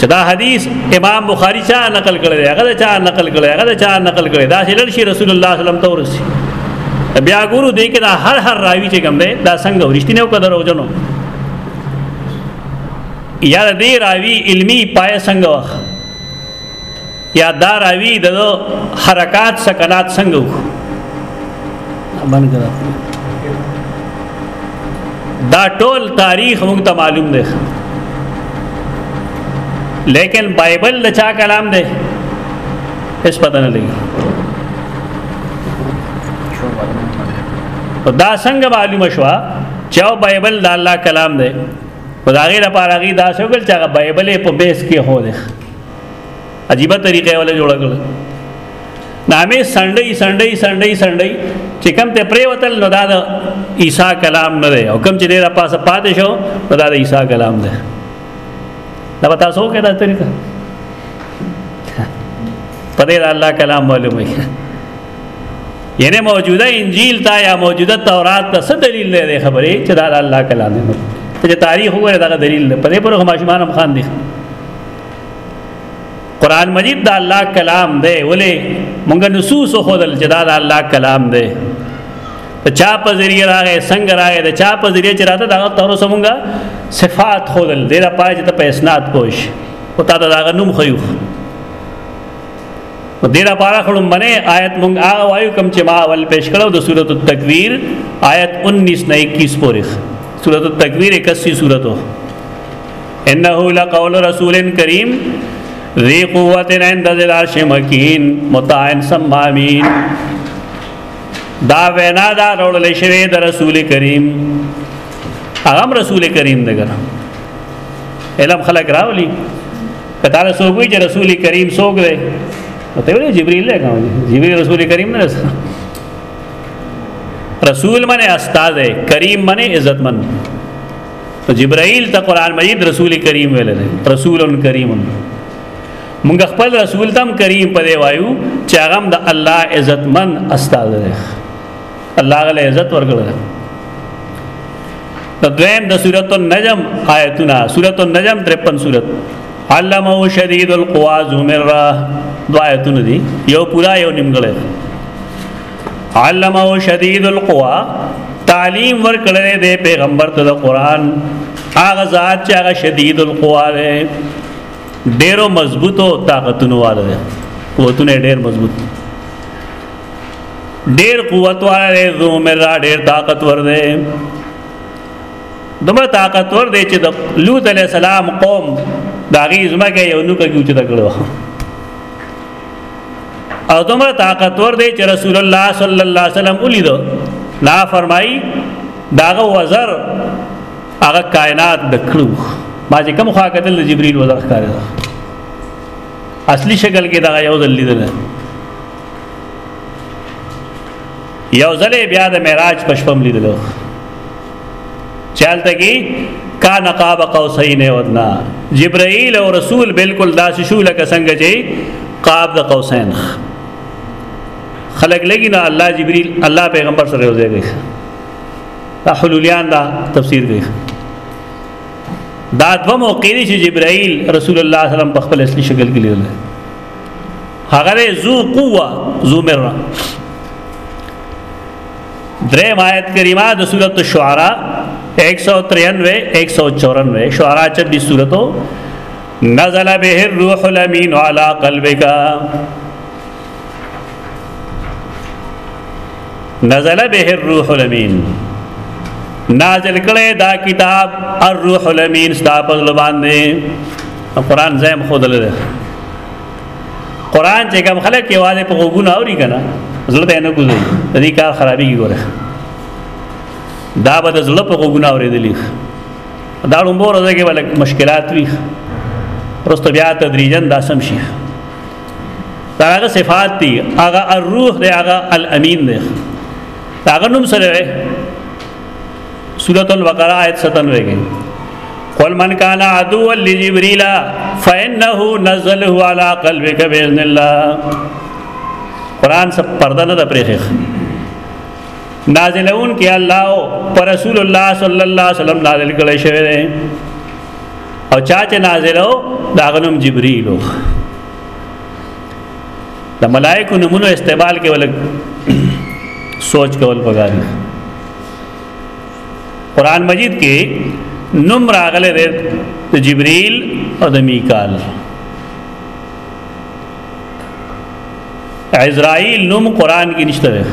چې دا حدیث امام بخاری چا نقل کړی هغه چا نقل کړی هغه چا نقل کړی دا چې لړ شي رسول الله صلی الله علیه وسلم تورسي بیا ګورو دې کې دا هر هر راوی چې کوم دی دا څنګه ورشتنه او قدر او جنو یا دې راوی علمی پای څنګه وخ یا دا راوی د حرکات سکنات څنګه وخ باندې کړه دا ټول تاریخ موږ ته معلوم دی لیکن بایبل د چا کلام دی اس پتہ نه لګي دا څنګه معلومه شو چې او بایبل د الله کلام دی په داغه لپاره غي دا څه وکړ چې هغه بایبل په بیس کې هو دی عجیبه طریقې ولا جوړ کړل نامې سنډي سنډي سنډي سنډي چې کم ته پرې وتل نو دا د عیسی کلام نه دی او کم چې ډیره پاسه پاتې شو نو دا د عیسی کلام دی دا تاسو کې دا طریقه په دې الله کلام معلومه یعنی موجوده انجیل تا یا موجوده تورات ته څه دلیل دی خبرې چې دا الله کلام دی ته تاریخ وګوره دا دلیل په دې پر هم ماشومان هم خان دي قران مجید دا الله کلام دی ولې مونږ نصوص خو دل چې دا د الله کلام دی ته چا په ذریعہ راغې څنګه راغې ته چا په ذریعہ چې راته دا تر اوسه مونږه صفات خو دل دی دا پای چې ته په اسناد پوش او تا دا غنوم خيو نو دې لپاره خړم باندې آیت مونږ هغه وایو کوم چې ما اول پیش کړو د سورۃ التکویر آیت 19 نه 21 پورې سورۃ التکویر 81 سورۃ انه لقول رسول کریم ذی قوت عند ذی العرش مکین مطاع ثم امین دا وینا دا رول شوی د رسول کریم هغه رسول کریم دغه علم خلق راولي کته له سوګوي چې رسول کریم سوګ دی ته ویل جبرئیل له کوم جبرئیل رسول کریم نه رسول رسول منه استاد کریم منه عزت منه نو جبرائیل ته قران مجید رسول کریم ویل دی رسول کریم مونږ خپل رسول تم کریم په دی وایو چې هغه د الله عزتمن استاد دی الله غل عزت ورکړل نو دویم د سورۃ النجم آیتونه سورۃ النجم 53 سورۃ علمه شدید القوا ذمر دو آیتونه دي یو پورا یو نیمګړی علمه شدید القوا تعلیم ورکړی دی پیغمبر ته د قران هغه ذات چې هغه شدید القوا دی ډیرو مضبوطو طاقتونو والا دی قوتونه ډیر مضبوط دی ډیر قوت والا دی زو مرا ډیر طاقتور دی دومره طاقتور دی چې د لوط علی السلام قوم دا غي زما کې یو نو کې چې دا کړو او دومره طاقتور دی چې رسول الله صلی الله علیه وسلم ولیدو لا فرمای داغه وزر هغه کائنات د کړو ما چې کوم خوا کتل جبريل وزر ښکاري اصلي شکل کې دا یو ځل لیدل یو ځل بیا د معراج پښپم لیدل چالت کی کان قاب قوسین ودنا جبرائیل او رسول بالکل داسې شو لکه څنګه چې قاب د قوسین خلق لګی نه الله جبريل الله پیغمبر سره یو ځای دی دا حلولیان دا تفسیر دی دا دو موقع دي چې جبرائیل رسول الله صلی الله علیه وسلم په خپل اصلي شکل کې لیدل هغه ذو قوه ذو مره دریم آیت کریمه د سورۃ الشعراء 193 194 شعراء 26 سورتو نزل به الروح الامین علی قلبک نزل به الروح الامین نازل کړي دا کتاب الروح الامین ستاسو په لبان دی قران زم خود لره قران چې کوم خلک کې واده په غوګونه اوري کنه زړه ته نه ګوزي د دې کار خرابي ګوره دا به د زړه په غوګونه اورېدلې دا لومبو ورځ کې ولک مشکلات وي پرسته بیا تدریجا دا سم شي دا هغه صفات دي هغه الروح دی هغه الامین دی هغه نوم سره سورۃ البقرہ آیت 97 کې قل من کان عدو لجبريل فانه نزله على قلبك باذن الله قران سب پرده نه پرېخ نازلون کې الله پر رسول الله صلی الله علیه وسلم نازل کړي شوی دی او چا چې نازلو دا غنم جبريل د ملائکو نمونه استعمال کې ولګ سوچ کول پکاري قران مجید کې نوم راغله د جبريل او د میکال عزرائیل نوم قران کې نشته ده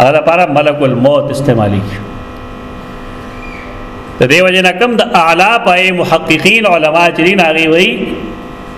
هغه لپاره ملک الموت استعمالي کی د دیو جن کم د اعلی پای محققین علما چې دین هغه وی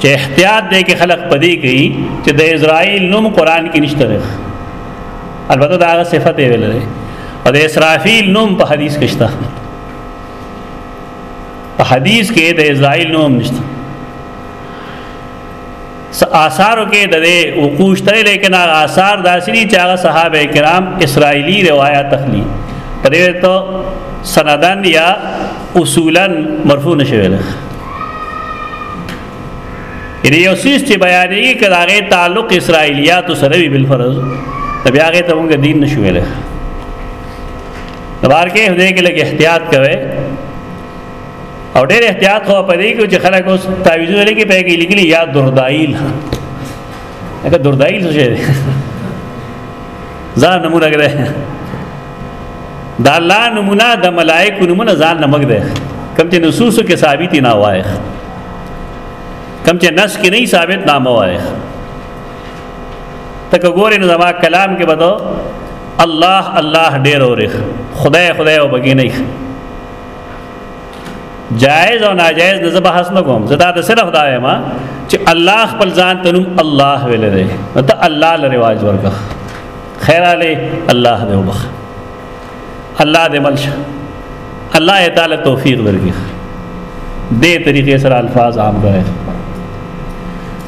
چې احتیاط دی کې خلق پدې کوي چې د اسرائیل نوم قران کې نشته دی البته دا هغه صفت یې ویل دی او د اسرافیل نوم په حدیث کې شته په حدیث کې د اسرائیل نوم نشته آثارو کې د دې وقوع شته لیکن هغه آثار داسې دي چې هغه صحابه کرام اسرائیلی روایت تخلیق پرې ته سندن یا اصولا مرفوع نشي ویل یعنی یو سیس چې بیانېږي که د هغې تعلق اسرائیلیاتو سره وي بالفرض نو بیا هغې ته مونږ دین نشو ویلی نو بهر کې خدای کې لږ احتیاط کوئ او ډېر احتیاط خو په دې کې چې خلک اوس تعویذونه لیکي په کې لیکلي یا دردایل هغه دردایل څه شي ځان نمونه کړه دا الله نمونه د ملائکو نمونه ځان نه مګ دی کم چې نصوصو کې ثابت نه وایخ کم چې نس کې نه ثابت نه وایخ تک ګورې نو زما کلام کې بدو الله الله ډېر اورخ خدای خدای او بګی نه جائز او ناجائز نه زبحث نه کوم زدا ته صرف دا ما چې الله خپل ځان تنم الله ویل دی ته الله لري واجب ورکه خیر علی الله دې وبخ الله دې ملش الله تعالی توفیق ورکړي دې طریقې سره الفاظ عام کړي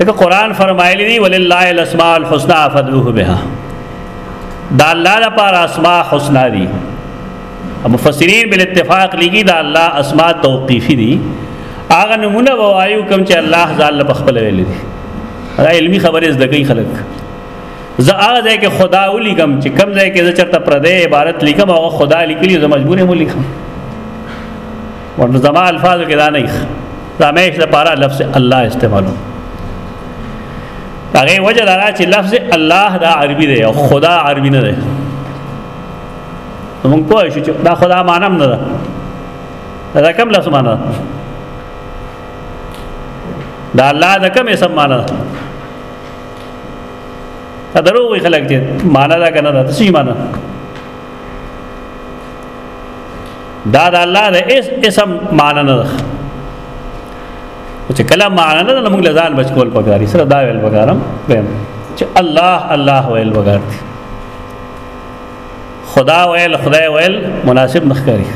دغه قران فرمایلی دی ولله الاسماء الحسنى فدعوه بها دا الله لپاره اسماء حسنا دي مفسرین بل اتفاق لګي دا الله اسماء توقیفی دي هغه نمونه وایو کوم چې الله ځان له خپل ویل دي دا علمی خبره زده کوي خلک زه هغه ځای کې خدا ولیکم چې کم ځای کې زه چرته پردې عبارت لیکم او خدا لیکلی زه مجبور یم ولیکم ورته زما الفاظ کې دا نه دا مې لپاره لفظ الله استعمالو هغه وجه دا چې لفظ الله دا عربي دی او خدا عربي نه دی موږ پوه شو چې دا خدا مانم نه ده دا کوم لفظ معنا ده دا الله دا کوم اسم معنا ده دا درو وی خلک دي معنا دا کنه دا څه معنا دا د الله د اسم معنا نه ده چې کله معنا نه موږ لزان بچ کول پکاري سره دا ویل پکارم ویم چې الله الله ویل پکار دي خدا ویل خدای ویل مناسب نخکاری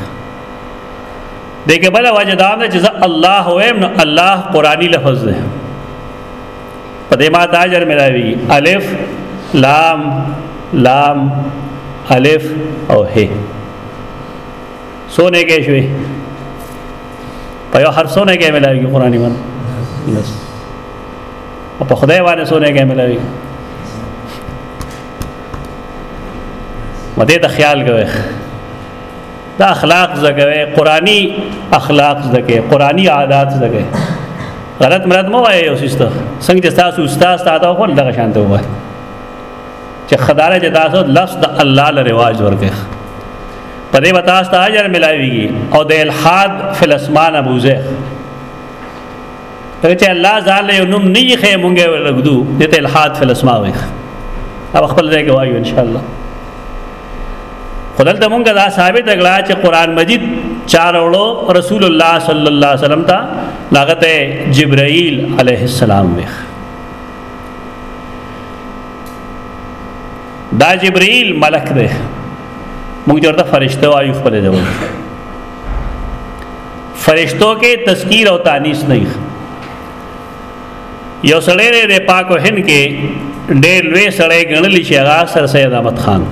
دیکھے بلا وجہ دا چې الله ویم نو الله قرآنی لفظ ده په دې ما دا اجر ملاوي الف لام لام الف او هي سونه کې شوي په یو هر سونه کې ملاوي قرآني باندې بس او په خدای باندې سونه کې ملاوي مده ته خیال کوي دا اخلاق زګوي قرآني اخلاق زګي قرآني عادات زګي غلط مراد مو وایي یو سیسته څنګه چې تاسو استاد تاسو خو دغه شان ته وایي چې خدای چې تاسو لفظ د الله له رواج ورکه په دې وتا تاسو اجر ملایويږي او د الحاد فلسمان ابو زه ته چې الله ځان له نوم نه یې خې مونږه ولګدو دې ته الحاد فل اسماء وي او خپل ځای کې وایو ان شاء الله خدل ته مونږه دا ثابت اګلا چې قران مجید چار اورو رسول الله صلی الله علیه وسلم ته لاغت جبرائیل علیه السلام وي دا جبرائیل ملک دی مونږ ورته فرشته وایو خپل ځای فرشتو کې تذکیر او تانیث نه یو سړی د پاکو هند کې ډېر لوی سړی ګڼل شي هغه سر سید احمد خان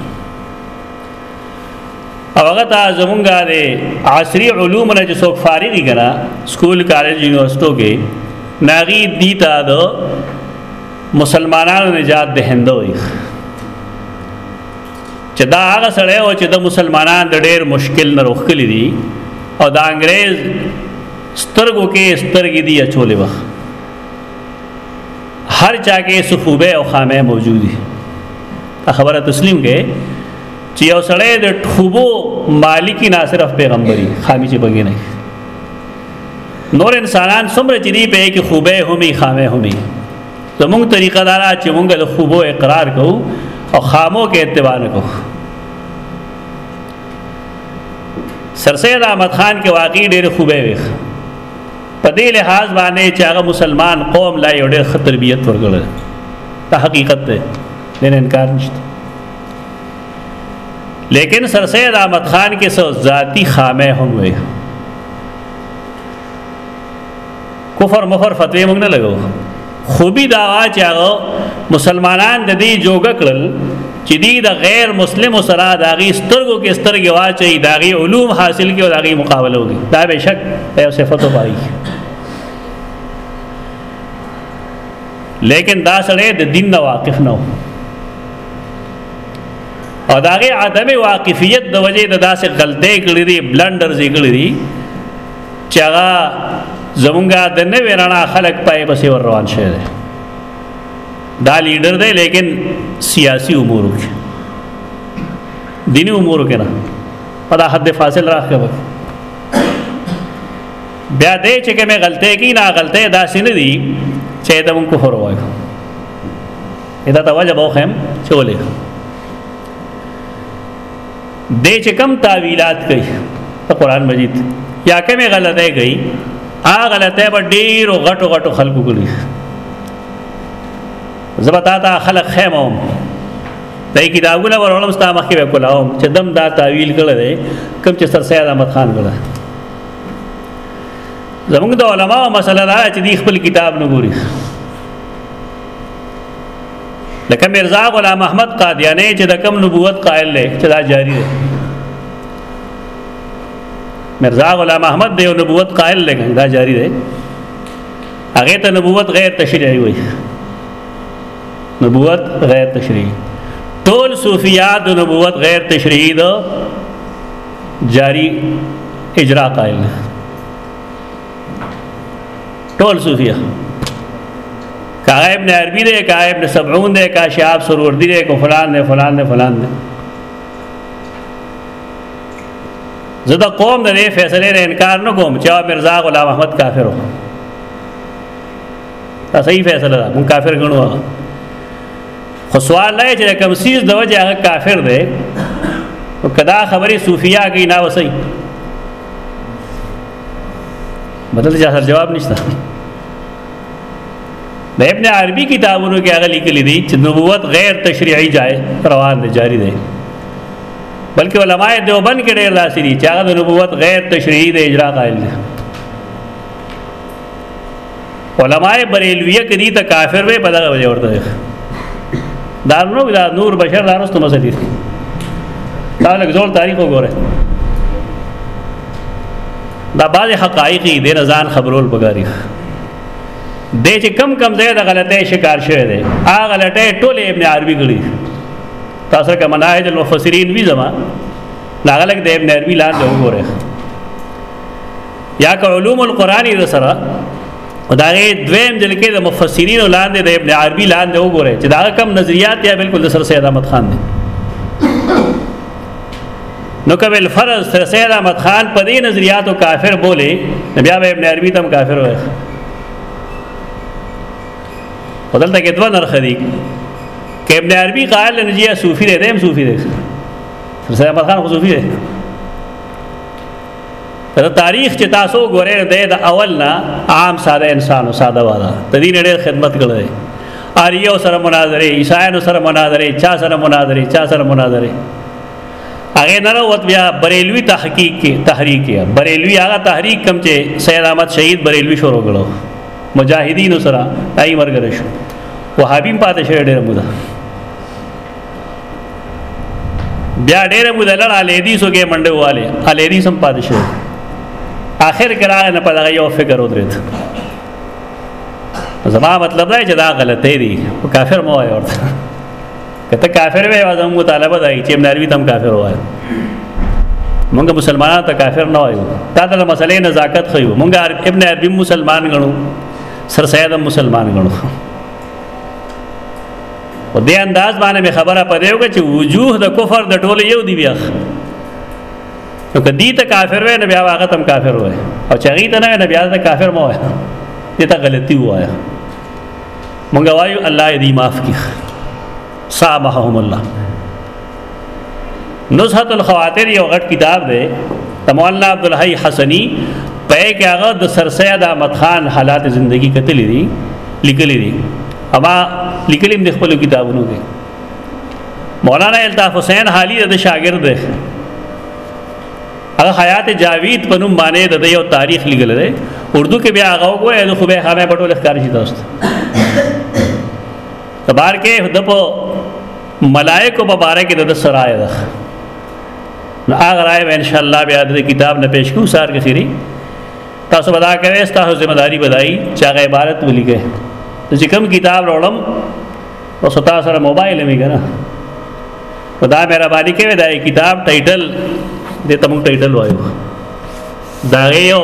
او هغه ته زمونږه د عصري علوم نه چې څوک فارغ دي کنه سکول کالج یونیورسيټو کې ناغي دي تا د مسلمانانو نجات د هندو یې چې دا هغه سړی و چې د مسلمانان د ډېر مشکل نه روښکلي دي او د انګريز سترګو کې سترګې دي اچولې وه هر چا کې سخوبه او خامه موجودي دا خبره تسلیم کې چې یو سړی د ټوبو مالکی نه صرف پیغمبري خامي چې بګی نه نور انسانان څومره چې دی په کې خوبه همي خامه همي زمونږ طریقه دا ده چې مونږ د خوبو اقرار کوو او خامو کې اتباع نه کوو سرسید احمد خان کې واقعي ډېر خوبه وي په دې لحاظ باندې چې هغه مسلمان قوم لا یو ډېر خطر تربیت ورکړل دا حقیقت دی دین انکار نشته لیکن سرسید احمد خان کې سو ذاتی خامه هم وي کفر مفر فتوی موږ نه لګو خوبي دا چې هغه مسلمانان د دې جوګ کړل چې دی د غیر مسلم سره د هغه سترګو کې سترګې واچي د هغه علوم حاصل کې او د هغه مقابله وکړي دا به شک یو صفت وایي لیکن دا سره د دین نه واقف نه او دا غي عدم واقفیت د وجې د داسې غلطۍ کړې دي بلندرز کړې دي چې هغه زمونږه د نوې رڼا خلک پای پسې ور روان شوی دی دا لیډر دی لیکن سیاسی امور کې دینی امور کې نه په دا حد فاصل راخه وکړي بیا دې چې کومه غلطه کی نه غلطه داسې نه دي چې دا مونږ کفر وایو ادا ته وجه بوخم چې ولې دې چې کم تعویلات کوي په قران مجید یا کومه غلطه کوي آ غلطه به ډیرو غټو غټو خلکو کړی زبتا تا خلق خیمو دای کتابونه ورولم ستا مخ کې وکولاو چې دم دا تعویل کړل دی کوم چې سر سید احمد خان کړل زمونږ د علماو مسله دا چې دی خپل کتاب نه ګوري لکه مرزا غلام احمد قادیانی چې د کم نبوت قائل دی چې دا جاری دی مرزا غلام احمد دی نبوت قائل دی دا جاری دی هغه ته نبوت غیر تشریعي وي نبوت غیر تشریعي ټول صوفیات د نبوت غیر تشریعي ده جاری اجرا قائل ټول صوفیا کا ابن عربی دے کا ابن سبعون دے کا شعاب سروردی دے کو فلان دے فلان دے فلان دے زدا قوم دے فیصلے نے انکار نہ کوم چا مرزا غلام احمد کافر ہو دا صحیح فیصلہ دا من کافر گنو خو سوال لای چې کوم سیز د وجه هغه کافر دی او کدا خبري صوفیا کې نه وسی مطلب چې اصل جواب نشته د ابن عربي کتابونو کې هغه لیکلي دي چې نبوت غیر تشریعي جای روان دي جاری دي بلکې علماء دیوبند کې ډېر لاسي دي چې هغه د نبوت غیر تشریعي د اجرا قائل دي علماء بریلویه کې دي ته کافر وي په دغه وجه ورته دا نو دا نور بشر دا رستو مسه دي دا لږ زول تاریخ وګوره دا بعض حقایق دي د رضان خبرول بګاری د چې کم کم ځای د غلطۍ شکار شوی دی هغه غلطۍ ټول ابن عربي کړی تاسو کوم مناهج المفسرین وی زما ناغلک د ابن عربي لاندې وګوره یا که علوم القرآن یې سره دا غي دویم دل کې د مفسرین لاندې د ابن عربي لاندې وګوره چې دا کم نظریات یا بالکل د سر سید احمد خان دی نو کبه الفرض سر سید احمد خان په دې نظریاتو کافر بوله بیا به ابن عربي تم کافر وای بدلته کې دوه نرخ دي کې ابن عربي قائل نه جی صوفي دی دیم صوفي دی سر سید احمد خان خو صوفي دی دا تاریخ چې تاسو ګورئ دی د اول نه عام ساده انسان او ساده واده د دې ډېر خدمت کړی آریو سره مناظره عیسایانو سره مناظره چا سره مناظره چا سره مناظره هغه نه وروت بیا بریلوی تحقیق کې تحریک یا بریلوی هغه تحریک کم چې سید احمد شهید بریلوی شروع کړو مجاهدین سره دای مرګ رشو وهابین پاتې شوی ډېر موده بیا ډېر ابو دلل علی دې سو کې منډه واله علی دې سم پاتې شو اخر کې راغی نه پدغه یو فکر ودرېد زما مطلب دا چې دا غلطې دي کافر مو وایي ورته کته کافر وي وازم مطالبه دی چې مداروی تم کافر وایي مونږ مسلمانانو ته کافر نه وایو دا د مسلې نزاکت خو مونږ ابن عربي مسلمان غنو سر سید مسلمان غنو په دې انداز باندې مې خبره پدې وکړه چې وجوه د کفر د ټولو یو دی بیا نو که دې ته کافر وای نو بیا هغه تم کافر وای او چې هغه ته نه نو بیا ته کافر مو وای دې ته غلطي وایا مونږ وایو الله دې معاف کړي سامحهم الله نزهت الخواطر یو غټ کتاب دی د مولانا عبدالحی حسنی په کې هغه د سرسید احمد خان حالات زندگی کتلې دي لیکلې دي اما لیکلې د خپل کتابونو کې مولانا الطاف حسین حالی د شاګرد دی هغه حیات جاوید په نوم باندې د یو تاریخ لیکل دی اردو کې بیا هغه وګوي د خوبه خامه پټول ښکار شي تاسو ته بار کې د په ملائکو په باره کې د سره رائے ده نو هغه رائے به ان شاء الله بیا د کتاب نه پیش کو سار کې خيري تاسو بدا کوي تاسو ذمہ داری بدایي چې هغه عبارت ولیکه چې کوم کتاب راوړم او ستا سره موبایل مې کنه خدا مې را باندې کوي دا کتاب ټایټل دې ته موږ ټایټل وایو دا یو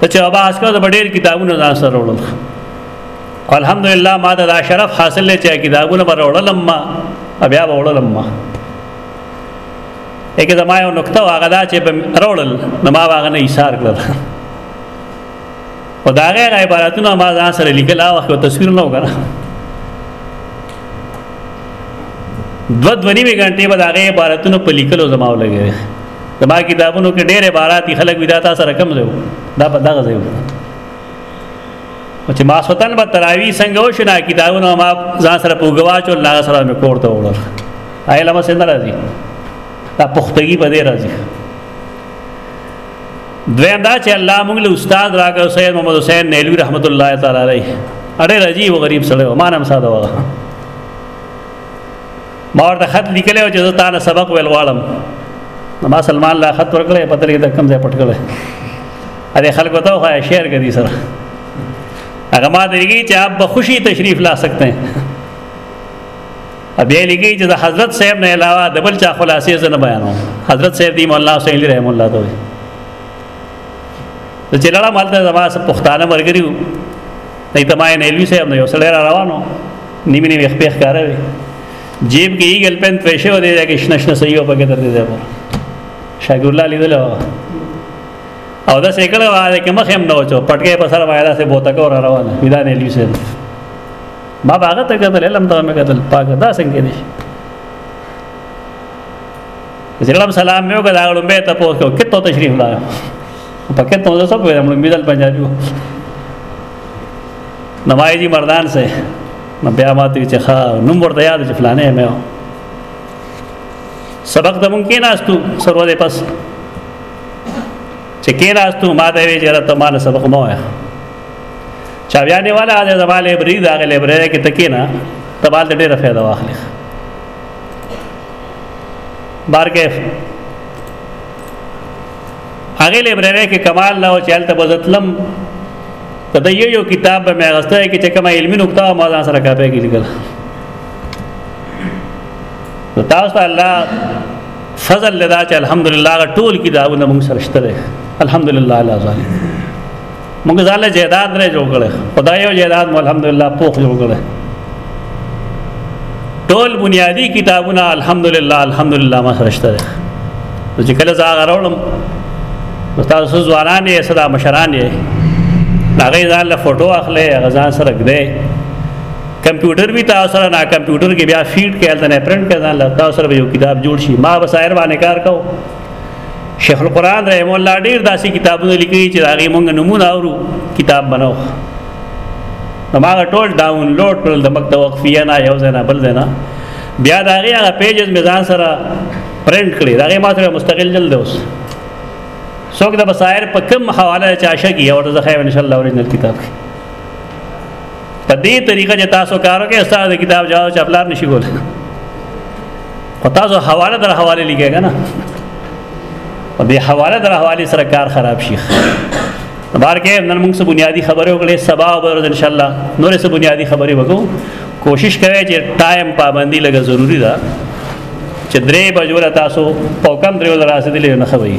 ته چې ابا اسکو د ډېر کتابونه ځان سره وړل الحمدلله ما دا شرف حاصل لې چې کتابونه بر وړل ما بیا وړل ما اګه دا ما یو نقطه واغه دا چې وړل نو ما واغه نه ایثار کړل او دا غیر عبارتونه ما ځان سره لیکل او تصویر نه وکړه دو دو نیمه غنټې به دا غي عبارتونو په لیکلو زما ولګي زما کتابونو کې ډېر عبارت خلک ودا تاسو سره کم زو دا په دغه ځای چې ما سوتن به تراوی څنګه وشنا کتابونو ما ځان سره پوګواچ او لاغ سره مې کوړته وړل آیله ما څنګه راځي دا پختګي په دې راځي دویم دا چې الله موږ له استاد راکړ سید محمد حسین نیلوی رحمت الله تعالی علیه اړه راځي و غریب سره ما نام ساده و ما ورته خط لیکلی و چې زه تا نه سبق ویل غواړم ما سلمان لا خط ورکړی پته لګي د کم ځای پټ کړی اره خلکو ته خو شعر کوي سره هغه ما ته لګي چې آپ به خوشي تشریف لا سکتے ہیں بیا لګي چې د حضرت صاحب نه علاوه د بل چا خلاصې زنه بیانو حضرت صاحب دی مولا حسین علی رحم الله ته د چلاړه مالته زما سره پښتانه مرګري وو نه ته ما نه لوي صاحب نه یو سړی را روانو نیمه نیمه خپې ښکارا وي جیب کې یې ګل پن پېښه و دی چې شنشنه صحیح په کې تر دې ځای شاګور الله لیدل او دا سیکړه واره کې مخ هم نه وچو پټکې په سره وایدا سه بوتکه ور روانه ویدا نه لوي صاحب ما باغه ته کتل علم ته مې کتل پاک دا څنګه دي زړم سلام مې وکړ دا لومبه ته پوس کو کته تشریف لا پکې ته زه سب ویلم مې دل پنجابي نمای جی مردان سه نو بیا ما ته چې ښا نوم ورته یاد چې فلانه مې سبق د مونږ کې ناستو سرو دې پس چې کې ناستو ما ته وی چې راته ما سبق مو وایي چا بیا نیواله د زما لایبرري د هغې لایبررۍ کې ته کېنه ته به هلته ډېره فایده واخلې بارکیف هغې لایبررۍ کې کمال نه و چې هلته به زه تلم که د یو یو کتاب به مې اخیستی کې چې کومه علمي نقطه وه ما ځان سره کاپۍ کې لیکله نو تاسو ته الله فضل لدا چې الحمدلله ټول کتابونه موږ سره شته الحمدلله علی ذلک موږ ځاله جیداد نه جوړ کړ خدای یو جیداد مو الحمدلله پوخ جوړ کړ ټول بنیادی کتابونه الحمدلله الحمدلله ما سره شته چې کله زه هغه راوړم نو تاسو ځوانان یې صدا مشران یې هغه ځان له فوټو اخلي هغه ځان سره ګده کمپیوټر به تاسو سره نه کمپیوټر کې بیا فیډ کې ځنه پرنٹ کې ځان له تاسو سره یو کتاب جوړ شي ما بصائر باندې کار کوم شیخ القرآن رحم الله ډیر داسې کتابونه لیکلي چې هغه مونږ نمونه اورو کتاب بنو نو ما ټول ډاونلوډ کړل د مکتب وقفیه نه یو ځای نه بل ځای نه بیا دا هغه هغه پیجز مې ځان سره پرینټ کړی دا هغه ما سره مستقل جلد دی اوس څوک د بصائر په کوم حواله چاشه کی او د زخه ان شاء الله اوریجنل کتاب کی په دې طریقه چې تاسو کار وکړئ تاسو د کتاب جواب چپلار نشي کولای او تاسو حواله در حواله لیکه کنه او به حواله در حواله سره کار خراب شي بار کې نن موږ څه بنیادی خبرې وکړې سبا او ورځ ان شاء الله نور څه بنیادی خبرې وکړو کوشش کوي چې ټایم پابندي لګه ضروری ده چې درې بجو تاسو پوکم درې ول راځي دلې نه خوي